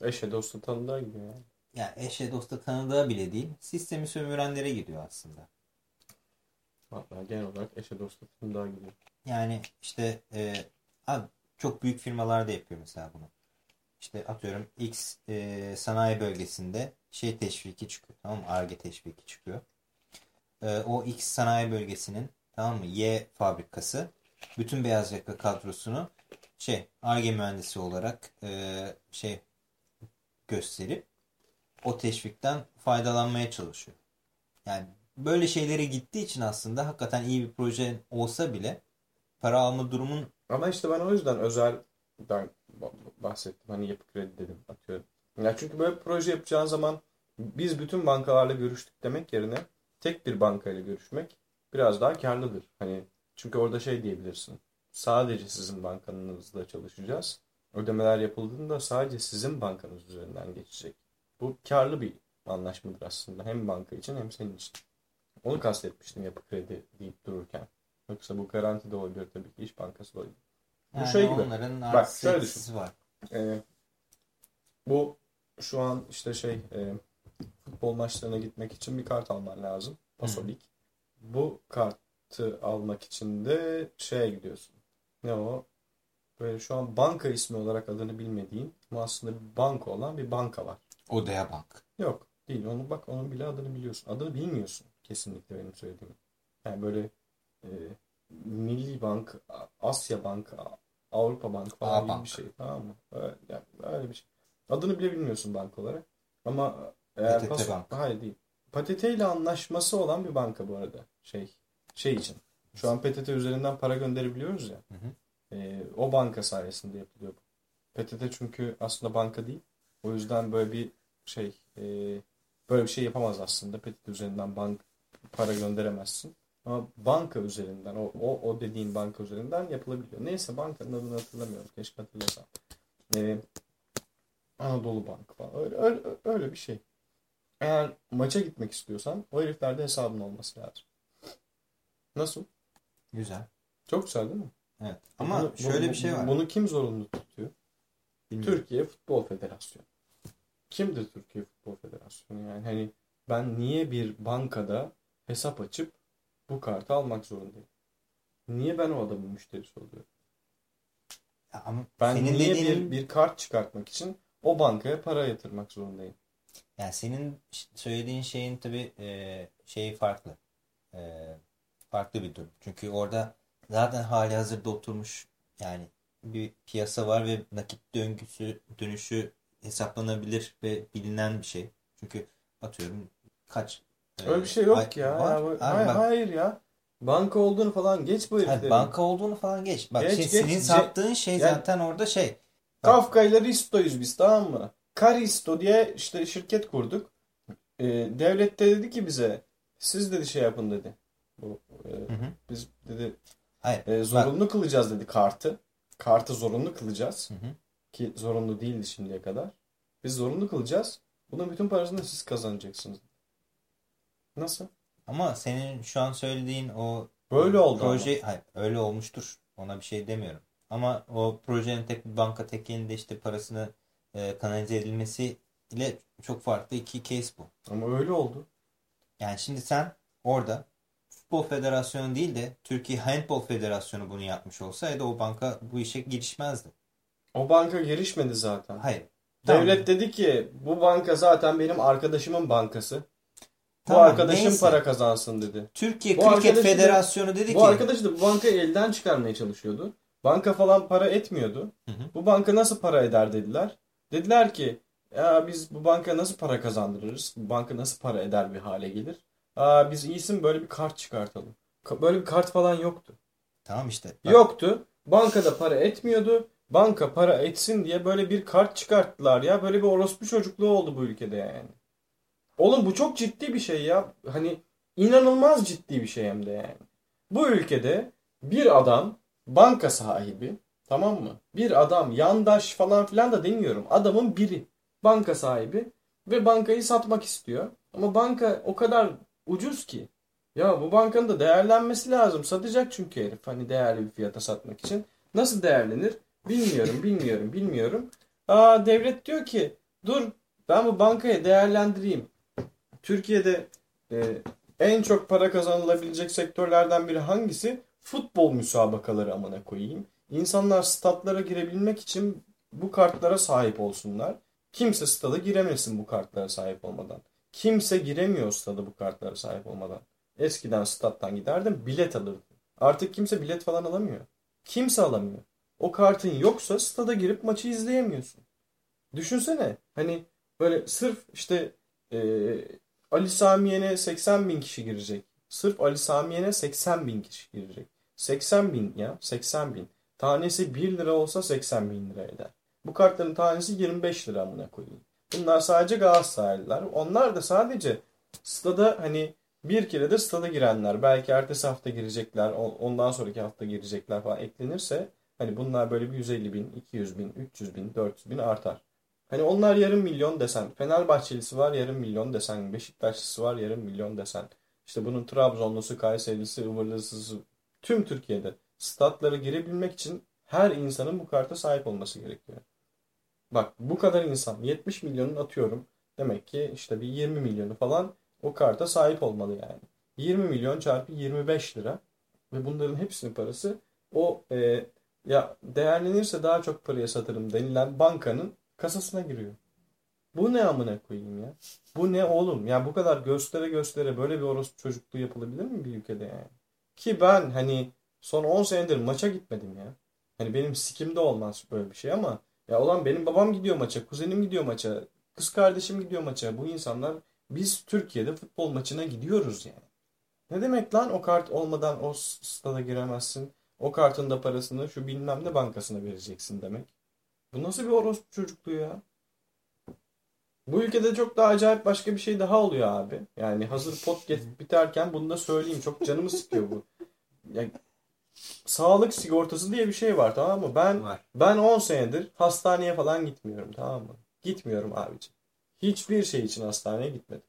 Eşe dostu tanıdığa gidiyor yani. Yani eşe dosta tanıdığı bile değil sistemi sömürenlere gidiyor aslında. Hatta genel olarak eşe dostu tanıdığa gidiyor. Yani işte e, abi çok büyük firmalar da yapıyor mesela bunu. İşte atıyorum X e, sanayi bölgesinde şey teşviki çıkıyor. Tamam mı? Ar-Ge teşviki çıkıyor. E, o X sanayi bölgesinin tamam mı? Y fabrikası bütün beyaz yaka kadrosunu şey Ar-Ge mühendisi olarak e, şey gösterip o teşvikten faydalanmaya çalışıyor. Yani böyle şeylere gittiği için aslında hakikaten iyi bir proje olsa bile para alma durumun Ama işte ben o yüzden özel ben bahsettim. Hani yapı kredi dedim atıyorum. Ya çünkü böyle proje yapacağın zaman biz bütün bankalarla görüştük demek yerine tek bir bankayla görüşmek biraz daha karlıdır. Hani çünkü orada şey diyebilirsin. Sadece sizin bankanızla çalışacağız. Ödemeler yapıldığında sadece sizin bankanız üzerinden geçecek. Bu karlı bir anlaşmadır aslında. Hem banka için hem senin için. Onu kastetmiştim yapı kredi deyip dururken. Yoksa bu garanti de olabilir tabii ki. İş Bankası da olabilir. Bu yani şey gibi. onların Bak, şöyle eksisi var. Ee, bu şu an işte şey e, futbol maçlarına gitmek için bir kart alman lazım. Pasolik. Bu kartı almak için de şeye gidiyorsun. Ne o? Böyle şu an banka ismi olarak adını bilmediğin ama aslında bir banka olan bir banka var. Odea Bank. Yok değil. Onu bak onun bile adını biliyorsun. Adını bilmiyorsun kesinlikle benim söylediğim. Yani böyle e, Milli Bank, Asya Bank, Avrupa Bank falan gibi bir şey. Tamam mı? Öyle, yani öyle bir şey. Adını bile bilmiyorsun banka olarak. Ama eğer PTT pas- Bank. Hayır değil. PTT ile anlaşması olan bir banka bu arada. Şey şey için. Şu an PTT üzerinden para gönderebiliyoruz ya. Hı hı. E, o banka sayesinde yapılıyor bu. PTT çünkü aslında banka değil. O yüzden böyle bir şey e, böyle bir şey yapamaz aslında. PTT üzerinden bank para gönderemezsin. Ama banka üzerinden o, o, o dediğin banka üzerinden yapılabiliyor. Neyse bankanın adını hatırlamıyorum. Keşke hatırlasam. E, Anadolu Bank falan. Öyle, öyle, öyle bir şey. Eğer maça gitmek istiyorsan o heriflerde hesabın olması lazım. Nasıl? Güzel. Çok güzel değil mi? Evet. Ama Bunu- şöyle bunu- bir şey var. Bunu kim zorunlu tutuyor? Bilmiyorum. Türkiye Futbol Federasyonu. Kimdir Türkiye Futbol Federasyonu? Yani hani ben niye bir bankada hesap açıp bu kartı almak zorundayım? Niye ben o adamın müşterisi oluyorum? Ya Ama Ben senin niye dediğinin, bir, bir kart çıkartmak için o bankaya para yatırmak zorundayım? yani senin söylediğin şeyin tabii e, şeyi farklı. E, farklı bir durum. Çünkü orada zaten hali hazırda oturmuş yani bir piyasa var ve nakit döngüsü dönüşü hesaplanabilir ve bilinen bir şey. Çünkü atıyorum kaç Öyle bir şey yok ay- ya. var. Ya Abi hayır, bak- hayır ya. Banka olduğunu falan geç bu heriflerin. banka olduğunu falan geç. Bak Geç, şey, geç. senin sattığın şey Yani- zaten orada şey. Kafka ile Risto'yuz biz tamam mı? Karisto diye işte şirket kurduk. Ee, devlet de dedi ki bize siz dedi şey yapın dedi. Bu, e, Hı hı. biz dedi Hayır. e, zorunlu kılacağız dedi kartı. Kartı zorunlu kılacağız. Hı hı. Ki zorunlu değildi şimdiye kadar. Biz zorunlu kılacağız. Bunun bütün parasını siz kazanacaksınız. Nasıl? Ama senin şu an söylediğin o Böyle oldu proje hayır öyle olmuştur. Ona bir şey demiyorum. Ama o projenin tek bir banka tekelinde işte parasını e, kanalize edilmesi ile çok farklı iki case bu. Ama öyle oldu. Yani şimdi sen orada Futbol Federasyonu değil de Türkiye Handbol Federasyonu bunu yapmış olsaydı o banka bu işe girişmezdi. O banka girişmedi zaten. Hayır. Devlet dedi ki bu banka zaten benim arkadaşımın bankası. Bu Tamam, arkadaşım neyse. para kazansın dedi. Türkiye Bu Kriket arkadaşı Federasyonu dedi Bu ki arkadaş da bu bankayı elden çıkarmaya çalışıyordu. Banka falan para etmiyordu. Hı hı. Bu banka nasıl para eder dediler. Dediler ki ya biz bu banka nasıl para kazandırırız? Bu banka nasıl para eder bir hale gelir? Aa, biz iyisin böyle bir kart çıkartalım. Ka- Böyle bir kart falan yoktu. tamam işte. bak, Yoktu. Bankada para etmiyordu. Banka para etsin diye böyle bir kart çıkarttılar ya. Böyle bir orospu çocukluğu oldu bu ülkede yani. Oğlum bu çok ciddi bir şey ya. Hani inanılmaz ciddi bir şey hem de yani. Bu ülkede bir adam banka sahibi tamam mı? Bir adam yandaş falan filan da demiyorum. Adamın biri banka sahibi ve bankayı satmak istiyor. Ama banka o kadar ucuz ki. Ya bu bankanın da değerlenmesi lazım. Satacak çünkü herif hani değerli bir fiyata satmak için. Nasıl değerlenir? Bilmiyorum, bilmiyorum, bilmiyorum. Aa devlet diyor ki dur ben bu bankayı değerlendireyim. Türkiye'de e, en çok para kazanılabilecek sektörlerden biri hangisi? Futbol müsabakaları amına koyayım. İnsanlar statlara girebilmek için bu kartlara sahip olsunlar. Kimse stada giremesin bu kartlara sahip olmadan. Kimse giremiyor stada bu kartlara sahip olmadan. Eskiden stat'tan giderdim bilet alırdım. Artık kimse bilet falan alamıyor. Kimse alamıyor. O kartın yoksa stada girip maçı izleyemiyorsun. Düşünsene hani böyle sırf işte e, Ali Samiyen'e 80 bin kişi girecek. Sırf Ali Samiyen'e 80 bin kişi girecek. 80 bin ya 80 bin. Tanesi 1 lira olsa 80 bin lira eder. Bu kartların tanesi 25 lira amına koyayım. Bunlar sadece Galatasaraylılar. Onlar da sadece stada hani bir kere de stada girenler. Belki ertesi hafta girecekler. on- Ondan sonraki hafta girecekler falan eklenirse hani bunlar böyle bir 150 bin, 200 bin, 300 bin, 400 bin artar. Hani onlar yarım milyon desen. Fenerbahçelisi var yarım milyon desen. Beşiktaşlısı var yarım milyon desen. İşte bunun Trabzonlusu, Kayserilisi, Ivırlısı tüm Türkiye'de statlara girebilmek için her insanın bu karta sahip olması gerekiyor. Bak bu kadar insan 70 milyonun atıyorum. Demek ki işte bir 20 milyonu falan o karta sahip olmalı yani. 20 milyon çarpı 25 lira ve bunların hepsinin parası o e, ya değerlenirse daha çok paraya satırım denilen bankanın kasasına giriyor. Bu ne amına koyayım ya? Bu ne oğlum? Ya bu kadar göstere göstere böyle bir orospu çocukluğu yapılabilir mi bir ülkede yani? Ki ben hani son 10 senedir maça gitmedim ya. Hani benim sikimde olmaz böyle bir şey ama ya olan benim babam gidiyor maça, kuzenim gidiyor maça, kız kardeşim gidiyor maça. Bu insanlar biz Türkiye'de futbol maçına gidiyoruz yani. Ne demek lan o kart olmadan o stada giremezsin. O kartın da parasını şu bilmem ne bankasına vereceksin demek. Bu nasıl bir orospu çocukluğu ya? Bu ülkede çok daha acayip başka bir şey daha oluyor abi. Yani hazır podcast biterken bunu da söyleyeyim. Çok canımı sıkıyor bu. Ya, sağlık sigortası diye bir şey var tamam mı? Ben var. ben 10 senedir hastaneye falan gitmiyorum tamam mı? Gitmiyorum abicim. Hiçbir şey için hastaneye gitmedim.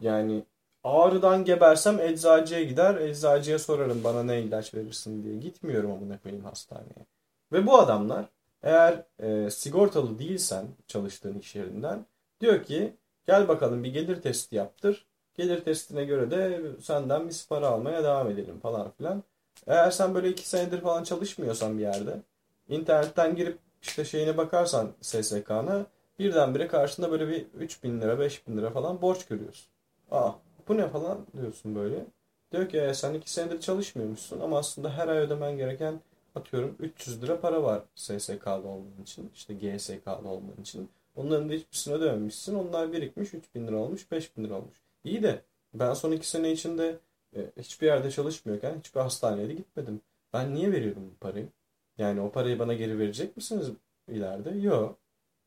Yani ağrıdan gebersem eczacıya gider. Eczacıya sorarım bana ne ilaç verirsin diye. Gitmiyorum amına koyayım hastaneye. Ve bu adamlar eğer e, sigortalı değilsen çalıştığın iş yerinden diyor ki gel bakalım bir gelir testi yaptır. Gelir testine göre de senden biz para almaya devam edelim falan filan. Eğer sen böyle iki senedir falan çalışmıyorsan bir yerde internetten girip işte şeyine bakarsan SSK'na birdenbire karşında böyle bir 3000 lira 5000 lira falan borç görüyorsun. Aa bu ne falan diyorsun böyle. Diyor ki "E, sen iki senedir çalışmıyormuşsun ama aslında her ay ödemen gereken atıyorum 300 lira para var SSK'lı olman için. işte GSK'lı olman için. Onların da hiçbirisini ödememişsin. Onlar birikmiş 3000 lira olmuş 5000 lira olmuş. İyi de ben son iki sene içinde e, hiçbir yerde çalışmıyorken hiçbir hastaneye de gitmedim. Ben niye veriyorum bu parayı? Yani o parayı bana geri verecek misiniz ileride? Yok.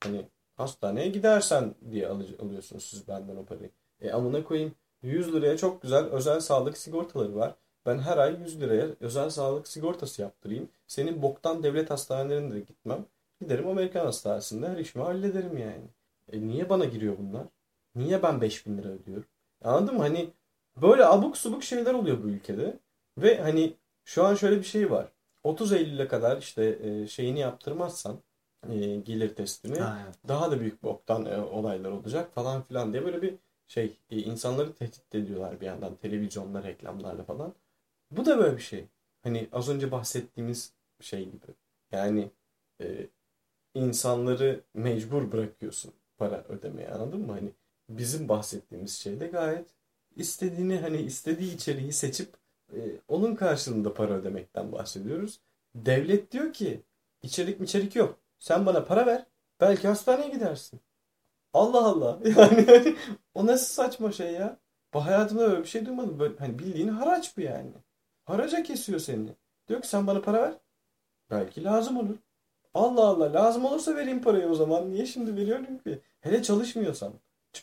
Hani hastaneye gidersen diye alıyorsunuz siz benden o parayı. E amına koyayım 100 liraya çok güzel özel sağlık sigortaları var. Ben her ay 100 liraya özel sağlık sigortası yaptırayım. Senin boktan devlet hastanelerine de gitmem. Giderim Amerikan hastanesinde her işimi hallederim yani. E niye bana giriyor bunlar? Niye ben 5000 lira ödüyorum? Anladın mı? Hani böyle abuk subuk şeyler oluyor bu ülkede. Ve hani şu an şöyle bir şey var. 30 Eylül'e kadar işte e, şeyini yaptırmazsan e, gelir testini Ha, evet. daha da büyük boktan e, olaylar olacak falan filan diye böyle bir şey e, insanları tehdit ediyorlar bir yandan televizyonlar reklamlarla falan. Bu da böyle bir şey. Hani az önce bahsettiğimiz şey gibi. Yani e, insanları mecbur bırakıyorsun para ödemeye anladın mı? Hani bizim bahsettiğimiz şey de gayet istediğini hani istediği içeriği seçip e, onun karşılığında para ödemekten bahsediyoruz. Devlet diyor ki içerik mi içerik yok. Sen bana para ver. Belki hastaneye gidersin. Allah Allah. Yani hani o nasıl saçma şey ya? Bu hayatımda böyle bir şey duymadım. Böyle, hani bildiğin haraç bu yani. Haraca kesiyor seni. Diyor ki sen bana para ver. Belki lazım olur. Allah Allah lazım olursa vereyim parayı o zaman. Niye şimdi veriyorum ki? Hele çalışmıyorsan.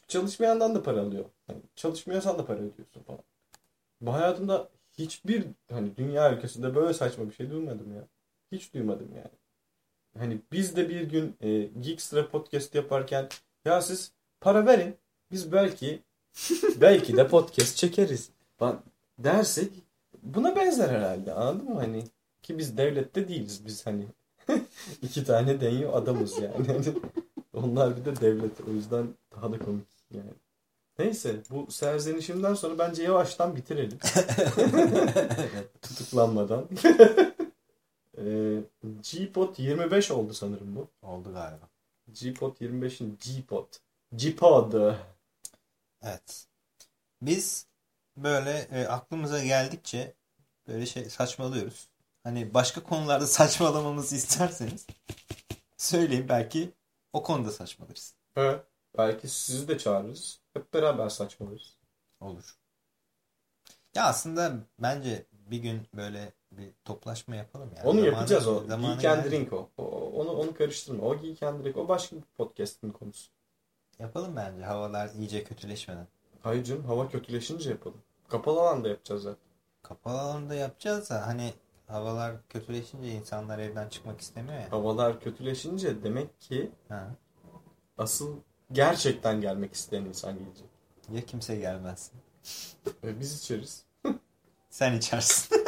Çalışmayandan da para alıyor. Hani çalışmıyorsan da para ödüyorsun falan. Bu hayatımda hiçbir hani dünya ülkesinde böyle saçma bir şey duymadım ya. Hiç duymadım yani. Hani biz de bir gün e, Geekstra podcast yaparken ya siz para verin biz belki belki de podcast çekeriz. Ben dersek buna benzer herhalde anladın mı hani ki biz devlette değiliz biz hani iki tane deniyor adamız yani. Hani onlar bir de devlet o yüzden daha da komik yani. Neyse bu serzenişimden sonra bence yavaştan bitirelim. Tutuklanmadan. Ee, G-Pod 25 oldu sanırım bu. Oldu galiba. G-Pod 25'in G-Pod. G-Pod. Evet. Biz böyle e, aklımıza geldikçe böyle şey saçmalıyoruz. Hani başka konularda saçmalamamızı isterseniz söyleyin belki o konuda saçmalarız. Evet. Belki sizi de çağırırız. Hep beraber saçmalarız. Olur. Ya aslında bence bir gün böyle bir toplaşma yapalım ya. Onu Zamanı- yapacağız o. Geek and. Drink o. O- Onu, onu karıştırma. O Geek and Drink o başka bir podcast'in konusu. Yapalım bence havalar iyice kötüleşmeden. Hayır canım hava kötüleşince yapalım. Kapalı alanda yapacağız zaten. Kapalı alanda yapacağız da hani havalar kötüleşince insanlar evden çıkmak istemiyor ya. Havalar kötüleşince demek ki Ha. asıl gerçekten gelmek isteyen insan gelecek. Ya kimse gelmez. Ve biz içeriz. Sen içersin.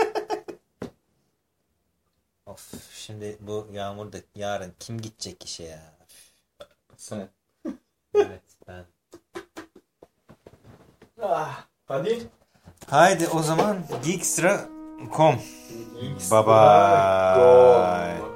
of şimdi bu yağmurda yarın kim gidecek işe ya? Sen. Evet ben. Ah, hadi. Haydi o zaman geekstra.com Geeks Bye bye.